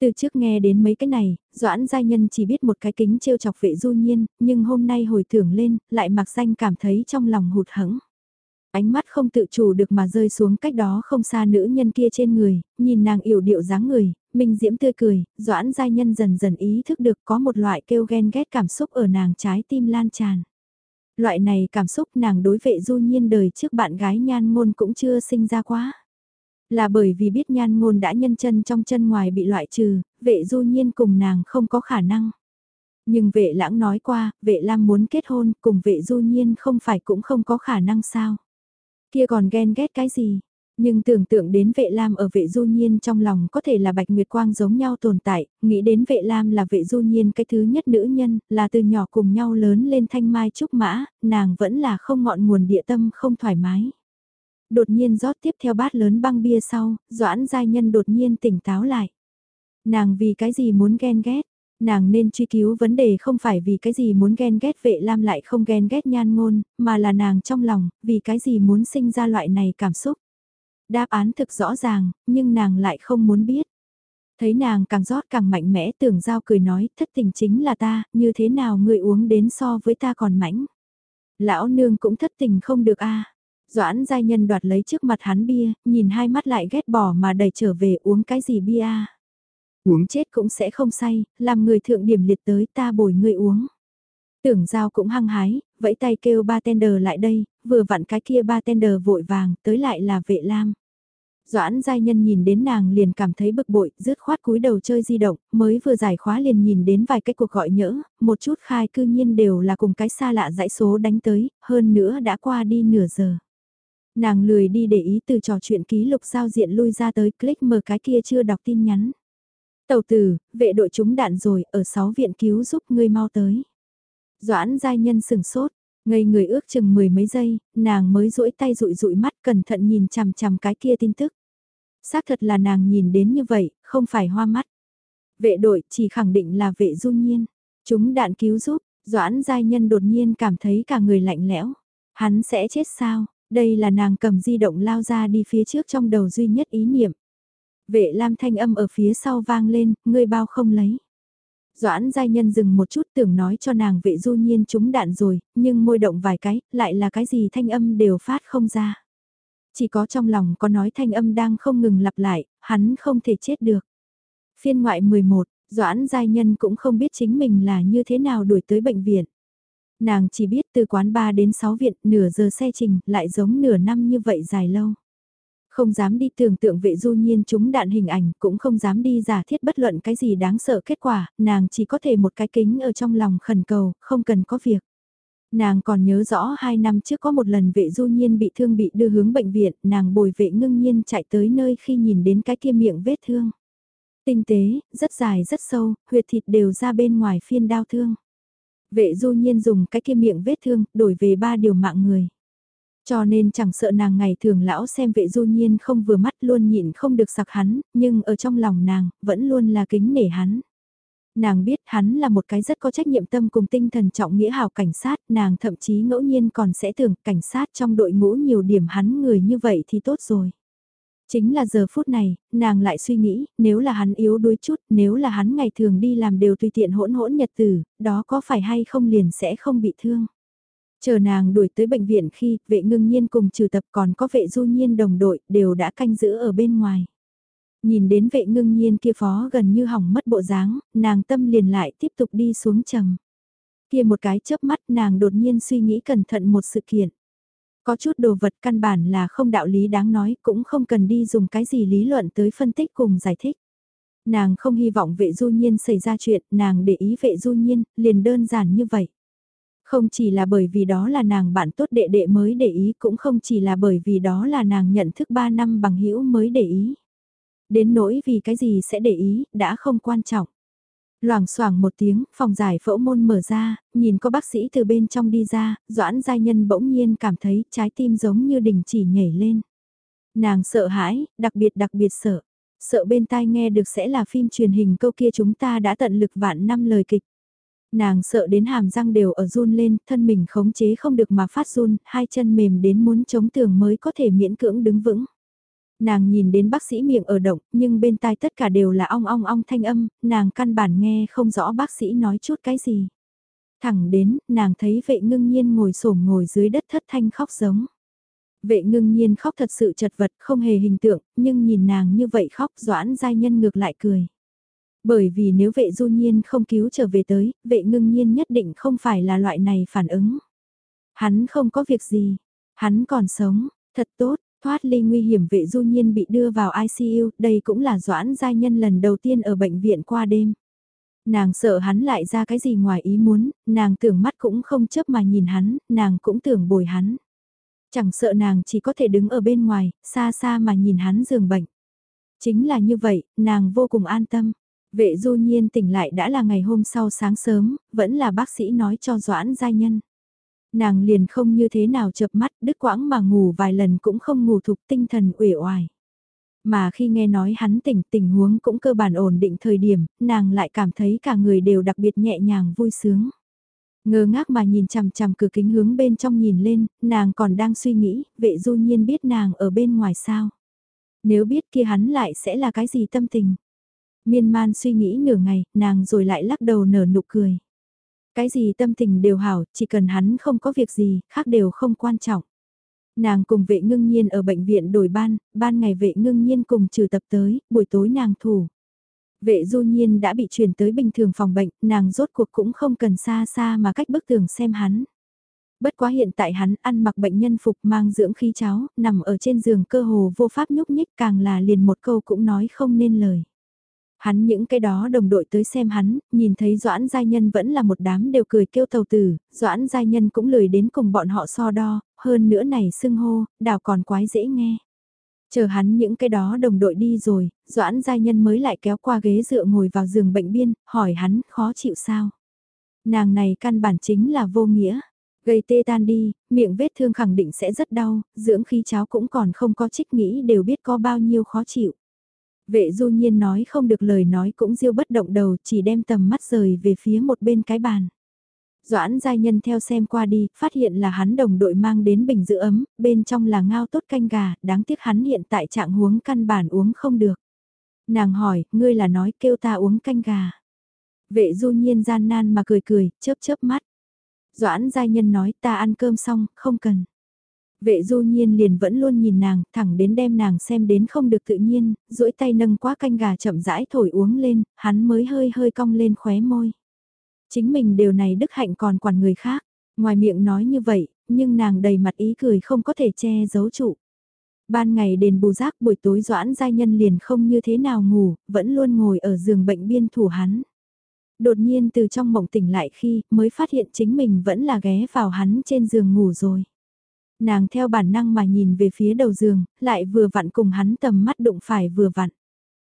Từ trước nghe đến mấy cái này, Doãn Giai Nhân chỉ biết một cái kính trêu chọc vệ du nhiên, nhưng hôm nay hồi tưởng lên, lại mặc danh cảm thấy trong lòng hụt hẫng. Ánh mắt không tự chủ được mà rơi xuống cách đó không xa nữ nhân kia trên người, nhìn nàng yểu điệu dáng người, minh diễm tươi cười, Doãn Giai Nhân dần dần ý thức được có một loại kêu ghen ghét cảm xúc ở nàng trái tim lan tràn. Loại này cảm xúc nàng đối vệ du nhiên đời trước bạn gái nhan ngôn cũng chưa sinh ra quá. Là bởi vì biết nhan ngôn đã nhân chân trong chân ngoài bị loại trừ, vệ du nhiên cùng nàng không có khả năng. Nhưng vệ lãng nói qua, vệ lam muốn kết hôn cùng vệ du nhiên không phải cũng không có khả năng sao. Kia còn ghen ghét cái gì? Nhưng tưởng tượng đến vệ lam ở vệ du nhiên trong lòng có thể là bạch nguyệt quang giống nhau tồn tại, nghĩ đến vệ lam là vệ du nhiên cái thứ nhất nữ nhân, là từ nhỏ cùng nhau lớn lên thanh mai trúc mã, nàng vẫn là không ngọn nguồn địa tâm không thoải mái đột nhiên rót tiếp theo bát lớn băng bia sau, Doãn Giai Nhân đột nhiên tỉnh táo lại. Nàng vì cái gì muốn ghen ghét, nàng nên truy cứu vấn đề không phải vì cái gì muốn ghen ghét vệ lam lại không ghen ghét nhan ngôn, mà là nàng trong lòng, vì cái gì muốn sinh ra loại này cảm xúc. Đáp án thực rõ ràng, nhưng nàng lại không muốn biết. Thấy nàng càng rót càng mạnh mẽ tưởng giao cười nói thất tình chính là ta, như thế nào người uống đến so với ta còn mãnh. Lão nương cũng thất tình không được a Doãn giai nhân đoạt lấy trước mặt hắn bia, nhìn hai mắt lại ghét bỏ mà đẩy trở về uống cái gì bia. Uống chết cũng sẽ không say, làm người thượng điểm liệt tới ta bồi người uống. Tưởng giao cũng hăng hái, vẫy tay kêu bartender lại đây, vừa vặn cái kia bartender vội vàng, tới lại là vệ lam. Doãn giai nhân nhìn đến nàng liền cảm thấy bực bội, rứt khoát cúi đầu chơi di động, mới vừa giải khóa liền nhìn đến vài cái cuộc gọi nhỡ, một chút khai cư nhiên đều là cùng cái xa lạ dãy số đánh tới, hơn nữa đã qua đi nửa giờ. Nàng lười đi để ý từ trò chuyện ký lục giao diện lui ra tới click mở cái kia chưa đọc tin nhắn. Tàu tử, vệ đội chúng đạn rồi, ở 6 viện cứu giúp ngươi mau tới. Doãn giai nhân sừng sốt, ngây người ước chừng mười mấy giây, nàng mới duỗi tay rụi rụi mắt cẩn thận nhìn chằm chằm cái kia tin tức. Xác thật là nàng nhìn đến như vậy, không phải hoa mắt. Vệ đội chỉ khẳng định là vệ du nhiên. Chúng đạn cứu giúp, Doãn giai nhân đột nhiên cảm thấy cả người lạnh lẽo. Hắn sẽ chết sao? Đây là nàng cầm di động lao ra đi phía trước trong đầu duy nhất ý niệm. Vệ lam thanh âm ở phía sau vang lên, ngươi bao không lấy. Doãn giai nhân dừng một chút tưởng nói cho nàng vệ du nhiên trúng đạn rồi, nhưng môi động vài cái, lại là cái gì thanh âm đều phát không ra. Chỉ có trong lòng có nói thanh âm đang không ngừng lặp lại, hắn không thể chết được. Phiên ngoại 11, Doãn giai nhân cũng không biết chính mình là như thế nào đuổi tới bệnh viện. Nàng chỉ biết từ quán 3 đến 6 viện, nửa giờ xe trình, lại giống nửa năm như vậy dài lâu. Không dám đi tưởng tượng vệ du nhiên chúng đạn hình ảnh, cũng không dám đi giả thiết bất luận cái gì đáng sợ kết quả, nàng chỉ có thể một cái kính ở trong lòng khẩn cầu, không cần có việc. Nàng còn nhớ rõ hai năm trước có một lần vệ du nhiên bị thương bị đưa hướng bệnh viện, nàng bồi vệ ngưng nhiên chạy tới nơi khi nhìn đến cái kia miệng vết thương. Tinh tế, rất dài rất sâu, huyệt thịt đều ra bên ngoài phiên đau thương. Vệ du nhiên dùng cái kia miệng vết thương, đổi về ba điều mạng người. Cho nên chẳng sợ nàng ngày thường lão xem vệ du nhiên không vừa mắt luôn nhịn không được sặc hắn, nhưng ở trong lòng nàng, vẫn luôn là kính nể hắn. Nàng biết hắn là một cái rất có trách nhiệm tâm cùng tinh thần trọng nghĩa hào cảnh sát, nàng thậm chí ngẫu nhiên còn sẽ tưởng cảnh sát trong đội ngũ nhiều điểm hắn người như vậy thì tốt rồi. Chính là giờ phút này, nàng lại suy nghĩ, nếu là hắn yếu đuối chút, nếu là hắn ngày thường đi làm đều tùy tiện hỗn hỗn nhật tử, đó có phải hay không liền sẽ không bị thương. Chờ nàng đuổi tới bệnh viện khi vệ ngưng nhiên cùng trừ tập còn có vệ du nhiên đồng đội đều đã canh giữ ở bên ngoài. Nhìn đến vệ ngưng nhiên kia phó gần như hỏng mất bộ dáng, nàng tâm liền lại tiếp tục đi xuống trầm. Kia một cái chớp mắt nàng đột nhiên suy nghĩ cẩn thận một sự kiện. Có chút đồ vật căn bản là không đạo lý đáng nói cũng không cần đi dùng cái gì lý luận tới phân tích cùng giải thích. Nàng không hy vọng vệ du nhiên xảy ra chuyện, nàng để ý vệ du nhiên, liền đơn giản như vậy. Không chỉ là bởi vì đó là nàng bạn tốt đệ đệ mới để ý cũng không chỉ là bởi vì đó là nàng nhận thức 3 năm bằng hữu mới để ý. Đến nỗi vì cái gì sẽ để ý, đã không quan trọng. Loảng xoảng một tiếng, phòng giải phẫu môn mở ra, nhìn có bác sĩ từ bên trong đi ra, Doãn Giai Nhân bỗng nhiên cảm thấy trái tim giống như đình chỉ nhảy lên. Nàng sợ hãi, đặc biệt đặc biệt sợ. Sợ bên tai nghe được sẽ là phim truyền hình câu kia chúng ta đã tận lực vạn năm lời kịch. Nàng sợ đến hàm răng đều ở run lên, thân mình khống chế không được mà phát run, hai chân mềm đến muốn chống tường mới có thể miễn cưỡng đứng vững. Nàng nhìn đến bác sĩ miệng ở động, nhưng bên tai tất cả đều là ong ong ong thanh âm, nàng căn bản nghe không rõ bác sĩ nói chút cái gì. Thẳng đến, nàng thấy vệ ngưng nhiên ngồi xổm ngồi dưới đất thất thanh khóc giống. Vệ ngưng nhiên khóc thật sự chật vật, không hề hình tượng, nhưng nhìn nàng như vậy khóc doãn giai nhân ngược lại cười. Bởi vì nếu vệ du nhiên không cứu trở về tới, vệ ngưng nhiên nhất định không phải là loại này phản ứng. Hắn không có việc gì, hắn còn sống, thật tốt, thoát ly nguy hiểm vệ du nhiên bị đưa vào ICU, đây cũng là doãn giai nhân lần đầu tiên ở bệnh viện qua đêm. Nàng sợ hắn lại ra cái gì ngoài ý muốn, nàng tưởng mắt cũng không chấp mà nhìn hắn, nàng cũng tưởng bồi hắn. Chẳng sợ nàng chỉ có thể đứng ở bên ngoài, xa xa mà nhìn hắn giường bệnh. Chính là như vậy, nàng vô cùng an tâm. Vệ du nhiên tỉnh lại đã là ngày hôm sau sáng sớm, vẫn là bác sĩ nói cho Doãn Giai Nhân. Nàng liền không như thế nào chợp mắt, đứt quãng mà ngủ vài lần cũng không ngủ thục tinh thần uể oải. Mà khi nghe nói hắn tỉnh tình huống cũng cơ bản ổn định thời điểm, nàng lại cảm thấy cả người đều đặc biệt nhẹ nhàng vui sướng. Ngơ ngác mà nhìn chằm chằm cửa kính hướng bên trong nhìn lên, nàng còn đang suy nghĩ, vệ du nhiên biết nàng ở bên ngoài sao. Nếu biết kia hắn lại sẽ là cái gì tâm tình. Miên man suy nghĩ nửa ngày, nàng rồi lại lắc đầu nở nụ cười. Cái gì tâm tình đều hảo, chỉ cần hắn không có việc gì, khác đều không quan trọng. Nàng cùng vệ ngưng nhiên ở bệnh viện đổi ban, ban ngày vệ ngưng nhiên cùng trừ tập tới, buổi tối nàng thủ. Vệ du nhiên đã bị chuyển tới bình thường phòng bệnh, nàng rốt cuộc cũng không cần xa xa mà cách bức tường xem hắn. Bất quá hiện tại hắn ăn mặc bệnh nhân phục mang dưỡng khí cháo, nằm ở trên giường cơ hồ vô pháp nhúc nhích càng là liền một câu cũng nói không nên lời. Hắn những cái đó đồng đội tới xem hắn, nhìn thấy Doãn Giai Nhân vẫn là một đám đều cười kêu tàu tử, Doãn Giai Nhân cũng lười đến cùng bọn họ so đo, hơn nữa này xưng hô, đào còn quái dễ nghe. Chờ hắn những cái đó đồng đội đi rồi, Doãn Giai Nhân mới lại kéo qua ghế dựa ngồi vào giường bệnh biên, hỏi hắn khó chịu sao. Nàng này căn bản chính là vô nghĩa. Gây tê tan đi, miệng vết thương khẳng định sẽ rất đau, dưỡng khí cháo cũng còn không có trích nghĩ đều biết có bao nhiêu khó chịu. Vệ du nhiên nói không được lời nói cũng diêu bất động đầu chỉ đem tầm mắt rời về phía một bên cái bàn. Doãn giai nhân theo xem qua đi, phát hiện là hắn đồng đội mang đến bình giữ ấm, bên trong là ngao tốt canh gà, đáng tiếc hắn hiện tại trạng huống căn bản uống không được. Nàng hỏi, ngươi là nói kêu ta uống canh gà. Vệ du nhiên gian nan mà cười cười, chớp chớp mắt. Doãn giai nhân nói ta ăn cơm xong, không cần. Vệ du nhiên liền vẫn luôn nhìn nàng, thẳng đến đem nàng xem đến không được tự nhiên, duỗi tay nâng quá canh gà chậm rãi thổi uống lên, hắn mới hơi hơi cong lên khóe môi. Chính mình điều này đức hạnh còn quản người khác, ngoài miệng nói như vậy, nhưng nàng đầy mặt ý cười không có thể che giấu trụ. Ban ngày đền bù giác buổi tối doãn giai nhân liền không như thế nào ngủ, vẫn luôn ngồi ở giường bệnh biên thủ hắn. Đột nhiên từ trong mộng tỉnh lại khi mới phát hiện chính mình vẫn là ghé vào hắn trên giường ngủ rồi. Nàng theo bản năng mà nhìn về phía đầu giường, lại vừa vặn cùng hắn tầm mắt đụng phải vừa vặn.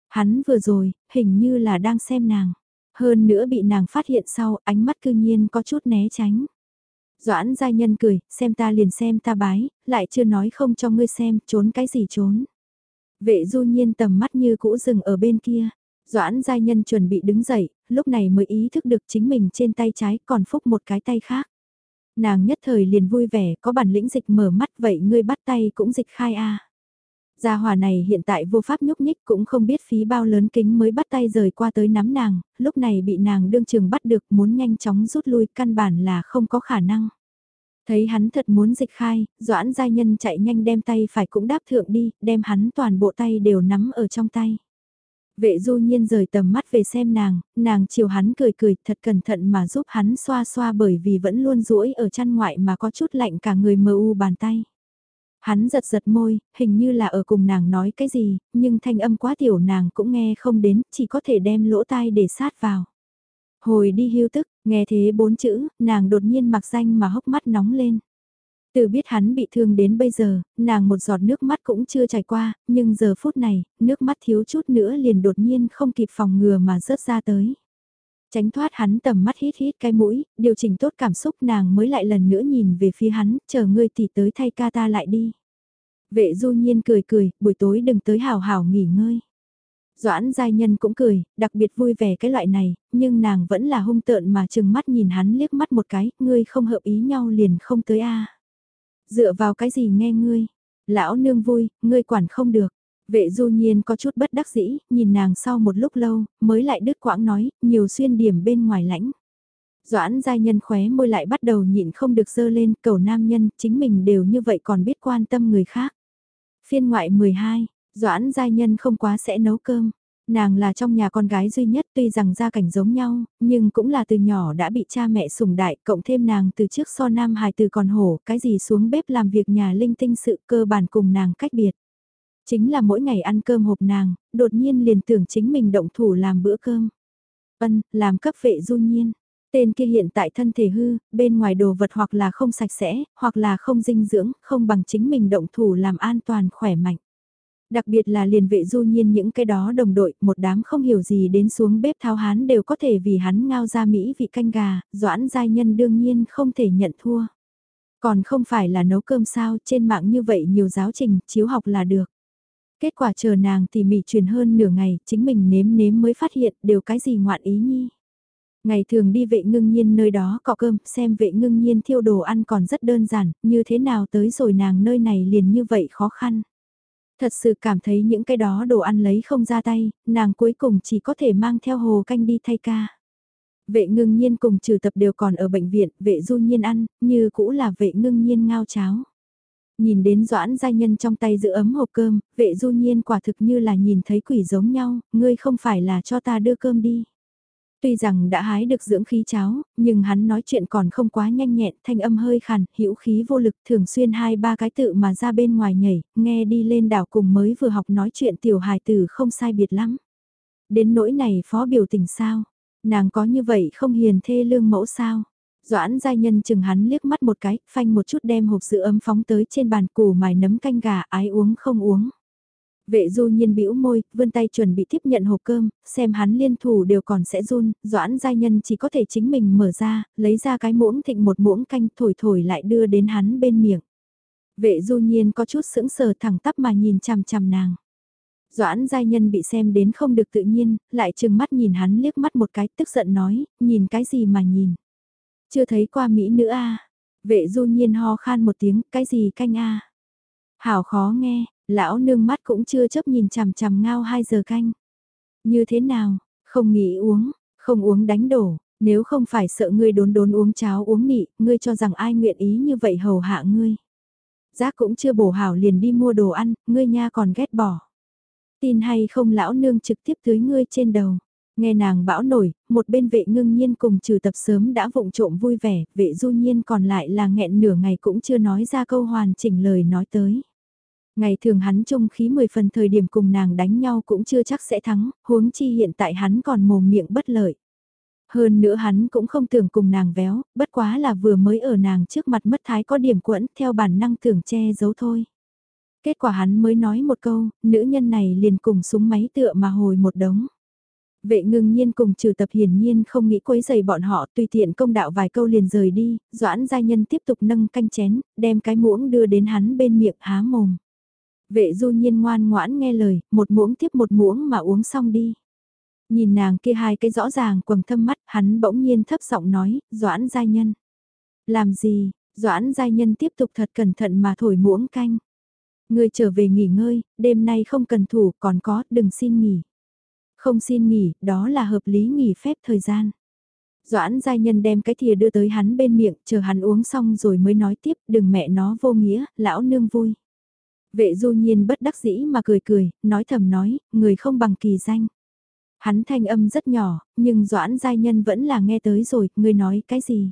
Hắn vừa rồi, hình như là đang xem nàng. Hơn nữa bị nàng phát hiện sau, ánh mắt cư nhiên có chút né tránh. Doãn gia nhân cười, xem ta liền xem ta bái, lại chưa nói không cho ngươi xem, trốn cái gì trốn. Vệ du nhiên tầm mắt như cũ rừng ở bên kia. Doãn gia nhân chuẩn bị đứng dậy, lúc này mới ý thức được chính mình trên tay trái còn phúc một cái tay khác. Nàng nhất thời liền vui vẻ, có bản lĩnh dịch mở mắt vậy ngươi bắt tay cũng dịch khai a. Gia hòa này hiện tại vô pháp nhúc nhích cũng không biết phí bao lớn kính mới bắt tay rời qua tới nắm nàng, lúc này bị nàng đương trường bắt được muốn nhanh chóng rút lui căn bản là không có khả năng. Thấy hắn thật muốn dịch khai, Doãn Giai Nhân chạy nhanh đem tay phải cũng đáp thượng đi, đem hắn toàn bộ tay đều nắm ở trong tay. Vệ du nhiên rời tầm mắt về xem nàng, nàng chiều hắn cười cười thật cẩn thận mà giúp hắn xoa xoa bởi vì vẫn luôn duỗi ở chăn ngoại mà có chút lạnh cả người mờ u bàn tay. Hắn giật giật môi, hình như là ở cùng nàng nói cái gì, nhưng thanh âm quá tiểu nàng cũng nghe không đến, chỉ có thể đem lỗ tai để sát vào. Hồi đi hưu tức, nghe thế bốn chữ, nàng đột nhiên mặc danh mà hốc mắt nóng lên. Từ biết hắn bị thương đến bây giờ, nàng một giọt nước mắt cũng chưa chảy qua, nhưng giờ phút này, nước mắt thiếu chút nữa liền đột nhiên không kịp phòng ngừa mà rớt ra tới. Tránh thoát hắn tầm mắt hít hít cái mũi, điều chỉnh tốt cảm xúc nàng mới lại lần nữa nhìn về phía hắn, chờ ngươi thì tới thay ca ta lại đi. Vệ du nhiên cười cười, buổi tối đừng tới hào hào nghỉ ngơi. Doãn giai nhân cũng cười, đặc biệt vui vẻ cái loại này, nhưng nàng vẫn là hung tợn mà chừng mắt nhìn hắn liếc mắt một cái, ngươi không hợp ý nhau liền không tới a. Dựa vào cái gì nghe ngươi? Lão nương vui, ngươi quản không được. Vệ du nhiên có chút bất đắc dĩ, nhìn nàng sau một lúc lâu, mới lại đứt quãng nói, nhiều xuyên điểm bên ngoài lãnh. Doãn giai nhân khóe môi lại bắt đầu nhịn không được dơ lên, cầu nam nhân, chính mình đều như vậy còn biết quan tâm người khác. Phiên ngoại 12, Doãn giai nhân không quá sẽ nấu cơm. Nàng là trong nhà con gái duy nhất tuy rằng gia cảnh giống nhau, nhưng cũng là từ nhỏ đã bị cha mẹ sủng đại, cộng thêm nàng từ trước so nam hài từ còn hổ, cái gì xuống bếp làm việc nhà linh tinh sự cơ bản cùng nàng cách biệt. Chính là mỗi ngày ăn cơm hộp nàng, đột nhiên liền tưởng chính mình động thủ làm bữa cơm. Ân, làm cấp vệ du nhiên. Tên kia hiện tại thân thể hư, bên ngoài đồ vật hoặc là không sạch sẽ, hoặc là không dinh dưỡng, không bằng chính mình động thủ làm an toàn khỏe mạnh. Đặc biệt là liền vệ du nhiên những cái đó đồng đội, một đám không hiểu gì đến xuống bếp thao hán đều có thể vì hắn ngao ra mỹ vị canh gà, doãn giai nhân đương nhiên không thể nhận thua. Còn không phải là nấu cơm sao, trên mạng như vậy nhiều giáo trình, chiếu học là được. Kết quả chờ nàng tỉ mỉ truyền hơn nửa ngày, chính mình nếm nếm mới phát hiện đều cái gì ngoạn ý nhi. Ngày thường đi vệ ngưng nhiên nơi đó cọ cơm, xem vệ ngưng nhiên thiêu đồ ăn còn rất đơn giản, như thế nào tới rồi nàng nơi này liền như vậy khó khăn. Thật sự cảm thấy những cái đó đồ ăn lấy không ra tay, nàng cuối cùng chỉ có thể mang theo hồ canh đi thay ca. Vệ ngưng nhiên cùng trừ tập đều còn ở bệnh viện, vệ du nhiên ăn, như cũ là vệ ngưng nhiên ngao cháo. Nhìn đến doãn gia nhân trong tay giữ ấm hộp cơm, vệ du nhiên quả thực như là nhìn thấy quỷ giống nhau, ngươi không phải là cho ta đưa cơm đi. Tuy rằng đã hái được dưỡng khí cháo, nhưng hắn nói chuyện còn không quá nhanh nhẹn, thanh âm hơi khàn, hữu khí vô lực, thường xuyên hai ba cái tự mà ra bên ngoài nhảy, nghe đi lên đảo cùng mới vừa học nói chuyện tiểu hài tử không sai biệt lắm. Đến nỗi này phó biểu tình sao? Nàng có như vậy không hiền thê lương mẫu sao? Doãn giai nhân chừng hắn liếc mắt một cái, phanh một chút đem hộp sữa ấm phóng tới trên bàn củ mài nấm canh gà ái uống không uống. Vệ du nhiên bĩu môi, vươn tay chuẩn bị tiếp nhận hộp cơm, xem hắn liên thủ đều còn sẽ run, doãn giai nhân chỉ có thể chính mình mở ra, lấy ra cái muỗng thịnh một muỗng canh thổi thổi lại đưa đến hắn bên miệng. Vệ du nhiên có chút sững sờ thẳng tắp mà nhìn chằm chằm nàng. Doãn giai nhân bị xem đến không được tự nhiên, lại chừng mắt nhìn hắn liếc mắt một cái tức giận nói, nhìn cái gì mà nhìn. Chưa thấy qua Mỹ nữ a Vệ du nhiên ho khan một tiếng, cái gì canh a Hảo khó nghe, Lão nương mắt cũng chưa chấp nhìn chằm chằm ngao 2 giờ canh. Như thế nào, không nghĩ uống, không uống đánh đổ, nếu không phải sợ ngươi đốn đốn uống cháo uống nị, ngươi cho rằng ai nguyện ý như vậy hầu hạ ngươi. Giác cũng chưa bổ hảo liền đi mua đồ ăn, ngươi nha còn ghét bỏ. Tin hay không lão nương trực tiếp tưới ngươi trên đầu. Nghe nàng bão nổi, một bên vệ ngưng nhiên cùng trừ tập sớm đã vụng trộm vui vẻ, vệ du nhiên còn lại là nghẹn nửa ngày cũng chưa nói ra câu hoàn chỉnh lời nói tới. Ngày thường hắn trung khí 10 phần thời điểm cùng nàng đánh nhau cũng chưa chắc sẽ thắng, huống chi hiện tại hắn còn mồm miệng bất lợi. Hơn nữa hắn cũng không tưởng cùng nàng véo, bất quá là vừa mới ở nàng trước mặt mất thái có điểm quẫn theo bản năng tưởng che giấu thôi. Kết quả hắn mới nói một câu, nữ nhân này liền cùng súng máy tựa mà hồi một đống. Vệ ngưng nhiên cùng trừ tập hiển nhiên không nghĩ quấy giày bọn họ tùy tiện công đạo vài câu liền rời đi, doãn gia nhân tiếp tục nâng canh chén, đem cái muỗng đưa đến hắn bên miệng há mồm. Vệ du nhiên ngoan ngoãn nghe lời, một muỗng tiếp một muỗng mà uống xong đi. Nhìn nàng kia hai cái rõ ràng quầng thâm mắt, hắn bỗng nhiên thấp giọng nói, Doãn Giai Nhân. Làm gì, Doãn Giai Nhân tiếp tục thật cẩn thận mà thổi muỗng canh. người trở về nghỉ ngơi, đêm nay không cần thủ, còn có, đừng xin nghỉ. Không xin nghỉ, đó là hợp lý nghỉ phép thời gian. Doãn giai nhân đem cái thìa đưa tới hắn bên miệng, chờ hắn uống xong rồi mới nói tiếp, đừng mẹ nó vô nghĩa, lão nương vui. Vệ du nhiên bất đắc dĩ mà cười cười, nói thầm nói, người không bằng kỳ danh. Hắn thanh âm rất nhỏ, nhưng Doãn giai nhân vẫn là nghe tới rồi, người nói cái gì?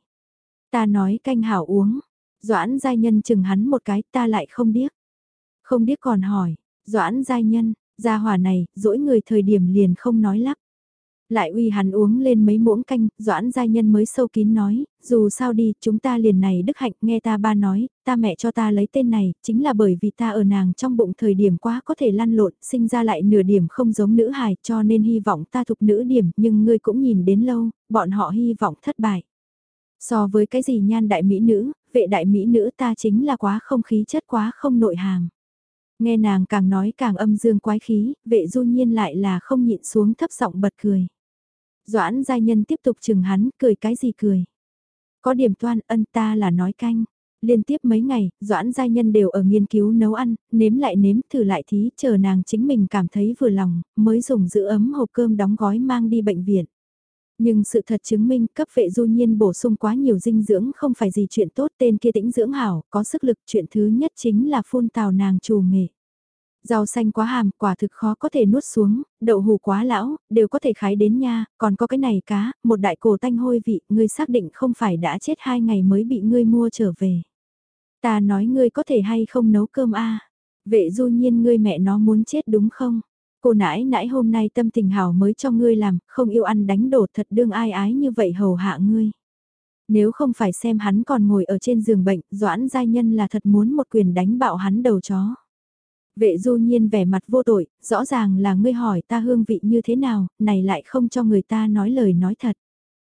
Ta nói canh hảo uống. Doãn giai nhân chừng hắn một cái, ta lại không điếc. Không điếc còn hỏi, Doãn giai nhân, gia hỏa này, dỗi người thời điểm liền không nói lắp. Lại uy hắn uống lên mấy muỗng canh, Doãn giai nhân mới sâu kín nói, dù sao đi, chúng ta liền này đức hạnh, nghe ta ba nói, ta mẹ cho ta lấy tên này, chính là bởi vì ta ở nàng trong bụng thời điểm quá có thể lăn lộn, sinh ra lại nửa điểm không giống nữ hài, cho nên hy vọng ta thục nữ điểm, nhưng ngươi cũng nhìn đến lâu, bọn họ hy vọng thất bại. So với cái gì nhan đại mỹ nữ, vệ đại mỹ nữ ta chính là quá không khí chất quá không nội hàm. Nghe nàng càng nói càng âm dương quái khí, vệ du nhiên lại là không nhịn xuống thấp giọng bật cười. Doãn giai nhân tiếp tục chừng hắn, cười cái gì cười. Có điểm toan ân ta là nói canh. Liên tiếp mấy ngày, Doãn giai nhân đều ở nghiên cứu nấu ăn, nếm lại nếm thử lại thí, chờ nàng chính mình cảm thấy vừa lòng, mới dùng giữ ấm hộp cơm đóng gói mang đi bệnh viện. Nhưng sự thật chứng minh cấp vệ du nhiên bổ sung quá nhiều dinh dưỡng không phải gì chuyện tốt tên kia tĩnh dưỡng hảo, có sức lực chuyện thứ nhất chính là phun tào nàng trù nghề. Rau xanh quá hàm, quả thực khó có thể nuốt xuống, đậu hù quá lão, đều có thể khái đến nha, còn có cái này cá, một đại cổ tanh hôi vị, ngươi xác định không phải đã chết hai ngày mới bị ngươi mua trở về. Ta nói ngươi có thể hay không nấu cơm a Vệ du nhiên ngươi mẹ nó muốn chết đúng không? Cô nãi nãi hôm nay tâm tình hảo mới cho ngươi làm, không yêu ăn đánh đổ thật đương ai ái như vậy hầu hạ ngươi. Nếu không phải xem hắn còn ngồi ở trên giường bệnh, Doãn Giai Nhân là thật muốn một quyền đánh bạo hắn đầu chó. Vệ du nhiên vẻ mặt vô tội, rõ ràng là ngươi hỏi ta hương vị như thế nào, này lại không cho người ta nói lời nói thật.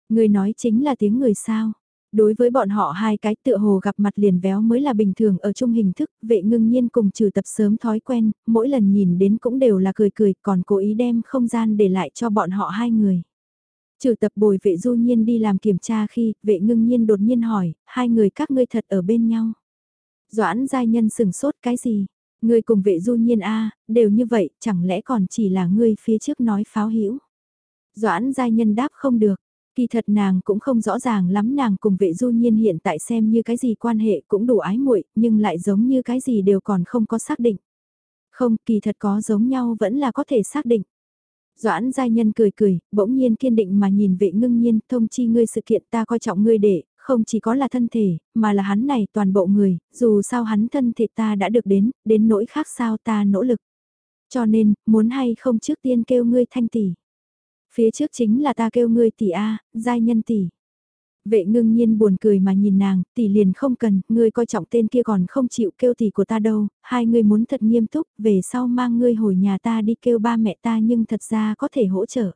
Ngươi nói chính là tiếng người sao. Đối với bọn họ hai cái tựa hồ gặp mặt liền véo mới là bình thường ở chung hình thức, vệ ngưng nhiên cùng trừ tập sớm thói quen, mỗi lần nhìn đến cũng đều là cười cười, còn cố ý đem không gian để lại cho bọn họ hai người. Trừ tập bồi vệ du nhiên đi làm kiểm tra khi, vệ ngưng nhiên đột nhiên hỏi, hai người các ngươi thật ở bên nhau. Doãn giai nhân sừng sốt cái gì? Ngươi cùng vệ du nhiên a đều như vậy, chẳng lẽ còn chỉ là ngươi phía trước nói pháo hữu Doãn giai nhân đáp không được, Kỳ thật nàng cũng không rõ ràng lắm nàng cùng vệ du nhiên hiện tại xem như cái gì quan hệ cũng đủ ái muội nhưng lại giống như cái gì đều còn không có xác định. Không, kỳ thật có giống nhau vẫn là có thể xác định. Doãn giai nhân cười cười, bỗng nhiên kiên định mà nhìn vệ ngưng nhiên, thông chi ngươi sự kiện ta coi trọng ngươi để, không chỉ có là thân thể, mà là hắn này toàn bộ người, dù sao hắn thân thể ta đã được đến, đến nỗi khác sao ta nỗ lực. Cho nên, muốn hay không trước tiên kêu ngươi thanh tỷ. Phía trước chính là ta kêu ngươi tỷ A, giai nhân tỷ. Vệ ngưng nhiên buồn cười mà nhìn nàng, tỷ liền không cần, ngươi coi trọng tên kia còn không chịu kêu tỷ của ta đâu, hai người muốn thật nghiêm túc, về sau mang ngươi hồi nhà ta đi kêu ba mẹ ta nhưng thật ra có thể hỗ trợ.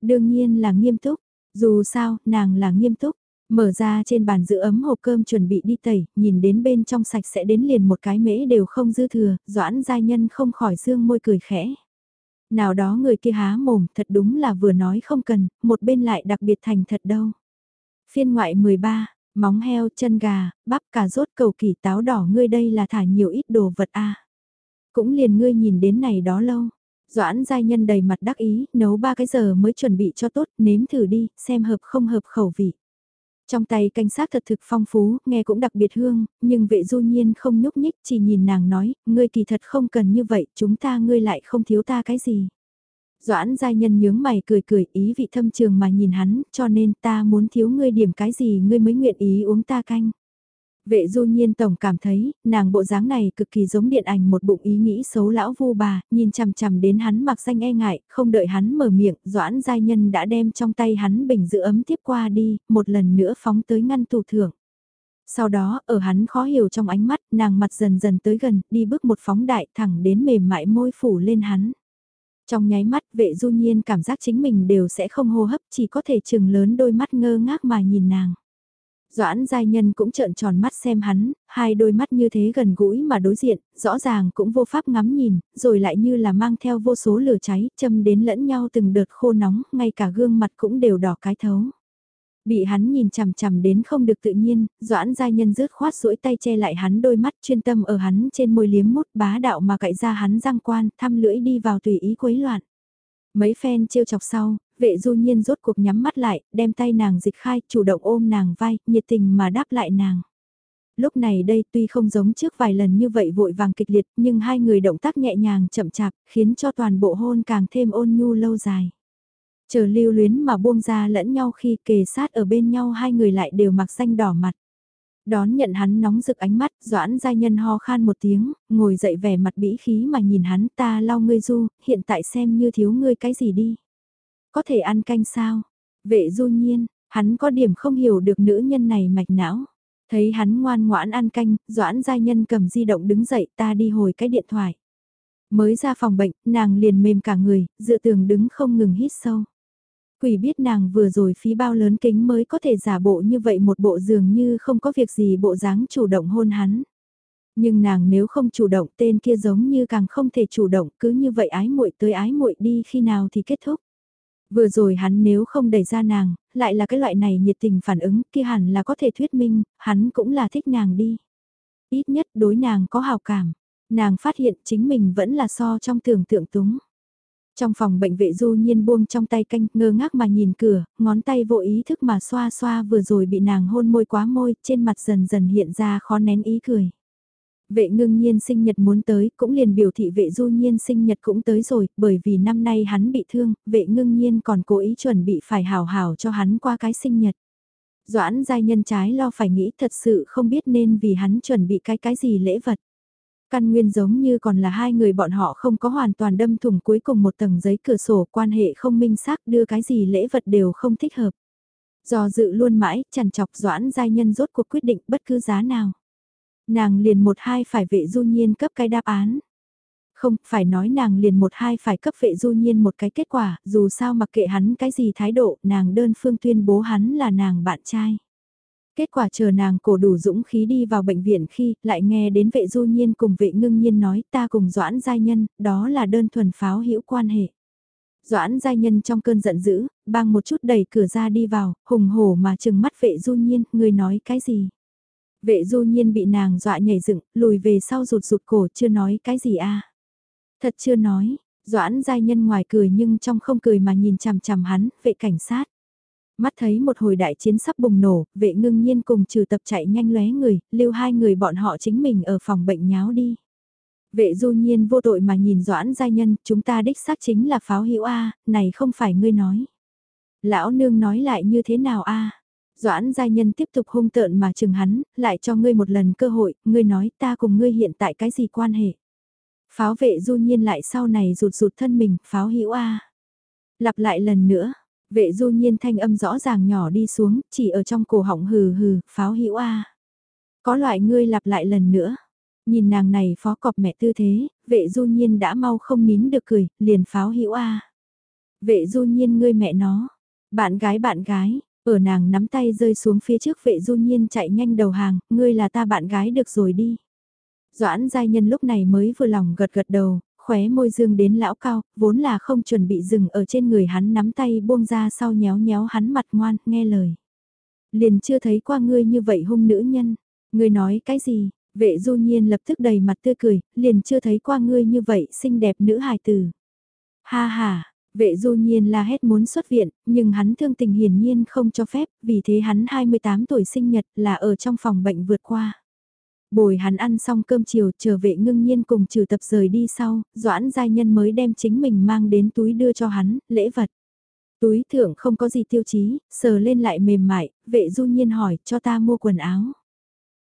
Đương nhiên là nghiêm túc, dù sao, nàng là nghiêm túc, Mở ra trên bàn giữ ấm hộp cơm chuẩn bị đi tẩy, nhìn đến bên trong sạch sẽ đến liền một cái mễ đều không dư thừa, doãn giai nhân không khỏi dương môi cười khẽ. Nào đó người kia há mồm thật đúng là vừa nói không cần, một bên lại đặc biệt thành thật đâu. Phiên ngoại 13, móng heo, chân gà, bắp cà rốt cầu kỳ táo đỏ ngươi đây là thả nhiều ít đồ vật a Cũng liền ngươi nhìn đến này đó lâu. Doãn giai nhân đầy mặt đắc ý, nấu ba cái giờ mới chuẩn bị cho tốt, nếm thử đi, xem hợp không hợp khẩu vị. Trong tay canh sát thật thực phong phú, nghe cũng đặc biệt hương, nhưng vệ du nhiên không nhúc nhích, chỉ nhìn nàng nói, ngươi kỳ thật không cần như vậy, chúng ta ngươi lại không thiếu ta cái gì. Doãn giai nhân nhướng mày cười cười ý vị thâm trường mà nhìn hắn, cho nên ta muốn thiếu ngươi điểm cái gì ngươi mới nguyện ý uống ta canh. Vệ du nhiên tổng cảm thấy, nàng bộ dáng này cực kỳ giống điện ảnh một bụng ý nghĩ xấu lão vu bà, nhìn chằm chằm đến hắn mặc danh e ngại, không đợi hắn mở miệng, doãn giai nhân đã đem trong tay hắn bình giữ ấm tiếp qua đi, một lần nữa phóng tới ngăn tủ thưởng. Sau đó, ở hắn khó hiểu trong ánh mắt, nàng mặt dần dần tới gần, đi bước một phóng đại thẳng đến mềm mại môi phủ lên hắn. Trong nháy mắt vệ du nhiên cảm giác chính mình đều sẽ không hô hấp chỉ có thể chừng lớn đôi mắt ngơ ngác mà nhìn nàng. Doãn giai nhân cũng trợn tròn mắt xem hắn, hai đôi mắt như thế gần gũi mà đối diện, rõ ràng cũng vô pháp ngắm nhìn, rồi lại như là mang theo vô số lửa cháy, châm đến lẫn nhau từng đợt khô nóng, ngay cả gương mặt cũng đều đỏ cái thấu. Bị hắn nhìn chằm chằm đến không được tự nhiên, Doãn Giai Nhân rớt khoát duỗi tay che lại hắn đôi mắt chuyên tâm ở hắn trên môi liếm mút bá đạo mà cậy ra hắn răng quan, thăm lưỡi đi vào tùy ý quấy loạn. Mấy phen trêu chọc sau, vệ du nhiên rốt cuộc nhắm mắt lại, đem tay nàng dịch khai, chủ động ôm nàng vai, nhiệt tình mà đáp lại nàng. Lúc này đây tuy không giống trước vài lần như vậy vội vàng kịch liệt nhưng hai người động tác nhẹ nhàng chậm chạp khiến cho toàn bộ hôn càng thêm ôn nhu lâu dài. Chờ lưu luyến mà buông ra lẫn nhau khi kề sát ở bên nhau hai người lại đều mặc xanh đỏ mặt. Đón nhận hắn nóng rực ánh mắt, doãn gia nhân ho khan một tiếng, ngồi dậy vẻ mặt bĩ khí mà nhìn hắn ta lau ngươi du, hiện tại xem như thiếu ngươi cái gì đi. Có thể ăn canh sao? Vệ du nhiên, hắn có điểm không hiểu được nữ nhân này mạch não. Thấy hắn ngoan ngoãn ăn canh, doãn giai nhân cầm di động đứng dậy ta đi hồi cái điện thoại. Mới ra phòng bệnh, nàng liền mềm cả người, dựa tường đứng không ngừng hít sâu. Quỷ biết nàng vừa rồi phí bao lớn kính mới có thể giả bộ như vậy một bộ dường như không có việc gì bộ dáng chủ động hôn hắn. Nhưng nàng nếu không chủ động tên kia giống như càng không thể chủ động cứ như vậy ái muội tới ái muội đi khi nào thì kết thúc. Vừa rồi hắn nếu không đẩy ra nàng, lại là cái loại này nhiệt tình phản ứng kia hẳn là có thể thuyết minh, hắn cũng là thích nàng đi. Ít nhất đối nàng có hào cảm, nàng phát hiện chính mình vẫn là so trong tưởng tượng túng. Trong phòng bệnh vệ du nhiên buông trong tay canh ngơ ngác mà nhìn cửa, ngón tay vô ý thức mà xoa xoa vừa rồi bị nàng hôn môi quá môi, trên mặt dần dần hiện ra khó nén ý cười. Vệ ngưng nhiên sinh nhật muốn tới, cũng liền biểu thị vệ du nhiên sinh nhật cũng tới rồi, bởi vì năm nay hắn bị thương, vệ ngưng nhiên còn cố ý chuẩn bị phải hào hào cho hắn qua cái sinh nhật. Doãn giai nhân trái lo phải nghĩ thật sự không biết nên vì hắn chuẩn bị cái cái gì lễ vật. Căn nguyên giống như còn là hai người bọn họ không có hoàn toàn đâm thủng cuối cùng một tầng giấy cửa sổ quan hệ không minh xác đưa cái gì lễ vật đều không thích hợp. Do dự luôn mãi, chằn chọc doãn giai nhân rốt cuộc quyết định bất cứ giá nào. Nàng liền một hai phải vệ du nhiên cấp cái đáp án. Không, phải nói nàng liền một hai phải cấp vệ du nhiên một cái kết quả, dù sao mặc kệ hắn cái gì thái độ, nàng đơn phương tuyên bố hắn là nàng bạn trai. Kết quả chờ nàng cổ đủ dũng khí đi vào bệnh viện khi lại nghe đến vệ du nhiên cùng vệ ngưng nhiên nói ta cùng Doãn Giai Nhân, đó là đơn thuần pháo hữu quan hệ. Doãn Giai Nhân trong cơn giận dữ, bang một chút đẩy cửa ra đi vào, hùng hổ mà chừng mắt vệ du nhiên, người nói cái gì? Vệ du nhiên bị nàng dọa nhảy dựng, lùi về sau rụt rụt cổ chưa nói cái gì a à? Thật chưa nói, Doãn Giai Nhân ngoài cười nhưng trong không cười mà nhìn chằm chằm hắn, vệ cảnh sát. Mắt thấy một hồi đại chiến sắp bùng nổ, vệ ngưng nhiên cùng trừ tập chạy nhanh lóe người, lưu hai người bọn họ chính mình ở phòng bệnh nháo đi. Vệ du nhiên vô tội mà nhìn Doãn Giai Nhân, chúng ta đích xác chính là pháo hữu A, này không phải ngươi nói. Lão nương nói lại như thế nào A? Doãn Giai Nhân tiếp tục hung tợn mà chừng hắn, lại cho ngươi một lần cơ hội, ngươi nói ta cùng ngươi hiện tại cái gì quan hệ. Pháo vệ du nhiên lại sau này rụt rụt thân mình, pháo hữu A. Lặp lại lần nữa, Vệ du nhiên thanh âm rõ ràng nhỏ đi xuống, chỉ ở trong cổ họng hừ hừ, pháo hữu a. Có loại ngươi lặp lại lần nữa. Nhìn nàng này phó cọp mẹ tư thế, vệ du nhiên đã mau không nín được cười, liền pháo hữu a. Vệ du nhiên ngươi mẹ nó. Bạn gái bạn gái, ở nàng nắm tay rơi xuống phía trước vệ du nhiên chạy nhanh đầu hàng, ngươi là ta bạn gái được rồi đi. Doãn giai nhân lúc này mới vừa lòng gật gật đầu, khóe môi dương đến lão cao, vốn là không chuẩn bị dừng ở trên người hắn nắm tay buông ra sau nhéo nhéo hắn mặt ngoan, nghe lời. Liền chưa thấy qua ngươi như vậy hung nữ nhân, ngươi nói cái gì, vệ du nhiên lập tức đầy mặt tươi cười, liền chưa thấy qua ngươi như vậy xinh đẹp nữ hài tử. Ha ha, vệ du nhiên la hét muốn xuất viện, nhưng hắn thương tình hiển nhiên không cho phép, vì thế hắn 28 tuổi sinh nhật là ở trong phòng bệnh vượt qua. Bồi hắn ăn xong cơm chiều trở vệ ngưng nhiên cùng trừ tập rời đi sau, Doãn Giai Nhân mới đem chính mình mang đến túi đưa cho hắn, lễ vật. Túi thượng không có gì tiêu chí, sờ lên lại mềm mại, vệ du nhiên hỏi cho ta mua quần áo.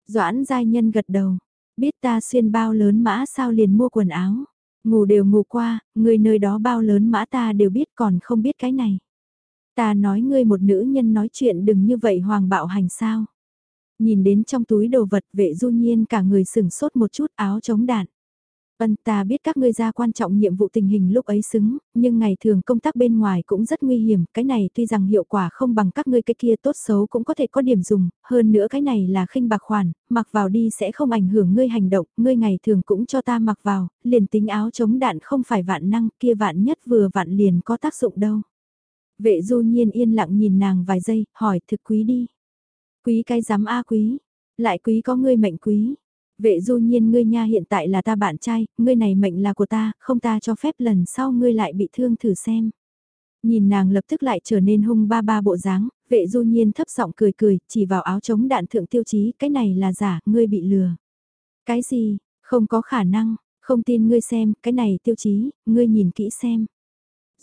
Doãn Giai Nhân gật đầu, biết ta xuyên bao lớn mã sao liền mua quần áo. Ngủ đều ngủ qua, người nơi đó bao lớn mã ta đều biết còn không biết cái này. Ta nói ngươi một nữ nhân nói chuyện đừng như vậy hoàng bạo hành sao. Nhìn đến trong túi đồ vật vệ du nhiên cả người sửng sốt một chút áo chống đạn. Ân ta biết các ngươi ra quan trọng nhiệm vụ tình hình lúc ấy xứng, nhưng ngày thường công tác bên ngoài cũng rất nguy hiểm, cái này tuy rằng hiệu quả không bằng các ngươi cái kia tốt xấu cũng có thể có điểm dùng, hơn nữa cái này là khinh bạc khoản, mặc vào đi sẽ không ảnh hưởng ngươi hành động, ngươi ngày thường cũng cho ta mặc vào, liền tính áo chống đạn không phải vạn năng kia vạn nhất vừa vạn liền có tác dụng đâu. Vệ du nhiên yên lặng nhìn nàng vài giây, hỏi thực quý đi. Quý cái giám A quý, lại quý có ngươi mệnh quý. Vệ du nhiên ngươi nha hiện tại là ta bạn trai, ngươi này mệnh là của ta, không ta cho phép lần sau ngươi lại bị thương thử xem. Nhìn nàng lập tức lại trở nên hung ba ba bộ dáng, vệ du nhiên thấp giọng cười cười, chỉ vào áo chống đạn thượng tiêu chí, cái này là giả, ngươi bị lừa. Cái gì, không có khả năng, không tin ngươi xem, cái này tiêu chí, ngươi nhìn kỹ xem.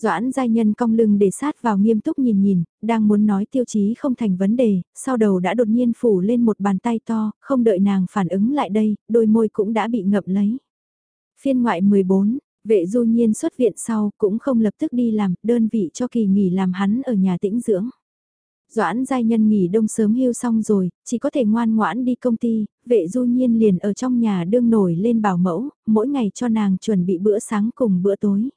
Doãn giai nhân cong lưng để sát vào nghiêm túc nhìn nhìn, đang muốn nói tiêu chí không thành vấn đề, sau đầu đã đột nhiên phủ lên một bàn tay to, không đợi nàng phản ứng lại đây, đôi môi cũng đã bị ngậm lấy. Phiên ngoại 14, vệ du nhiên xuất viện sau cũng không lập tức đi làm, đơn vị cho kỳ nghỉ làm hắn ở nhà tĩnh dưỡng. Doãn giai nhân nghỉ đông sớm hưu xong rồi, chỉ có thể ngoan ngoãn đi công ty, vệ du nhiên liền ở trong nhà đương nổi lên bảo mẫu, mỗi ngày cho nàng chuẩn bị bữa sáng cùng bữa tối.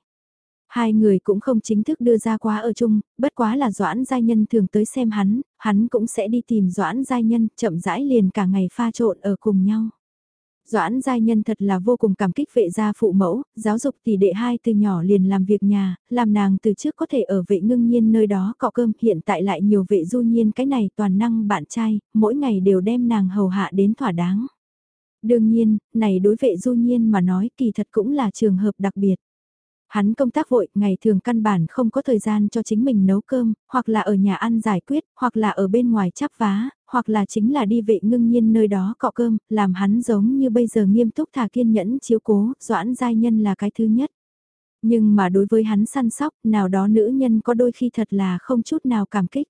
Hai người cũng không chính thức đưa ra quá ở chung, bất quá là Doãn Giai Nhân thường tới xem hắn, hắn cũng sẽ đi tìm Doãn Giai Nhân, chậm rãi liền cả ngày pha trộn ở cùng nhau. Doãn Giai Nhân thật là vô cùng cảm kích vệ gia phụ mẫu, giáo dục tỷ đệ hai từ nhỏ liền làm việc nhà, làm nàng từ trước có thể ở vệ ngưng nhiên nơi đó cọ cơm, hiện tại lại nhiều vệ du nhiên cái này toàn năng bạn trai, mỗi ngày đều đem nàng hầu hạ đến thỏa đáng. Đương nhiên, này đối vệ du nhiên mà nói kỳ thật cũng là trường hợp đặc biệt. Hắn công tác vội, ngày thường căn bản không có thời gian cho chính mình nấu cơm, hoặc là ở nhà ăn giải quyết, hoặc là ở bên ngoài chắp vá, hoặc là chính là đi vệ ngưng nhiên nơi đó cọ cơm, làm hắn giống như bây giờ nghiêm túc thà kiên nhẫn chiếu cố, doãn giai nhân là cái thứ nhất. Nhưng mà đối với hắn săn sóc, nào đó nữ nhân có đôi khi thật là không chút nào cảm kích.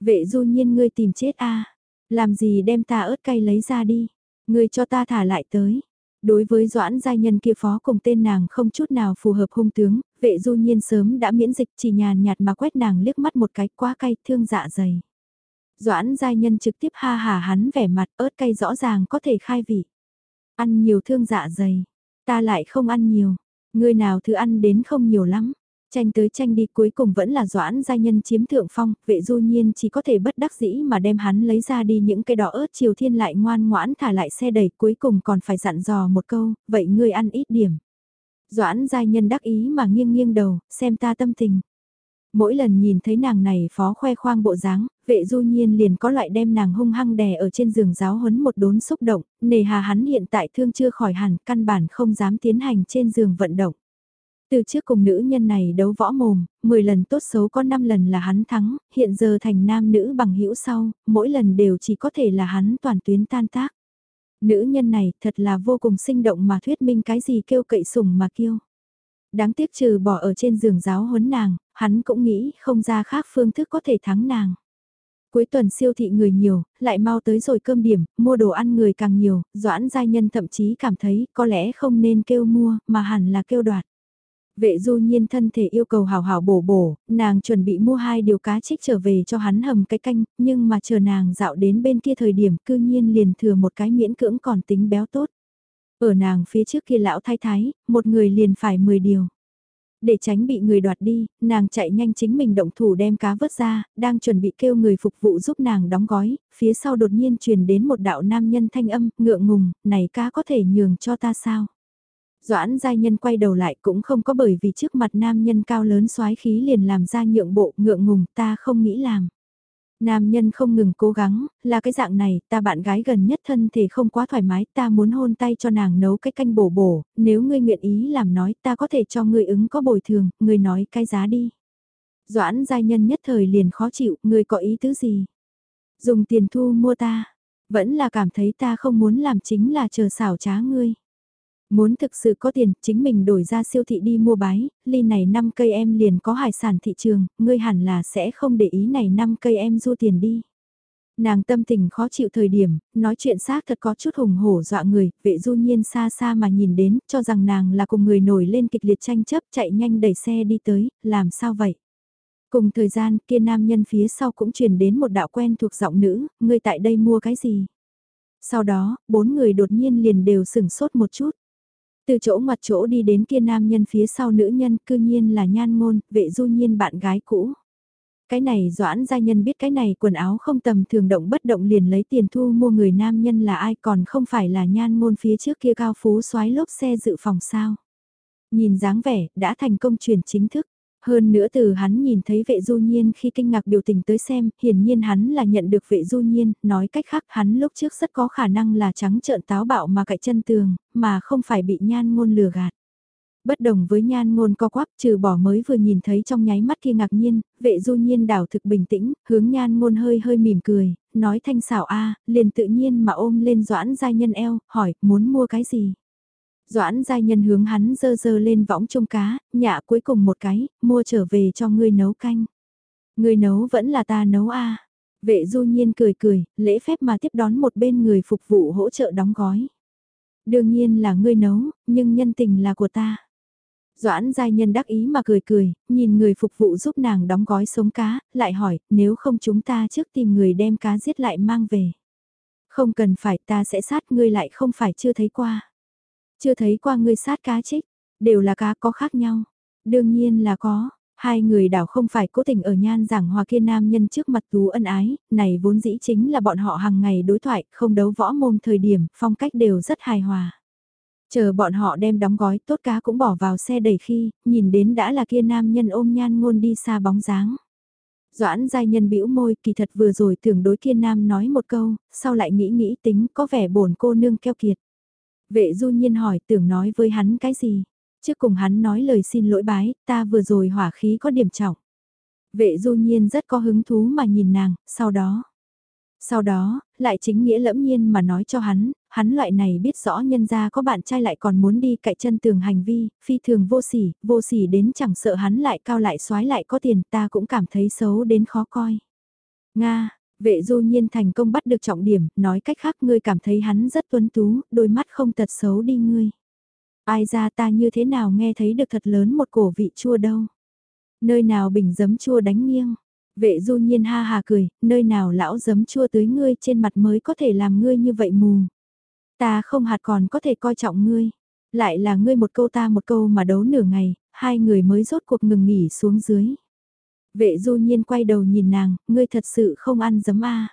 Vệ du nhiên ngươi tìm chết a làm gì đem ta ớt cay lấy ra đi, ngươi cho ta thả lại tới. Đối với Doãn Giai Nhân kia phó cùng tên nàng không chút nào phù hợp hung tướng, vệ du nhiên sớm đã miễn dịch chỉ nhàn nhạt mà quét nàng liếc mắt một cái quá cay thương dạ dày. Doãn Giai Nhân trực tiếp ha hà hắn vẻ mặt ớt cay rõ ràng có thể khai vị. Ăn nhiều thương dạ dày, ta lại không ăn nhiều, người nào thứ ăn đến không nhiều lắm. Tranh tới tranh đi cuối cùng vẫn là doãn giai nhân chiếm thượng phong, vệ du nhiên chỉ có thể bất đắc dĩ mà đem hắn lấy ra đi những cái đỏ ớt chiều thiên lại ngoan ngoãn thả lại xe đẩy cuối cùng còn phải dặn dò một câu, vậy ngươi ăn ít điểm. Doãn giai nhân đắc ý mà nghiêng nghiêng đầu, xem ta tâm tình. Mỗi lần nhìn thấy nàng này phó khoe khoang bộ dáng, vệ du nhiên liền có loại đem nàng hung hăng đè ở trên giường giáo huấn một đốn xúc động, nề hà hắn hiện tại thương chưa khỏi hẳn, căn bản không dám tiến hành trên giường vận động. Từ trước cùng nữ nhân này đấu võ mồm, 10 lần tốt xấu có 5 lần là hắn thắng, hiện giờ thành nam nữ bằng hữu sau, mỗi lần đều chỉ có thể là hắn toàn tuyến tan tác. Nữ nhân này thật là vô cùng sinh động mà thuyết minh cái gì kêu cậy sủng mà kêu. Đáng tiếc trừ bỏ ở trên giường giáo huấn nàng, hắn cũng nghĩ không ra khác phương thức có thể thắng nàng. Cuối tuần siêu thị người nhiều, lại mau tới rồi cơm điểm, mua đồ ăn người càng nhiều, doãn giai nhân thậm chí cảm thấy có lẽ không nên kêu mua, mà hẳn là kêu đoạt. Vệ du nhiên thân thể yêu cầu hào hào bổ bổ, nàng chuẩn bị mua hai điều cá trích trở về cho hắn hầm cái canh, nhưng mà chờ nàng dạo đến bên kia thời điểm cư nhiên liền thừa một cái miễn cưỡng còn tính béo tốt. Ở nàng phía trước kia lão thái thái, một người liền phải 10 điều. Để tránh bị người đoạt đi, nàng chạy nhanh chính mình động thủ đem cá vớt ra, đang chuẩn bị kêu người phục vụ giúp nàng đóng gói, phía sau đột nhiên truyền đến một đạo nam nhân thanh âm, ngượng ngùng, này cá có thể nhường cho ta sao? Doãn giai nhân quay đầu lại cũng không có bởi vì trước mặt nam nhân cao lớn soái khí liền làm ra nhượng bộ ngượng ngùng ta không nghĩ làm. Nam nhân không ngừng cố gắng, là cái dạng này, ta bạn gái gần nhất thân thể không quá thoải mái, ta muốn hôn tay cho nàng nấu cái canh bổ bổ, nếu ngươi nguyện ý làm nói ta có thể cho ngươi ứng có bồi thường, ngươi nói cái giá đi. Doãn giai nhân nhất thời liền khó chịu, ngươi có ý tứ gì? Dùng tiền thu mua ta, vẫn là cảm thấy ta không muốn làm chính là chờ xảo trá ngươi. Muốn thực sự có tiền, chính mình đổi ra siêu thị đi mua bái, ly này 5 cây em liền có hải sản thị trường, ngươi hẳn là sẽ không để ý này 5 cây em du tiền đi. Nàng tâm tình khó chịu thời điểm, nói chuyện xác thật có chút hùng hổ dọa người, vệ du nhiên xa xa mà nhìn đến, cho rằng nàng là cùng người nổi lên kịch liệt tranh chấp chạy nhanh đẩy xe đi tới, làm sao vậy? Cùng thời gian kia nam nhân phía sau cũng truyền đến một đạo quen thuộc giọng nữ, ngươi tại đây mua cái gì? Sau đó, bốn người đột nhiên liền đều sửng sốt một chút. Từ chỗ ngoặt chỗ đi đến kia nam nhân phía sau nữ nhân cư nhiên là nhan ngôn, vệ du nhiên bạn gái cũ. Cái này doãn gia nhân biết cái này quần áo không tầm thường động bất động liền lấy tiền thu mua người nam nhân là ai còn không phải là nhan ngôn phía trước kia cao phú xoái lốp xe dự phòng sao. Nhìn dáng vẻ, đã thành công truyền chính thức. Hơn nữa từ hắn nhìn thấy vệ du nhiên khi kinh ngạc biểu tình tới xem, hiển nhiên hắn là nhận được vệ du nhiên, nói cách khác hắn lúc trước rất có khả năng là trắng trợn táo bạo mà cậy chân tường, mà không phải bị nhan ngôn lừa gạt. Bất đồng với nhan ngôn co quắp trừ bỏ mới vừa nhìn thấy trong nháy mắt kia ngạc nhiên, vệ du nhiên đảo thực bình tĩnh, hướng nhan ngôn hơi hơi mỉm cười, nói thanh xảo a liền tự nhiên mà ôm lên doãn giai nhân eo, hỏi muốn mua cái gì. Doãn giai nhân hướng hắn dơ dơ lên võng trông cá, nhạ cuối cùng một cái, mua trở về cho ngươi nấu canh. Ngươi nấu vẫn là ta nấu a Vệ du nhiên cười cười, lễ phép mà tiếp đón một bên người phục vụ hỗ trợ đóng gói. Đương nhiên là ngươi nấu, nhưng nhân tình là của ta. Doãn giai nhân đắc ý mà cười cười, nhìn người phục vụ giúp nàng đóng gói sống cá, lại hỏi, nếu không chúng ta trước tìm người đem cá giết lại mang về. Không cần phải ta sẽ sát ngươi lại không phải chưa thấy qua. Chưa thấy qua ngươi sát cá trích, đều là cá có khác nhau. Đương nhiên là có, hai người đảo không phải cố tình ở nhan giảng hòa kia nam nhân trước mặt tú ân ái, này vốn dĩ chính là bọn họ hàng ngày đối thoại, không đấu võ mồm thời điểm, phong cách đều rất hài hòa. Chờ bọn họ đem đóng gói tốt cá cũng bỏ vào xe đẩy khi, nhìn đến đã là kia nam nhân ôm nhan ngôn đi xa bóng dáng. Doãn giai nhân bĩu môi kỳ thật vừa rồi tưởng đối kia nam nói một câu, sau lại nghĩ nghĩ tính có vẻ bổn cô nương keo kiệt. Vệ du nhiên hỏi tưởng nói với hắn cái gì. Trước cùng hắn nói lời xin lỗi bái, ta vừa rồi hỏa khí có điểm trọng. Vệ du nhiên rất có hứng thú mà nhìn nàng, sau đó. Sau đó, lại chính nghĩa lẫm nhiên mà nói cho hắn, hắn loại này biết rõ nhân gia có bạn trai lại còn muốn đi cậy chân tường hành vi, phi thường vô sỉ, vô sỉ đến chẳng sợ hắn lại cao lại xoái lại có tiền ta cũng cảm thấy xấu đến khó coi. Nga, vệ du nhiên thành công bắt được trọng điểm, nói cách khác ngươi cảm thấy hắn rất tuấn tú, đôi mắt không tật xấu đi ngươi. Ai ra ta như thế nào nghe thấy được thật lớn một cổ vị chua đâu. Nơi nào bình giấm chua đánh nghiêng. Vệ du nhiên ha hà cười, nơi nào lão giấm chua tới ngươi trên mặt mới có thể làm ngươi như vậy mù. Ta không hạt còn có thể coi trọng ngươi. Lại là ngươi một câu ta một câu mà đấu nửa ngày, hai người mới rốt cuộc ngừng nghỉ xuống dưới. Vệ du nhiên quay đầu nhìn nàng, ngươi thật sự không ăn giấm a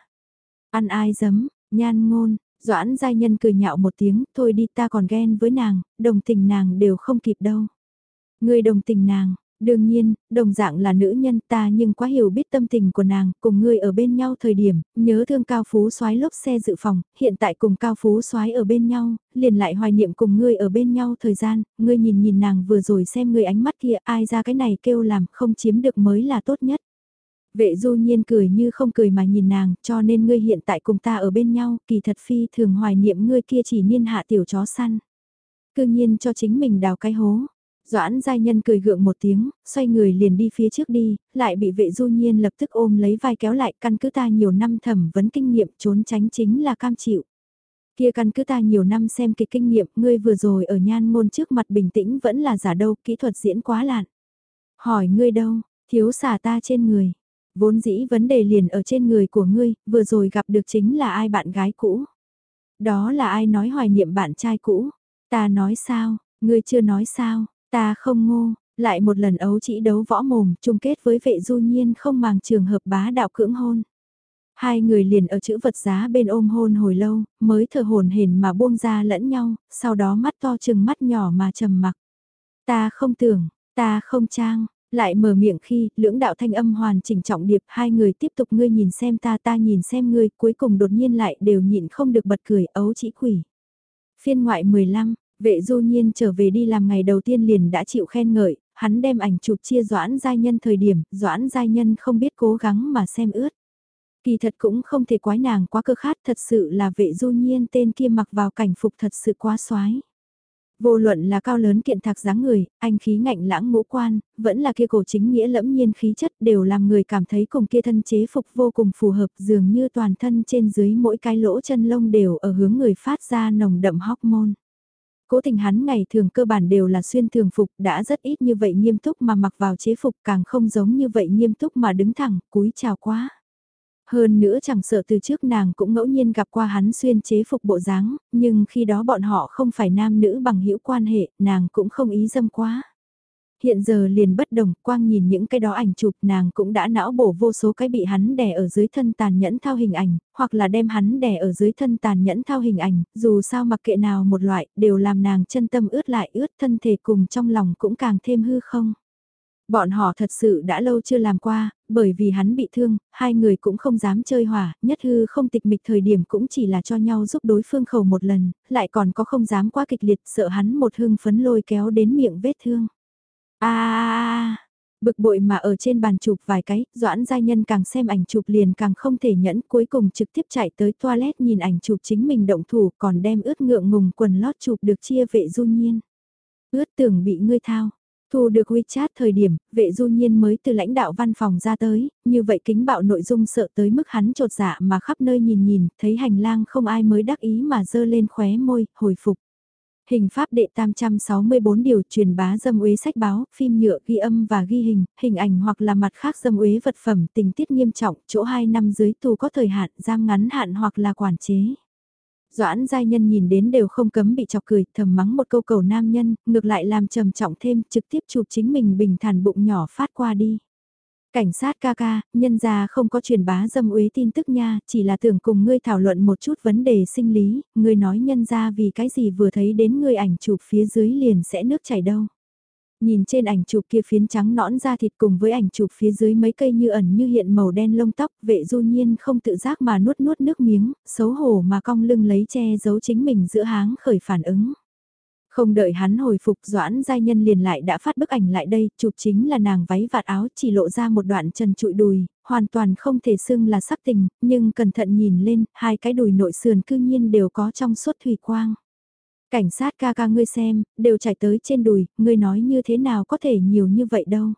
Ăn ai giấm, nhan ngôn, doãn giai nhân cười nhạo một tiếng, thôi đi ta còn ghen với nàng, đồng tình nàng đều không kịp đâu. Ngươi đồng tình nàng, Đương nhiên, đồng dạng là nữ nhân ta nhưng quá hiểu biết tâm tình của nàng, cùng ngươi ở bên nhau thời điểm, nhớ thương cao phú soái lốp xe dự phòng, hiện tại cùng cao phú soái ở bên nhau, liền lại hoài niệm cùng ngươi ở bên nhau thời gian, ngươi nhìn nhìn nàng vừa rồi xem ngươi ánh mắt kia ai ra cái này kêu làm không chiếm được mới là tốt nhất. Vệ du nhiên cười như không cười mà nhìn nàng, cho nên ngươi hiện tại cùng ta ở bên nhau, kỳ thật phi thường hoài niệm ngươi kia chỉ niên hạ tiểu chó săn. Cư nhiên cho chính mình đào cái hố, Doãn giai nhân cười gượng một tiếng, xoay người liền đi phía trước đi, lại bị vệ du nhiên lập tức ôm lấy vai kéo lại căn cứ ta nhiều năm thẩm vấn kinh nghiệm trốn tránh chính là cam chịu. Kia căn cứ ta nhiều năm xem kịch kinh nghiệm, ngươi vừa rồi ở nhan môn trước mặt bình tĩnh vẫn là giả đâu, kỹ thuật diễn quá lạn. Hỏi ngươi đâu, thiếu xả ta trên người. Vốn dĩ vấn đề liền ở trên người của ngươi, vừa rồi gặp được chính là ai bạn gái cũ. Đó là ai nói hoài niệm bạn trai cũ. Ta nói sao, ngươi chưa nói sao, Ta không ngô, lại một lần ấu chỉ đấu võ mồm chung kết với vệ du nhiên không màng trường hợp bá đạo cưỡng hôn. Hai người liền ở chữ vật giá bên ôm hôn hồi lâu, mới thở hồn hển mà buông ra lẫn nhau, sau đó mắt to chừng mắt nhỏ mà trầm mặc. Ta không tưởng, ta không trang, lại mở miệng khi, lưỡng đạo thanh âm hoàn chỉnh trọng điệp, hai người tiếp tục ngươi nhìn xem ta ta nhìn xem ngươi, cuối cùng đột nhiên lại đều nhịn không được bật cười, ấu chỉ quỷ. Phiên ngoại 15, Vệ du nhiên trở về đi làm ngày đầu tiên liền đã chịu khen ngợi, hắn đem ảnh chụp chia Doãn Giai Nhân thời điểm, Doãn Giai Nhân không biết cố gắng mà xem ướt. Kỳ thật cũng không thể quái nàng quá cơ khát thật sự là vệ du nhiên tên kia mặc vào cảnh phục thật sự quá xoái. Vô luận là cao lớn kiện thạc dáng người, anh khí ngạnh lãng ngũ quan, vẫn là kia cổ chính nghĩa lẫm nhiên khí chất đều làm người cảm thấy cùng kia thân chế phục vô cùng phù hợp dường như toàn thân trên dưới mỗi cái lỗ chân lông đều ở hướng người phát ra nồng đậm hormone. Cố tình hắn ngày thường cơ bản đều là xuyên thường phục đã rất ít như vậy nghiêm túc mà mặc vào chế phục càng không giống như vậy nghiêm túc mà đứng thẳng, cúi chào quá. Hơn nữa chẳng sợ từ trước nàng cũng ngẫu nhiên gặp qua hắn xuyên chế phục bộ dáng, nhưng khi đó bọn họ không phải nam nữ bằng hữu quan hệ, nàng cũng không ý dâm quá hiện giờ liền bất đồng, quang nhìn những cái đó ảnh chụp nàng cũng đã não bổ vô số cái bị hắn đè ở dưới thân tàn nhẫn thao hình ảnh, hoặc là đem hắn đè ở dưới thân tàn nhẫn thao hình ảnh, dù sao mặc kệ nào một loại, đều làm nàng chân tâm ướt lại ướt thân thể cùng trong lòng cũng càng thêm hư không. Bọn họ thật sự đã lâu chưa làm qua, bởi vì hắn bị thương, hai người cũng không dám chơi hỏa, nhất hư không tịch mịch thời điểm cũng chỉ là cho nhau giúp đối phương khẩu một lần, lại còn có không dám quá kịch liệt sợ hắn một hương phấn lôi kéo đến miệng vết thương a Bực bội mà ở trên bàn chụp vài cái, Doãn Gia Nhân càng xem ảnh chụp liền càng không thể nhẫn cuối cùng trực tiếp chạy tới toilet nhìn ảnh chụp chính mình động thủ còn đem ướt ngượng ngùng quần lót chụp được chia vệ du nhiên. Ướt tưởng bị ngươi thao. Thu được WeChat thời điểm, vệ du nhiên mới từ lãnh đạo văn phòng ra tới, như vậy kính bạo nội dung sợ tới mức hắn trột dạ mà khắp nơi nhìn nhìn, thấy hành lang không ai mới đắc ý mà dơ lên khóe môi, hồi phục. Hình pháp đệ tam trăm sáu mươi bốn điều truyền bá dâm uế sách báo, phim nhựa ghi âm và ghi hình, hình ảnh hoặc là mặt khác dâm uế vật phẩm tình tiết nghiêm trọng, chỗ 2 năm dưới tù có thời hạn, giam ngắn hạn hoặc là quản chế. Doãn giai nhân nhìn đến đều không cấm bị chọc cười, thầm mắng một câu cầu nam nhân, ngược lại làm trầm trọng thêm, trực tiếp chụp chính mình bình thản bụng nhỏ phát qua đi. Cảnh sát ca ca, nhân gia không có truyền bá dâm uế tin tức nha, chỉ là tưởng cùng ngươi thảo luận một chút vấn đề sinh lý, ngươi nói nhân gia vì cái gì vừa thấy đến ngươi ảnh chụp phía dưới liền sẽ nước chảy đâu. Nhìn trên ảnh chụp kia phiến trắng nõn da thịt cùng với ảnh chụp phía dưới mấy cây như ẩn như hiện màu đen lông tóc, vệ du nhiên không tự giác mà nuốt nuốt nước miếng, xấu hổ mà cong lưng lấy che giấu chính mình giữa háng khởi phản ứng. Không đợi hắn hồi phục Doãn Giai Nhân liền lại đã phát bức ảnh lại đây, chụp chính là nàng váy vạt áo chỉ lộ ra một đoạn chân trụi đùi, hoàn toàn không thể xưng là sắc tình, nhưng cẩn thận nhìn lên, hai cái đùi nội sườn cư nhiên đều có trong suốt thủy quang. Cảnh sát ca ca ngươi xem, đều chảy tới trên đùi, ngươi nói như thế nào có thể nhiều như vậy đâu.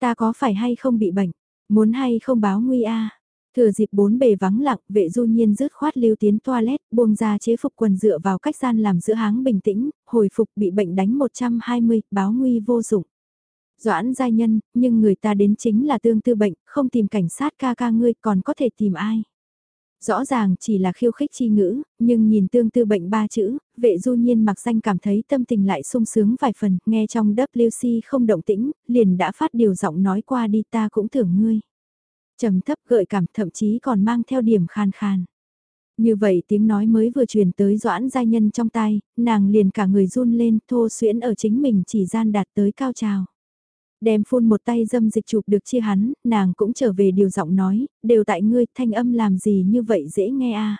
Ta có phải hay không bị bệnh, muốn hay không báo nguy a Thừa dịp bốn bề vắng lặng, vệ du nhiên rứt khoát lưu tiến toilet, buông ra chế phục quần dựa vào cách gian làm giữa háng bình tĩnh, hồi phục bị bệnh đánh 120, báo nguy vô dụng. Doãn giai nhân, nhưng người ta đến chính là tương tư bệnh, không tìm cảnh sát ca ca ngươi còn có thể tìm ai. Rõ ràng chỉ là khiêu khích chi ngữ, nhưng nhìn tương tư bệnh ba chữ, vệ du nhiên mặc danh cảm thấy tâm tình lại sung sướng vài phần, nghe trong WC không động tĩnh, liền đã phát điều giọng nói qua đi ta cũng thưởng ngươi trầm thấp gợi cảm thậm chí còn mang theo điểm khan khan. Như vậy tiếng nói mới vừa truyền tới doãn giai nhân trong tai, nàng liền cả người run lên thô xuyễn ở chính mình chỉ gian đạt tới cao trào. Đem phun một tay dâm dịch chụp được chia hắn, nàng cũng trở về điều giọng nói, đều tại ngươi thanh âm làm gì như vậy dễ nghe a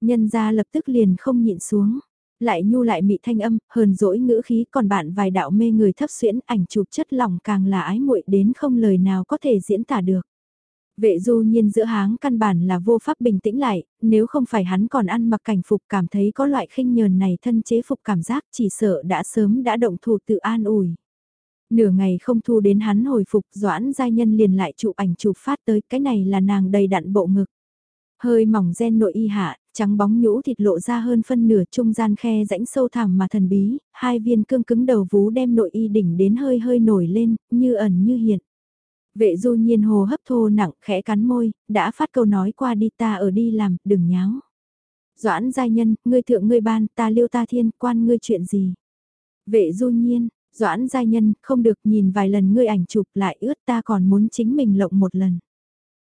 Nhân ra lập tức liền không nhịn xuống, lại nhu lại mị thanh âm, hờn dỗi ngữ khí còn bạn vài đạo mê người thấp xuyễn ảnh chụp chất lỏng càng là ái muội đến không lời nào có thể diễn tả được. Vệ du nhiên giữa háng căn bản là vô pháp bình tĩnh lại, nếu không phải hắn còn ăn mặc cảnh phục cảm thấy có loại khinh nhờn này thân chế phục cảm giác chỉ sợ đã sớm đã động thủ tự an ủi. Nửa ngày không thu đến hắn hồi phục doãn giai nhân liền lại chụp ảnh chụp phát tới cái này là nàng đầy đặn bộ ngực. Hơi mỏng gen nội y hạ, trắng bóng nhũ thịt lộ ra hơn phân nửa trung gian khe rãnh sâu thẳm mà thần bí, hai viên cương cứng đầu vú đem nội y đỉnh đến hơi hơi nổi lên, như ẩn như hiện. Vệ du nhiên hồ hấp thô nặng, khẽ cắn môi, đã phát câu nói qua đi ta ở đi làm, đừng nháo. Doãn giai nhân, ngươi thượng ngươi ban, ta liêu ta thiên, quan ngươi chuyện gì? Vệ du nhiên, doãn giai nhân, không được nhìn vài lần ngươi ảnh chụp lại ướt ta còn muốn chính mình lộng một lần.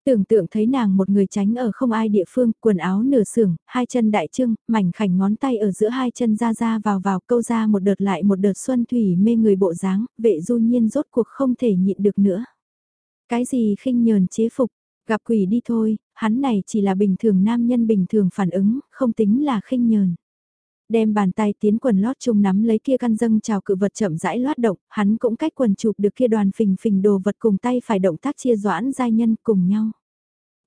Tưởng tượng thấy nàng một người tránh ở không ai địa phương, quần áo nửa sưởng, hai chân đại trưng, mảnh khảnh ngón tay ở giữa hai chân ra ra vào vào câu ra một đợt lại một đợt xuân thủy mê người bộ dáng, vệ du nhiên rốt cuộc không thể nhịn được nữa. Cái gì khinh nhờn chế phục, gặp quỷ đi thôi, hắn này chỉ là bình thường nam nhân bình thường phản ứng, không tính là khinh nhờn. Đem bàn tay tiến quần lót chung nắm lấy kia căn dâng chào cự vật chậm rãi loát động, hắn cũng cách quần chụp được kia đoàn phình phình đồ vật cùng tay phải động tác chia doãn giai nhân cùng nhau.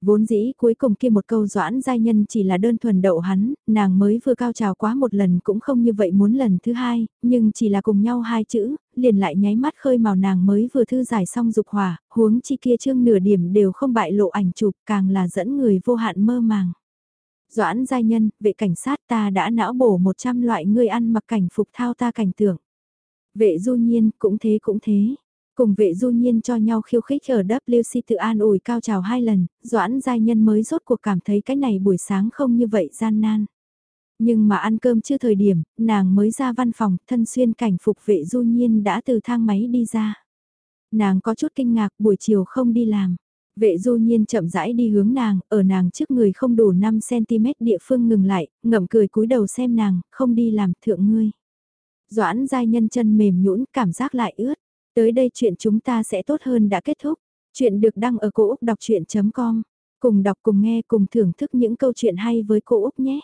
Vốn dĩ cuối cùng kia một câu doãn giai nhân chỉ là đơn thuần đậu hắn, nàng mới vừa cao trào quá một lần cũng không như vậy muốn lần thứ hai, nhưng chỉ là cùng nhau hai chữ, liền lại nháy mắt khơi màu nàng mới vừa thư giải xong dục hỏa, huống chi kia chương nửa điểm đều không bại lộ ảnh chụp càng là dẫn người vô hạn mơ màng. Doãn giai nhân, vệ cảnh sát ta đã não bổ 100 loại người ăn mặc cảnh phục thao ta cảnh tượng. Vệ du nhiên, cũng thế cũng thế. Cùng vệ du nhiên cho nhau khiêu khích ở WC tự an ủi cao trào hai lần, Doãn giai nhân mới rốt cuộc cảm thấy cái này buổi sáng không như vậy gian nan. Nhưng mà ăn cơm chưa thời điểm, nàng mới ra văn phòng, thân xuyên cảnh phục vệ du nhiên đã từ thang máy đi ra. Nàng có chút kinh ngạc buổi chiều không đi làm. Vệ du nhiên chậm rãi đi hướng nàng, ở nàng trước người không đủ 5cm địa phương ngừng lại, ngậm cười cúi đầu xem nàng, không đi làm thượng ngươi. Doãn giai nhân chân mềm nhũn cảm giác lại ướt. Tới đây chuyện chúng ta sẽ tốt hơn đã kết thúc. Chuyện được đăng ở cổ Úc đọc chuyện.com. Cùng đọc cùng nghe cùng thưởng thức những câu chuyện hay với cô Úc nhé.